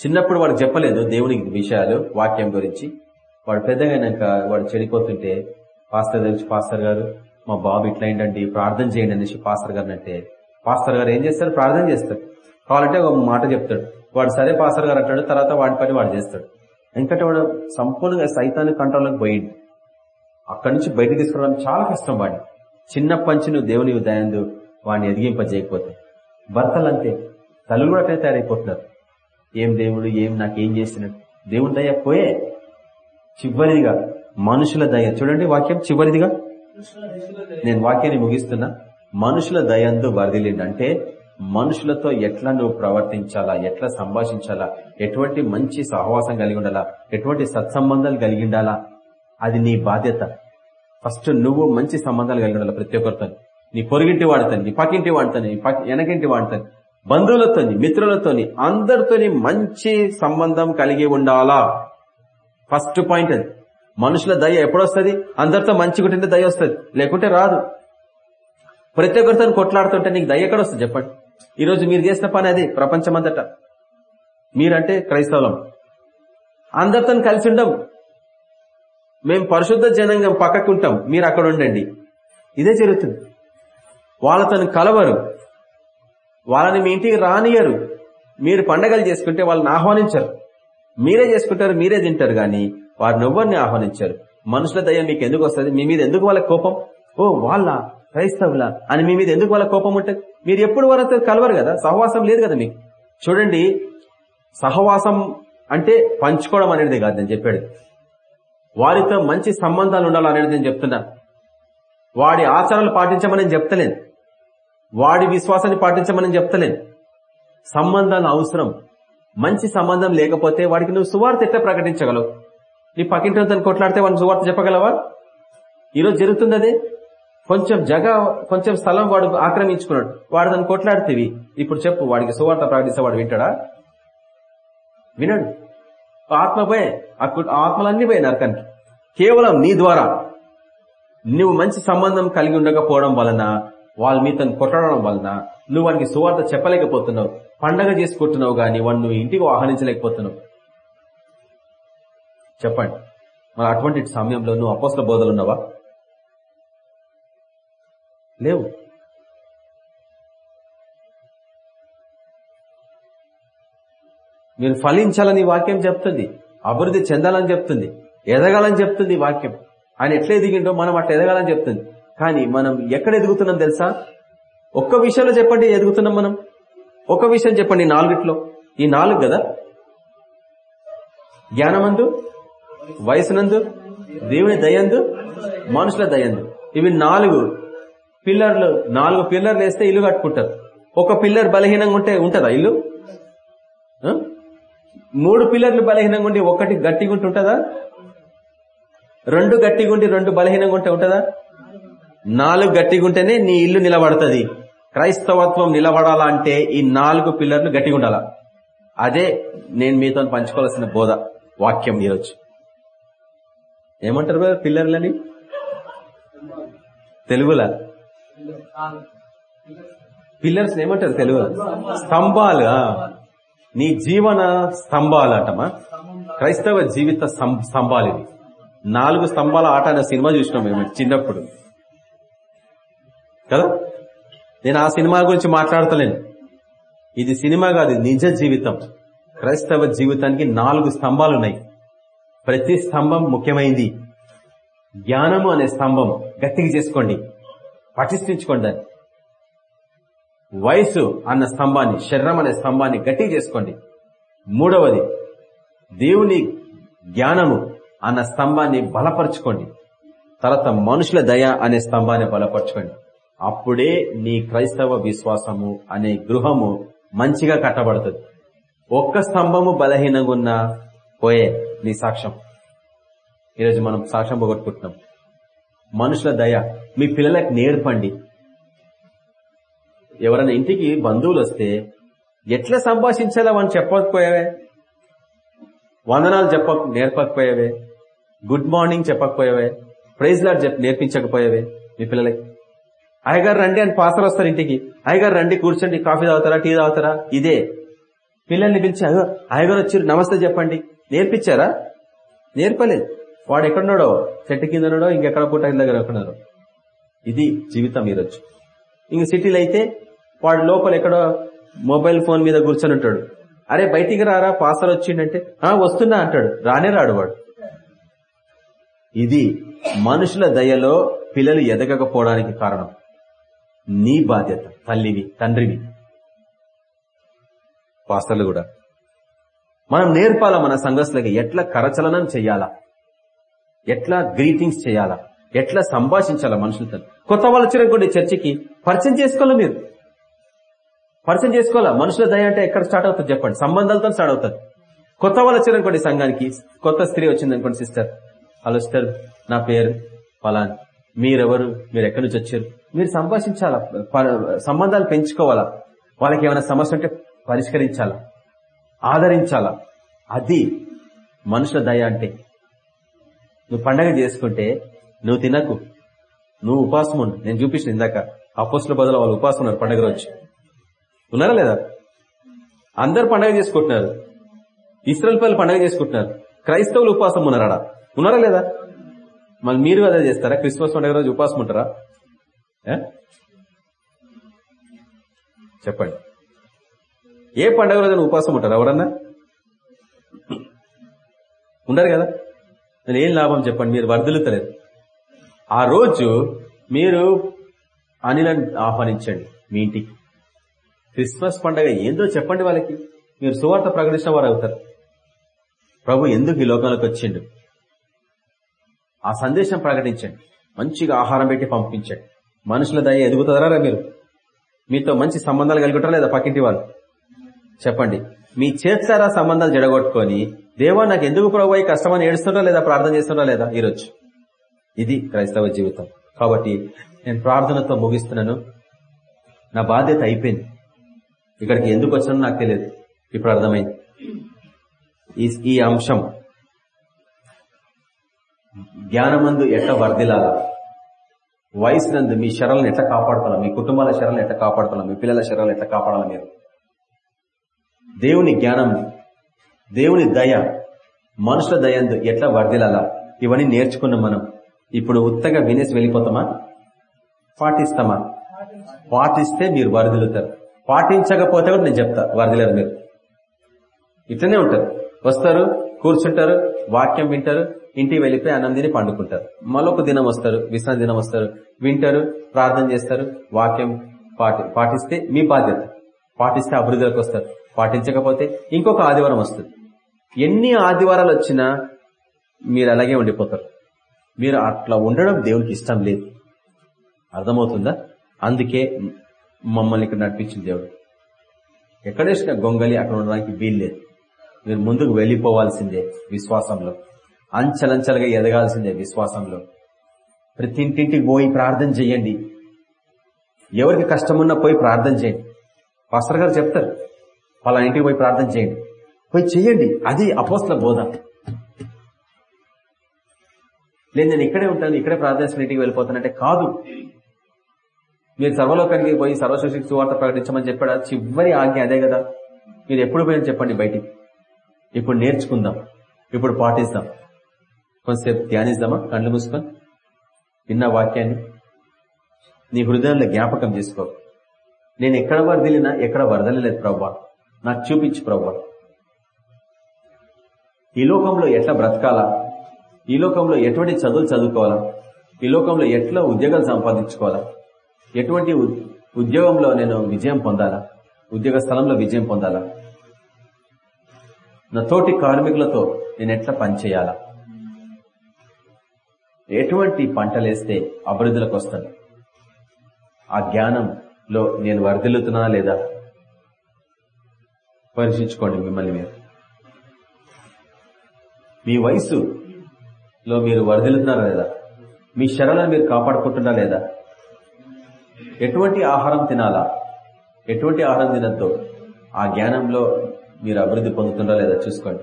చిన్నప్పుడు వాడు చెప్పలేదు దేవునికి విషయాలు వాక్యం గురించి. వాడు పెద్దగైనాక వాడు చెడిపోతుంటే పాస్టర్ దగ్గర పాస్టర్ గారు మా బాబు ఇట్లా ఏంటంటే ప్రార్థన చేయండి అనేసి పాస్టర్ గారు అంటే పాస్టర్ గారు ఏం చేస్తారు? ప్రార్థన చేస్తారు. కావాలంటే ఒక మాట చెప్తాడు. వాడు సరే పాస్టర్ గారు అంటాడు తర్వాత వాడి పని వాడు చేస్తాడు. ఎందుకంటే వాడు సంపూర్ణంగా సైతాన్ని కంట్రోల్లోకి పోయింది అక్కడి నుంచి బయటకు తీసుకురావడం చాలా కష్టం వాడిని. చిన్నప్పటి నుంచి నువ్వు దేవుని ఉదయందు వాడిని ఎదిగింపజేయకపోతే. భర్తలు అంతే తల్లులు కూడా అట్లే తయారైపోతున్నారు. ఏం దేవుడు ఏం నాకేం చేసినట్టు దేవుని దయ పోయే చివరిదిగా మనుషుల దయ. చూడండి వాక్యం చివరిదిగా. నేను వాక్యాన్ని ముగిస్తున్నా. మనుషుల దయందు వరదిలేండి. అంటే మనుషులతో ఎట్లా నువ్వు ప్రవర్తించాలా? ఎట్లా సంభాషించాలా? ఎటువంటి మంచి సహవాసం కలిగి ఉండాలా? ఎటువంటి సత్సంబంధాలు కలిగి ఉండాలా? అది నీ బాధ్యత. ఫస్ట్ నువ్వు మంచి సంబంధాలు కలిగి ఉండాలి ప్రతి ఒక్కరితో. నీ పొరుగింటి వాడుతాను నీ పక్కింటి వాడతాను నీ వెనకింటి వాడతాను బంధువులతోని మిత్రులతోని అందరితోని మంచి సంబంధం కలిగి ఉండాలా? ఫస్ట్ పాయింట్ అది. మనుషుల దయ ఎప్పుడొస్తుంది? అందరితో మంచి ఉంటే దయ వస్తుంది. లేకుంటే రాదు. ప్రతి ఒక్కరితో కొట్లాడుతుంటే నీకు దయ ఎక్కడ వస్తుంది చెప్పండి? ఈరోజు మీరు చేసిన పని అది ప్రపంచమంతట. మీరంటే క్రైస్తవం అందరితో కలిసి ఉండం మేము పరిశుద్ధ జనంగా పక్కకు ఉంటాం మీరు అక్కడ ఉండండి. ఇదే జరుగుతుంది. వాళ్ళతో కలవరు. వాళ్ళని మీ ఇంటికి రానియరు. మీరు పండగలు చేసుకుంటే వాళ్ళని ఆహ్వానించరు. మీరే చేసుకుంటారు మీరే తింటారు కానీ వారిని ఎవరిని ఆహ్వానించారు. మనుషుల దయ మీకు ఎందుకు వస్తుంది? మీ మీద ఎందుకు వాళ్ళ కోపం? ఓ వాళ్ళ క్రైస్తవుల అని మీ మీద ఎందుకు వాళ్ళ కోపం ఉంటుంది? మీరు ఎప్పుడు వాళ్ళతో కలవరు కదా? సహవాసం లేదు కదా మీకు? చూడండి సహవాసం అంటే పంచుకోవడం అనేది కాదు నేను చెప్పాడు వారితో మంచి సంబంధాలు ఉండాలనేది నేను చెప్తున్నా. వాడి ఆచారాలు పాటించమని చెప్తలేను. వాడి విశ్వాసాన్ని పాటించమని చెప్తలేను. సంబంధాలు అవసరం. మంచి సంబంధం లేకపోతే వాడికి నువ్వు సువార్త ఎట్లా ప్రకటించగలవు? నీ పక్కింటితో కొట్లాడితే వాడిని సువార్త చెప్పగలవా? ఈరోజు జరుగుతుంది అదే. కొంచెం జగ కొంచెం స్థలం వాడు ఆక్రమించుకున్నాడు. వాడు దాన్ని కొట్లాడితేవి. ఇప్పుడు చెప్పు వాడికి సువార్త ప్రకటిస్తే వాడు వింటాడా? వినడు. ఆత్మ పోయే ఆ ఆ ఆత్మలన్నీ పోయాయి నరకానికి. కేవలం నీ ద్వారా. నువ్వు మంచి సంబంధం కలిగి ఉండకపోవడం వలన వాళ్ళ మీతో కొట్టడం వలన నువ్వు వానికి సువార్త చెప్పలేకపోతున్నావు. పండగ చేసుకుంటున్నావు గాని వాడిని నువ్వు ఇంటికి ఆహ్వానించలేకపోతున్నావు. చెప్పండి. మరి అటువంటి సమయంలో నువ్వు అపోస్ల బోధలు ఉన్నావా? లేవు మీరు ఫలించాలని వాక్యం చెప్తుంది. అభివృద్ధి చెందాలని చెప్తుంది. ఎదగాలని చెప్తుంది వాక్యం. ఆయన ఎట్లా ఎదిగిండో మనం అట్లా ఎదగాలని చెప్తుంది. కానీ మనం ఎక్కడ ఎదుగుతున్నాం తెలుసా? ఒక్క విషయంలో చెప్పండి ఎదుగుతున్నాం మనం. ఒక విషయం చెప్పండి నాలుగిట్లో. ఈ నాలుగు కదా? జ్ఞానమందు వయసునందు దేవుని దయందు మనుషుల దయందు. ఇవి నాలుగు. పిల్లర్లు నాలుగు పిల్లర్లు వేస్తే ఇల్లు కట్టుకుంటారు. ఒక పిల్లర్ బలహీనంగా ఉంటే ఉంటుందా ఇల్లు? మూడు పిల్లర్లు బలహీనంగా ఉండి ఒకటి గట్టిగా ఉంటే ఉంటుందా? రెండు గట్టిగా ఉండి రెండు బలహీనంగా ఉంటే ఉంటుందా? నాలుగు గట్టిగా ఉంటేనే నీ ఇల్లు నిలబడుతుంది. క్రైస్తవత్వం నిలబడాలంటే ఈ నాలుగు పిల్లర్లు గట్టిగా ఉండాలా. అదే నేను మీతో పంచుకోవాల్సిన బోధ వాక్యం ఈరోజు. ఏమంటారు పిల్లర్లని? తెలుగులా? పిల్లర్స్ ఏమంటారు తెలుగు? స్తంభాలు నీ జీవన స్తంభాలు అంటమా క్రైస్తవ జీవిత స్తంభాలు ఇవి. నాలుగు స్తంభాల ఆట అనే సినిమా చూసినాం మేము చిన్నప్పుడు. కదా? నేను ఆ సినిమా గురించి మాట్లాడతలేను. ఇది సినిమా కాదు నిజ జీవితం. క్రైస్తవ జీవితానికి నాలుగు స్తంభాలు ఉన్నాయి. ప్రతి స్తంభం ముఖ్యమైంది. జ్ఞానము అనే స్తంభం. గట్టిగా చేసుకోండి. పటిష్ఠించుకోండి దాన్ని. వయసు అన్న స్తంభాన్ని శరీరం అనే స్తంభాన్ని గట్టి చేసుకోండి. మూడవది దేవుని జ్ఞానము అన్న స్తంభాన్ని బలపరచుకోండి. తర్వాత మనుషుల దయ అనే స్తంభాన్ని బలపరచుకోండి. అప్పుడే నీ క్రైస్తవ విశ్వాసము అనే గృహము మంచిగా కట్టబడుతుంది. ఒక్క స్తంభము బలహీనంగా ఉన్న పోయే నీ సాక్ష్యం. ఈరోజు మనం సాక్ష్యం పోగొట్టుకుంటున్నాం. మనుషుల దయ మీ పిల్లలకు నేర్పండి. ఎవరైనా ఇంటికి బంధువులు వస్తే ఎట్లా సంభాషించాలో వాళ్ళు చెప్పకపోయావే? వందనాలు చెప్ప నేర్పకపోయావే? గుడ్ మార్నింగ్ చెప్పకపోయావే? ప్రైజ్ లాడ్ చెప్ప నేర్పించకపోయావే? మీ పిల్లలకి. అయ్యగారు రండి అని పాసలు వస్తారు ఇంటికి. అయ్యగారు రండి కూర్చోండి కాఫీ తాగుతారా టీ తాగుతారా? ఇదే. పిల్లల్ని పిలిచి అయ్యో అయ్యగారు వచ్చి నమస్తే చెప్పండి. నేర్పించారా? నేర్పలేదు. వాడు ఎక్కడున్నాడో? చెట్టు కింద ఉన్నాడో? ఇంకెక్కడ పుట్ట ఇంటి దగ్గర ఎక్కడున్నారో ఇది జీవితం ఈరోజు ఇంక సిటీలో అయితే వాడు లోపల ఎక్కడో మొబైల్ ఫోన్ మీద కూర్చొని ఉంటాడు. అరే బయటికి రారా? పాసర్ వచ్చిండంటే ఆ వస్తున్నా అంటాడు. రానే రాడు వాడు. ఇది మనుషుల దయలో పిల్లలు ఎదగకపోవడానికి కారణం. నీ బాధ్యత తల్లివి తండ్రివి. పాసలు కూడా. మనం నేర్పాలా మన సంఘస్థులకి? ఎట్లా కరచలనం చేయాలా ఎట్లా గ్రీటింగ్స్ చేయాలా ఎట్లా సంభాషించాలా మనుషులతో కొత్త వాళ్ళు వచ్చినటువంటి చర్చికి పరిచయం చేసుకోవాలి మీరు? పరిచయం చేసుకోవాలా? మనుషుల దయ అంటే ఎక్కడ స్టార్ట్ అవుతుంది చెప్పండి. సంబంధాలతో స్టార్ట్ అవుతుంది. కొత్త వాళ్ళు వచ్చినటువంటి సంఘానికి కొత్త స్త్రీ వచ్చింది అనుకోండి సిస్టర్. హలో సిస్టర్ నా పేరు ఫలాన్. మీరెవరు? మీరు ఎక్కడి నుంచి వచ్చారు? మీరు సంభాషించాలా? ప- సంబంధాలు పెంచుకోవాలా? వాళ్ళకి ఏమైనా సమస్య ఉంటే పరిష్కరించాలా? ఆదరించాలా? అది మనుషుల దయ అంటే. నువ్వు పండగ చేసుకుంటే నువ్వు తినకు. నువ్వు ఉపాసం ఉండు. నేను చూపించిన ఇందాక. అపోస్ల బదులు వాళ్ళు ఉపాసం ఉన్నారు. పండగ రోజు. ఉన్నారా లేదా? అందరు పండగ చేసుకుంటున్నారు. ఇస్రాయల్ పిల్లలు పండగ చేసుకుంటున్నారు. క్రైస్తవులు ఉపాసం ఉన్నారా ఉన్నారా లేదా? మళ్ళీ మీరు అదే చేస్తారా? క్రిస్మస్ పండుగ రోజు ఉపాసం ఉంటారా? చెప్పండి. ఏ పండుగ రోజు ఉపవాసం ఉంటారా ఎవరన్నా? ఉండరు కదా? నేను ఏం లాభం చెప్పండి. మీరు వర్ధలుతలేదు ఆ రోజు మీరు అనిలను ఆహ్వానించండి మీ ఇంటికి. క్రిస్మస్ పండగ ఏందో చెప్పండి వాళ్ళకి. మీరు సువార్త ప్రకటించిన వారు అవుతారు. ప్రభు ఎందుకు ఈ లోకంలోకి వచ్చిండు? ఆ సందేశం ప్రకటించండి. మంచిగా ఆహారం పెట్టి పంపించండి. మనుషుల దయ ఎదుగుతారా మీరు? మీతో మంచి సంబంధాలు కలుగుతారా లేదా పక్కింటి వాళ్ళు? చెప్పండి. మీ చేస్తారా సంబంధాలు జడగొట్టుకొని దేవా నాకు ఎందుకు ప్రభు ఈ కష్టమని ఏడుస్తున్నా లేదా ప్రార్థన చేస్తున్నా లేదా ఈరోజు? ఇది క్రైస్తవ జీవితం. కాబట్టి నేను ప్రార్థనతో ముగిస్తున్నాను. నా బాధ్యత అయిపోయింది. ఇక్కడికి ఎందుకు వచ్చానో నాకు తెలియదు. ఇప్పుడు అర్థమైంది. ఈ- అంశం జ్ఞానమందు ఎట్లా వర్ధిలాల వయసునందు మీ శరలను ఎట్లా కాపాడుతున్నాం మీ కుటుంబాల శరలను ఎట్లా కాపాడుతున్నాం మీ పిల్లల శరలను ఎట్లా కాపాడాలి మీరు? దేవుని జ్ఞానం దేవుని దయ మనుషుల దయందు ఎట్లా వర్దిలాలా ఇవన్నీ నేర్చుకున్నాం మనం. ఇప్పుడు ఉత్తగా వినేసి వెళ్ళిపోతామా? పాటిస్తామా? పాటిస్తే మీరు వరదలుతారు పాటించకపోతే కూడా నేను చెప్తా వరదలేరు మీరు. ఇట్లనే ఉంటారు. వస్తారు కూర్చుంటారు వాక్యం వింటారు ఇంటికి వెళ్ళిపోయి అన్నం తిని పండుకుంటారు. మరొక దినం వస్తారు విశ్రాంతి దినం వస్తారు వింటారు ప్రార్థన చేస్తారు వాక్యం పాటి పాటిస్తే మీ బాధ్యత. పాటిస్తే అభివృద్ధిలోకి వస్తారు. పాటించకపోతే ఇంకొక ఆదివారం వస్తుంది. ఎన్ని ఆదివారాలు వచ్చినా మీరు అలాగే ఉండిపోతారు. మీరు అట్లా ఉండడం దేవునికి ఇష్టం లేదు. అర్థమవుతుందా? అందుకే మమ్మల్ని ఇక్కడ నడిపించింది దేవుడు. ఎక్కడేసిన గొంగలి అక్కడ ఉండడానికి వీల్లేదు. మీరు ముందుకు వెళ్ళిపోవాల్సిందే విశ్వాసంలో. అంచలంచలుగా ఎదగాల్సిందే విశ్వాసంలో. ప్రతింటింటికి పోయి ప్రార్థన చేయండి. ఎవరికి కష్టమున్నా పోయి ప్రార్థన చేయండి. పాస్టర్ గారు చెప్తారు వాళ్ళ ఇంటికి పోయి ప్రార్థన చేయండి. పోయి చేయండి. అది అపోస్ల బోధ. లేదు నేను ఇక్కడే ఉంటాను ఇక్కడే ప్రార్థన ఇంటికి వెళ్ళిపోతానంటే కాదు. మీరు సర్వలోకానికి పోయి సర్వశిక్షకి సువార్త ప్రకటించమని చెప్పాడా? చివరి ఆజ్ఞ అదే కదా. మీరు ఎప్పుడు పోయిన చెప్పండి బయటికి. ఇప్పుడు నేర్చుకుందాం ఇప్పుడు పాటిస్తాం. కొంతసేపు ధ్యానిస్తామా కళ్ళు మూసుకొని. విన్న వాక్యాన్ని. నీ హృదయంలో జ్ఞాపకం చేసుకో. నేను ఎక్కడ వరదలినా ఎక్కడ వరదలలేదు ప్రవ్వా. నాకు చూపించు ప్రవ్వా. ఈ లోకంలో ఎట్లా బ్రతకాలా? ఈ లోకంలో ఎటువంటి చదువులు చదువుకోవాలా? ఈ లోకంలో ఎట్లా ఉద్యోగాలు సంపాదించుకోవాలా? ఎటువంటి ఉ- ఉద్యోగంలో నేను విజయం పొందాలా? ఉద్యోగ స్థలంలో విజయం పొందాలా? నా తోటి కార్మికులతో నేను ఎట్లా పనిచేయాలా ఎటువంటి పంటలేస్తే అభివృద్ధిలోకి వస్తాను ఆ జ్ఞానంలో నేను వర్ధిల్లుతున్నా లేదా? పరీక్షించుకోండి మిమ్మల్ని మీరు. మీ లో మీరు వర్ధిల్లుతున్నారా లేదా? మీ శరణను మీరు కాపాడుకుంటున్నా లేదా? ఎటువంటి ఆహారం తినాలా? ఎటువంటి ఆహారం తినద్దో? ఆ జ్ఞానంలో మీరు అభివృద్ధి పొందుతుందా లేదా చూసుకోండి.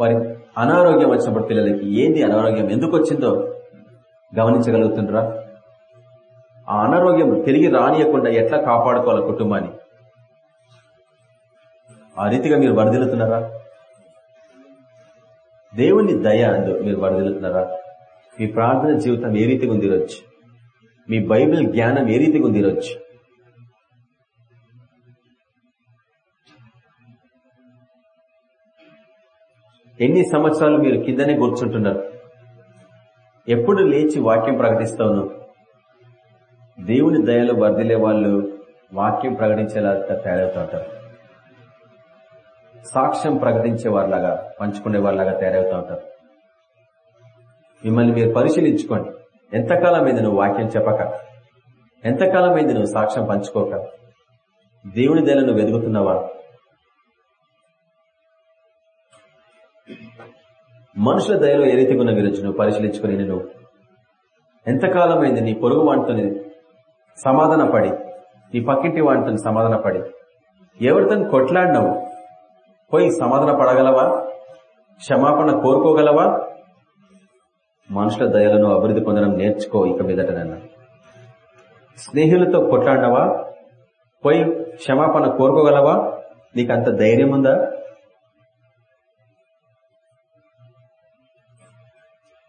వారి అనారోగ్యం వచ్చినప్పుడు పిల్లలకి ఏంది అనారోగ్యం? ఎందుకు వచ్చిందో గమనించగలుగుతుండ్రా? ఆ అనారోగ్యం తిరిగి రానియకుండా ఎట్లా కాపాడుకోవాలి కుటుంబాన్ని? ఆ రీతిగా మీరు వరదిల్లుతున్నారా దేవుని దయ అందు మీరు వరదిల్లుతున్నారా మీ ప్రార్థన జీవితం ఏ రీతిగా ఉందిరొచ్చు? మీ బైబిల్ జ్ఞానం ఏ రీతిగా ఉందిరొచ్చు? ఎన్ని సంవత్సరాలు మీరు కిందనే కూర్చుంటున్నారు? ఎప్పుడు లేచి వాక్యం ప్రకటిస్తాను దేవుని దయలో వర్దిలే వాళ్ళు వాక్యం ప్రకటించేలా తయారవుతూ ఉంటారు. సాక్ష్యం ప్రకటించే వారిలాగా పంచుకునే వారిలాగా తయారవుతూ ఉంటారు. మిమ్మల్ని మీరు పరిశీలించుకోండి. ఎంతకాలం అయింది నువ్వు వాక్యం చెప్పక? ఎంతకాలం నువ్వు సాక్ష్యం పంచుకోక? దేవుని దయలో నువ్వు ఎదుగుతున్నావా? మనుషుల దయలో ఏ రీతిగా ఉన్న గురించి నువ్వు పరిశీలించుకుని నువ్వు? ఎంతకాలం నీ పొరుగు వాటితో సమాధాన పడి నీ పక్కింటి వాటితో సమాధాన పడి ఎవరితో కొట్లాడినావు? పోయి సమాధాన పడగలవా? క్షమాపణ కోరుకోగలవా? మనుషుల దయలను అభివృద్ధి పొందడం నేర్చుకో ఇక మీదట స్నేహితులతో కొట్లాడినవా? పోయి క్షమాపణ కోరుకోగలవా? నీకు అంత ధైర్యం ఉందా?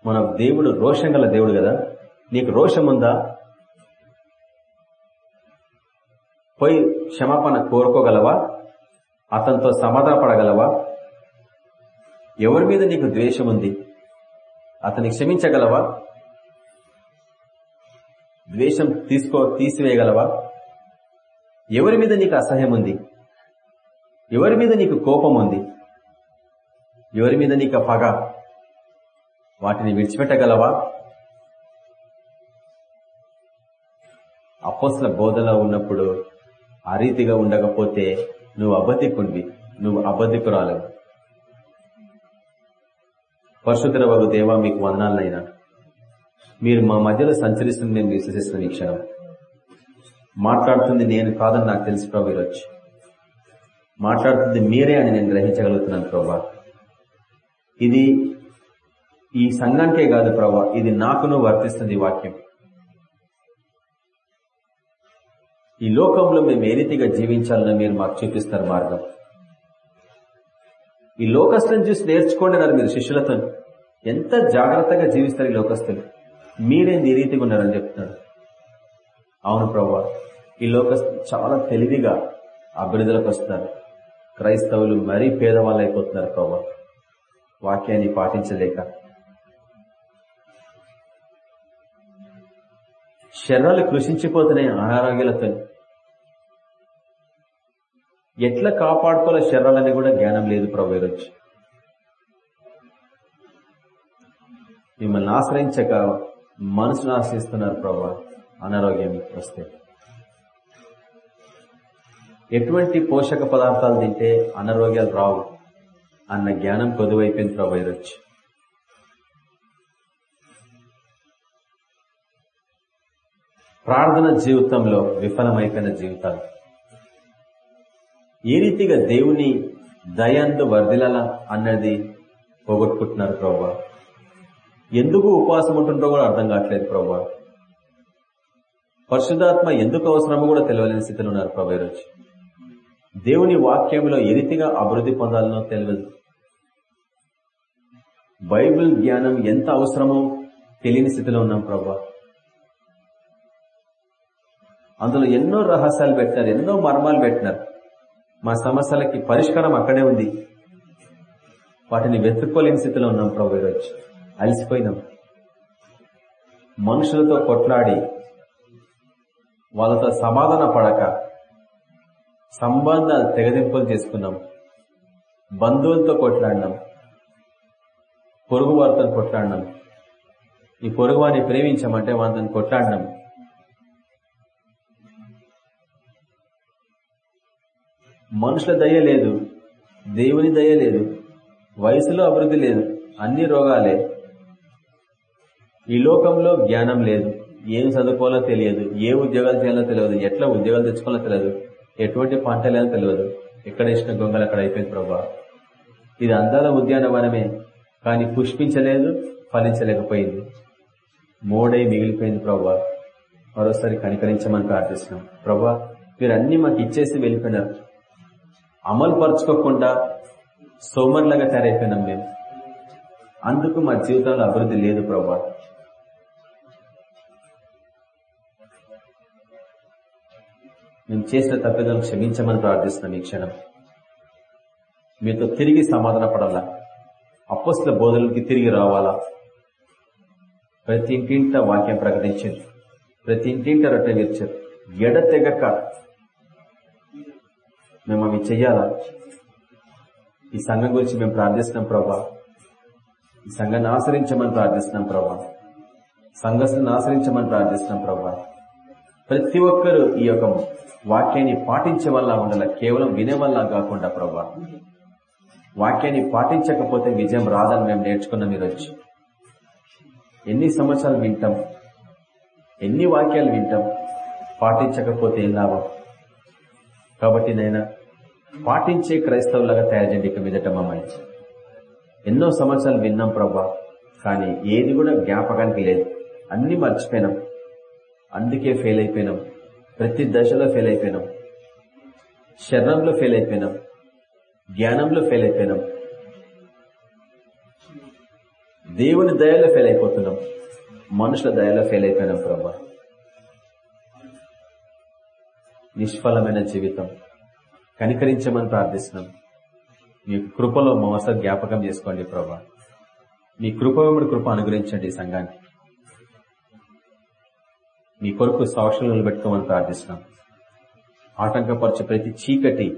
మన దేవుడు రోషం గల దేవుడు కదా? నీకు రోషం ఉందా? పోయి క్షమాపణ కోరుకోగలవా? అతనితో సమాధానపడగలవా? ఎవరి మీద నీకు ద్వేషం ఉంది అతన్ని క్షమించగలవా? ద్వేషం తీసుకో తీసివేయగలవా? ఎవరి మీద నీకు అసహ్యం ఉంది ఎవరి మీద నీకు కోపం ఉంది ఎవరి మీద నీకు పగ? వాటిని విడిచిపెట్టగలవా? అపోస్ల బోధలో ఉన్నప్పుడు ఆ రీతిగా ఉండకపోతే నువ్వు అబద్ధికుండి నువ్వు అబద్ధికురాలవు. పరశుధర వగు దేవా మీకు వందాలనైనా మీరు మా మధ్యలో సంచరిస్తుంది నేను విశ్వసిస్తున్న ఈ క్షణం. మాట్లాడుతుంది నేను కాదని నాకు తెలుసు ప్రభు ఈరోజు. మాట్లాడుతుంది మీరే అని నేను గ్రహించగలుగుతున్నాను ప్రభా. ఇది ఈ సంఘానికే కాదు ప్రభా ఇది నాకును వర్తిస్తుంది వాక్యం. ఈ లోకంలో మేము ఏ రీతిగా జీవించాలని మీరు మాకు చూపిస్తారు మార్గం? ఈ లోకస్తులను చూసి నేర్చుకోండి అన్నారు మీరు శిష్యులతో. ఎంత జాగ్రత్తగా జీవిస్తారు ఈ లోకస్తులు? మీరేంది ఈ రీతిగా ఉన్నారని చెప్తున్నాడు అవును ప్రభా ఈ లోకస్తులు చాలా తెలివిగా అభివృద్ధిలోకి వస్తున్నారు. క్రైస్తవులు మరీ పేదవాళ్ళు అయిపోతున్నారు ప్రభా వాక్యాన్ని పాటించలేక. శరీరాలు కృషించిపోతున్నాయి అనారోగ్యాలతో ఎట్లా కాపాడుకోవాలో శరీరాలని కూడా జ్ఞానం లేదు ప్రభు ఈరోజు. మిమ్మల్ని ఆశ్రయించక మనసును ఆశ్రయిస్తున్నారు ప్రభు అనారోగ్యం వస్తే. ఎటువంటి పోషక పదార్థాలు తింటే అనారోగ్యాలు రావు అన్న జ్ఞానం కొదువైపోయింది ప్రభు ఈరోజు. ప్రార్థన జీవితంలో విఫలమైపోయిన జీవితాలు. ఏ రీతిగా దేవుని దయందు వర్ధిలలా అన్నది పోగొట్టుకుంటున్నారు ప్రభా ఎందుకు ఉపవాసం ఉంటుంటో కూడా అర్థం కావట్లేదు ప్రభా పరిశుధాత్మ ఎందుకు అవసరమో కూడా తెలియలేని స్థితిలో ఉన్నారు ప్రభా ఈరోజు. దేవుని వాక్యంలో ఏ రీతిగా అభివృద్ధి పొందాలనో తెలియదు బైబిల్ జ్ఞానం ఎంత అవసరమో తెలియని స్థితిలో ఉన్నాం ప్రభా అందులో ఎన్నో రహస్యాలు పెట్టినారు ఎన్నో మర్మాలు పెట్టినారు. మా సమస్యలకి పరిష్కారం అక్కడే ఉంది. వాటిని వెతుక్కోలేని స్థితిలో ఉన్నాం ప్రభు ఈరోజు. అలసిపోయినాం. మనుషులతో కొట్లాడి వాళ్ళతో సమాధాన పడక సంబంధ తెగదింపులు చేసుకున్నాం. బంధువులతో కొట్లాడినాం. పొరుగు వారితో కొట్లాడినాం. ఈ పొరుగు వారిని ప్రేమించామంటే వాళ్ళని కొట్లాడినాం. మనుషుల దయ లేదు దేవుని దయ లేదు వయసులో అభివృద్ధి లేదు అన్ని రోగాలే. ఈ లోకంలో జ్ఞానం లేదు ఏం చదువుకోవాలో తెలియదు ఏ ఉద్యోగాలు చేయాలో తెలియదు ఎట్లా ఉద్యోగాలు తెచ్చుకోవాలో తెలియదు ఎటువంటి పంటలేదో తెలియదు. ఎక్కడ ఇచ్చిన గొంగలు అక్కడ అయిపోయింది ప్రభా. ఇది అందాల ఉద్యానవనమే కానీ పుష్పించలేదు ఫలించలేకపోయింది. మోడై మిగిలిపోయింది ప్రభా. మరోసారి కనికరించమని ప్రార్థిస్తున్నాం. ప్రభా మీరు అన్ని మాకు ఇచ్చేసి వెళ్ళిపోయినారు. అమలు పరుచుకోకుండా సోమర్లాగా తయారైపోయినాం మేము. అందుకు మా జీవితంలో అభివృద్ధి లేదు ప్రభా. మేము చేసిన తప్పిదాలు క్షమించమని ప్రార్థిస్తున్నాం ఈ క్షణం. మీతో తిరిగి సమాధాన పడాలా? అప్పస్ల బోధనలకి తిరిగి రావాలా? ప్రతి ఇంటింట వాక్యం ప్రకటించారు ప్రతి ఇంటింట రొట్టె విరిచారు. ఎడతెగక మేము అవి చెయ్యాలా? ఈ సంఘం గురించి మేము ప్రార్థిస్తున్నాం ప్రభా. ఈ సంఘాన్ని ఆశ్రయించమని ప్రార్థిస్తున్నాం ప్రభా. సంఘస్థను ఆశ్రయించమని ప్రార్థిస్తున్నాం ప్రభా. ప్రతి ఒక్కరూ ఈ యొక్క వాక్యాన్ని పాటించే వల్ల ఉండాల కేవలం వినే వల్ల కాకుండా ప్రభా. వాక్యాన్ని పాటించకపోతే విజయం రాదని మేము నేర్చుకున్నాం ఈరోజు. ఎన్ని సంవత్సరాలు వింటాం? ఎన్ని వాక్యాలు వింటాం? పాటించకపోతే ఏం లాభం? కాబట్టి నైనా పాటించే క్రైస్తవులాగా తయారు చేయండి ఇక మీదట మమ్మల్ని ఎన్నో సంవత్సరాలు విన్నాం ప్రభా కానీ ఏది కూడా జ్ఞాపకానికి లేదు. అన్ని మర్చిపోయినాం. అందుకే ఫెయిల్ అయిపోయినాం. ప్రతి దశలో ఫెయిల్ అయిపోయినాం. శరణంలో ఫెయిల్ అయిపోయినాం. జ్ఞానంలో ఫెయిల్ అయిపోయినాం. దేవుని దయలో ఫెయిల్ అయిపోతున్నాం. మనుషుల దయలో ఫెయిల్ అయిపోయినాం ప్రభా నిష్ఫలమైన జీవితం. కనికరించమని ప్రార్థిస్తున్నాం. మీ కృపలో మోస జ్ఞాపకం చేసుకోండి ప్రభా. మీ కృప కృప అనుగ్రహించండి సంఘాన్ని సంఘానికి. మీ కొరకు సాక్షులు నిలబెట్టుకోమని ప్రార్థిస్తున్నాం. ఆటంకపరచే ప్రతి చీకటి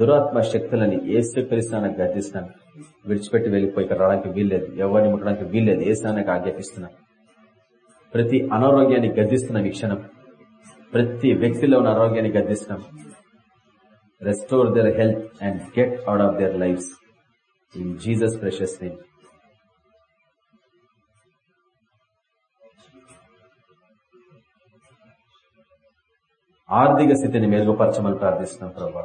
దురాత్మ శక్తులని ఏ స్వీకరిస్తానని గర్దిస్తున్నాను విడిచిపెట్టి వెళ్ళిపోయి ఇక్కడ రావడానికి వీల్లేదు. ఎవరిని ముట్టడానికి వీల్లేదు. ఏ స్థానానికి ఆజ్ఞాపిస్తున్నాం. ప్రతి అనారోగ్యాన్ని గర్దిస్తున్నాం ఈ క్షణం. ప్రతి వ్యక్తిలో ఉన్న ఆరోగ్యాన్ని గద్దిస్తున్నాం restore their health and get out of their life in Jesus precious name ఆర్థిక స్థితిని మెరుగుపరచమని ప్రార్థిస్తున్నాం ప్రభా.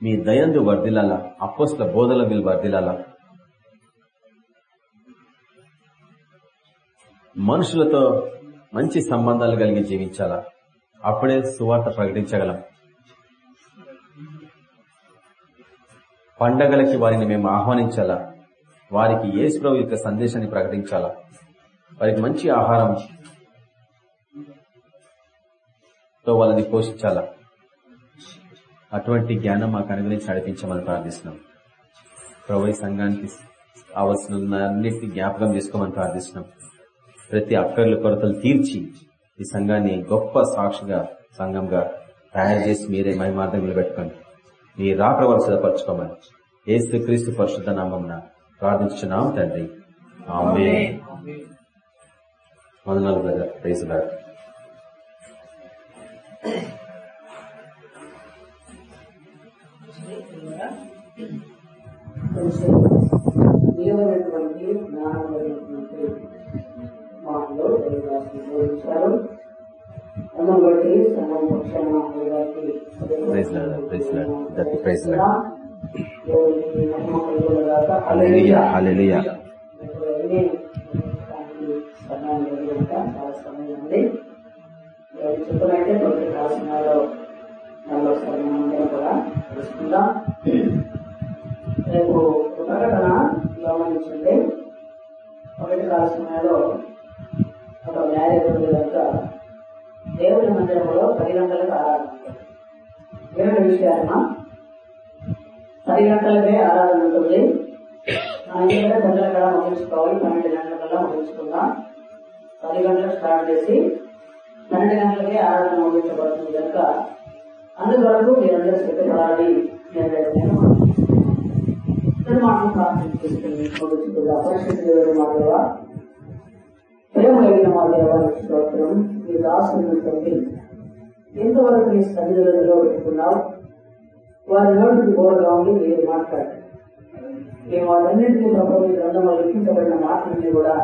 మీ దయందు వర్దిలాలా అపోస్ల బోధల వీళ్ళు వర్దిలాలా మనుషులతో మంచి సంబంధాలు కలిగి జీవించాలా? అప్పుడే సువార్త ప్రకటించగలం. పండగలకి వారిని మేము ఆహ్వానించాలా? వారికి యేసుప్రభు యొక్క సందేశాన్ని ప్రకటించాలా? వారికి మంచి ఆహారం తో వాళ్ళని పోషించాలా? అటువంటి జ్ఞానం మాకు అనుగ్రహించి నడిపించమని ప్రార్థిస్తున్నాం. ప్రభు సంఘానికి అవసరం అన్నిటికీ జ్ఞాపకం చేసుకోమని ప్రార్థిస్తున్నాం. ప్రతి అక్కర్ల కొరతలు తీర్చి ఈ సంఘాన్ని గొప్ప సాక్షిగా సంఘంగా తయారు చేసి మీరే మహిమార్థం నిలబెట్టుకోండి మీ రాకడ సిద్ధపరచుకోమని ఏసు క్రీస్తు పరిశుద్ధ నామం ప్రార్థించున్నాం తండ్రి. ఆమె వందనాలు brother. Praise praise the Lord. That praise the Lord. దేవునికి మహిమ కలుగునుగాక. హల్లెలూయా హల్లెలూయా ఇప్పుడు అన్ని దానికి సమయం లేదు కనుక చాలా సమయం ఉంది ఎవరు చెప్పినట్టే కొన్ని రాసినాలో మళ్ళీ ఒకసారి మనం అందరం కూడా తెలుసుకుందాం రేపు ఒక ప్రకటన గమనించండి ఒకటి రాసినాలో యొక్క మ్యారేజ్ ఉంది కనుక మందిరంలో పది గంటలకు ఆరాధించారు. ఉంటుంది. ఏమిటి విషయాలమ్మా పది గంటలకే ఆరాధన ఉంటుంది. ఐదు గంటల కల్లా ముగించుకోవాలి. పన్నెండు గంటల కల్లా ముగించుకుందాం. పది గంటలకు స్టార్ట్ చేసి పన్నెండు గంటలకే ఆరాధన ముగించబడుతుంది కనుక అందువరకు మీరందరూ సిద్ధపడాలి నేను మాటలు ప్రార్థన చేసుకుని ముగించుకుందాం పరిస్థితి ప్రేమ కలిగిన మా దేవానికి స్తోత్రం ఈ దాసులను తండ్రి ఎంతవరకు నీ సన్నిధిలో పెట్టుకున్నావు? వారి నోటికి బోరగా ఉండి మీరు మాట్లాడారు. మేము వాటన్నింటినీ ప్రభావ గ్రంథంలో లిఖించబడిన మాటలన్నీ కూడా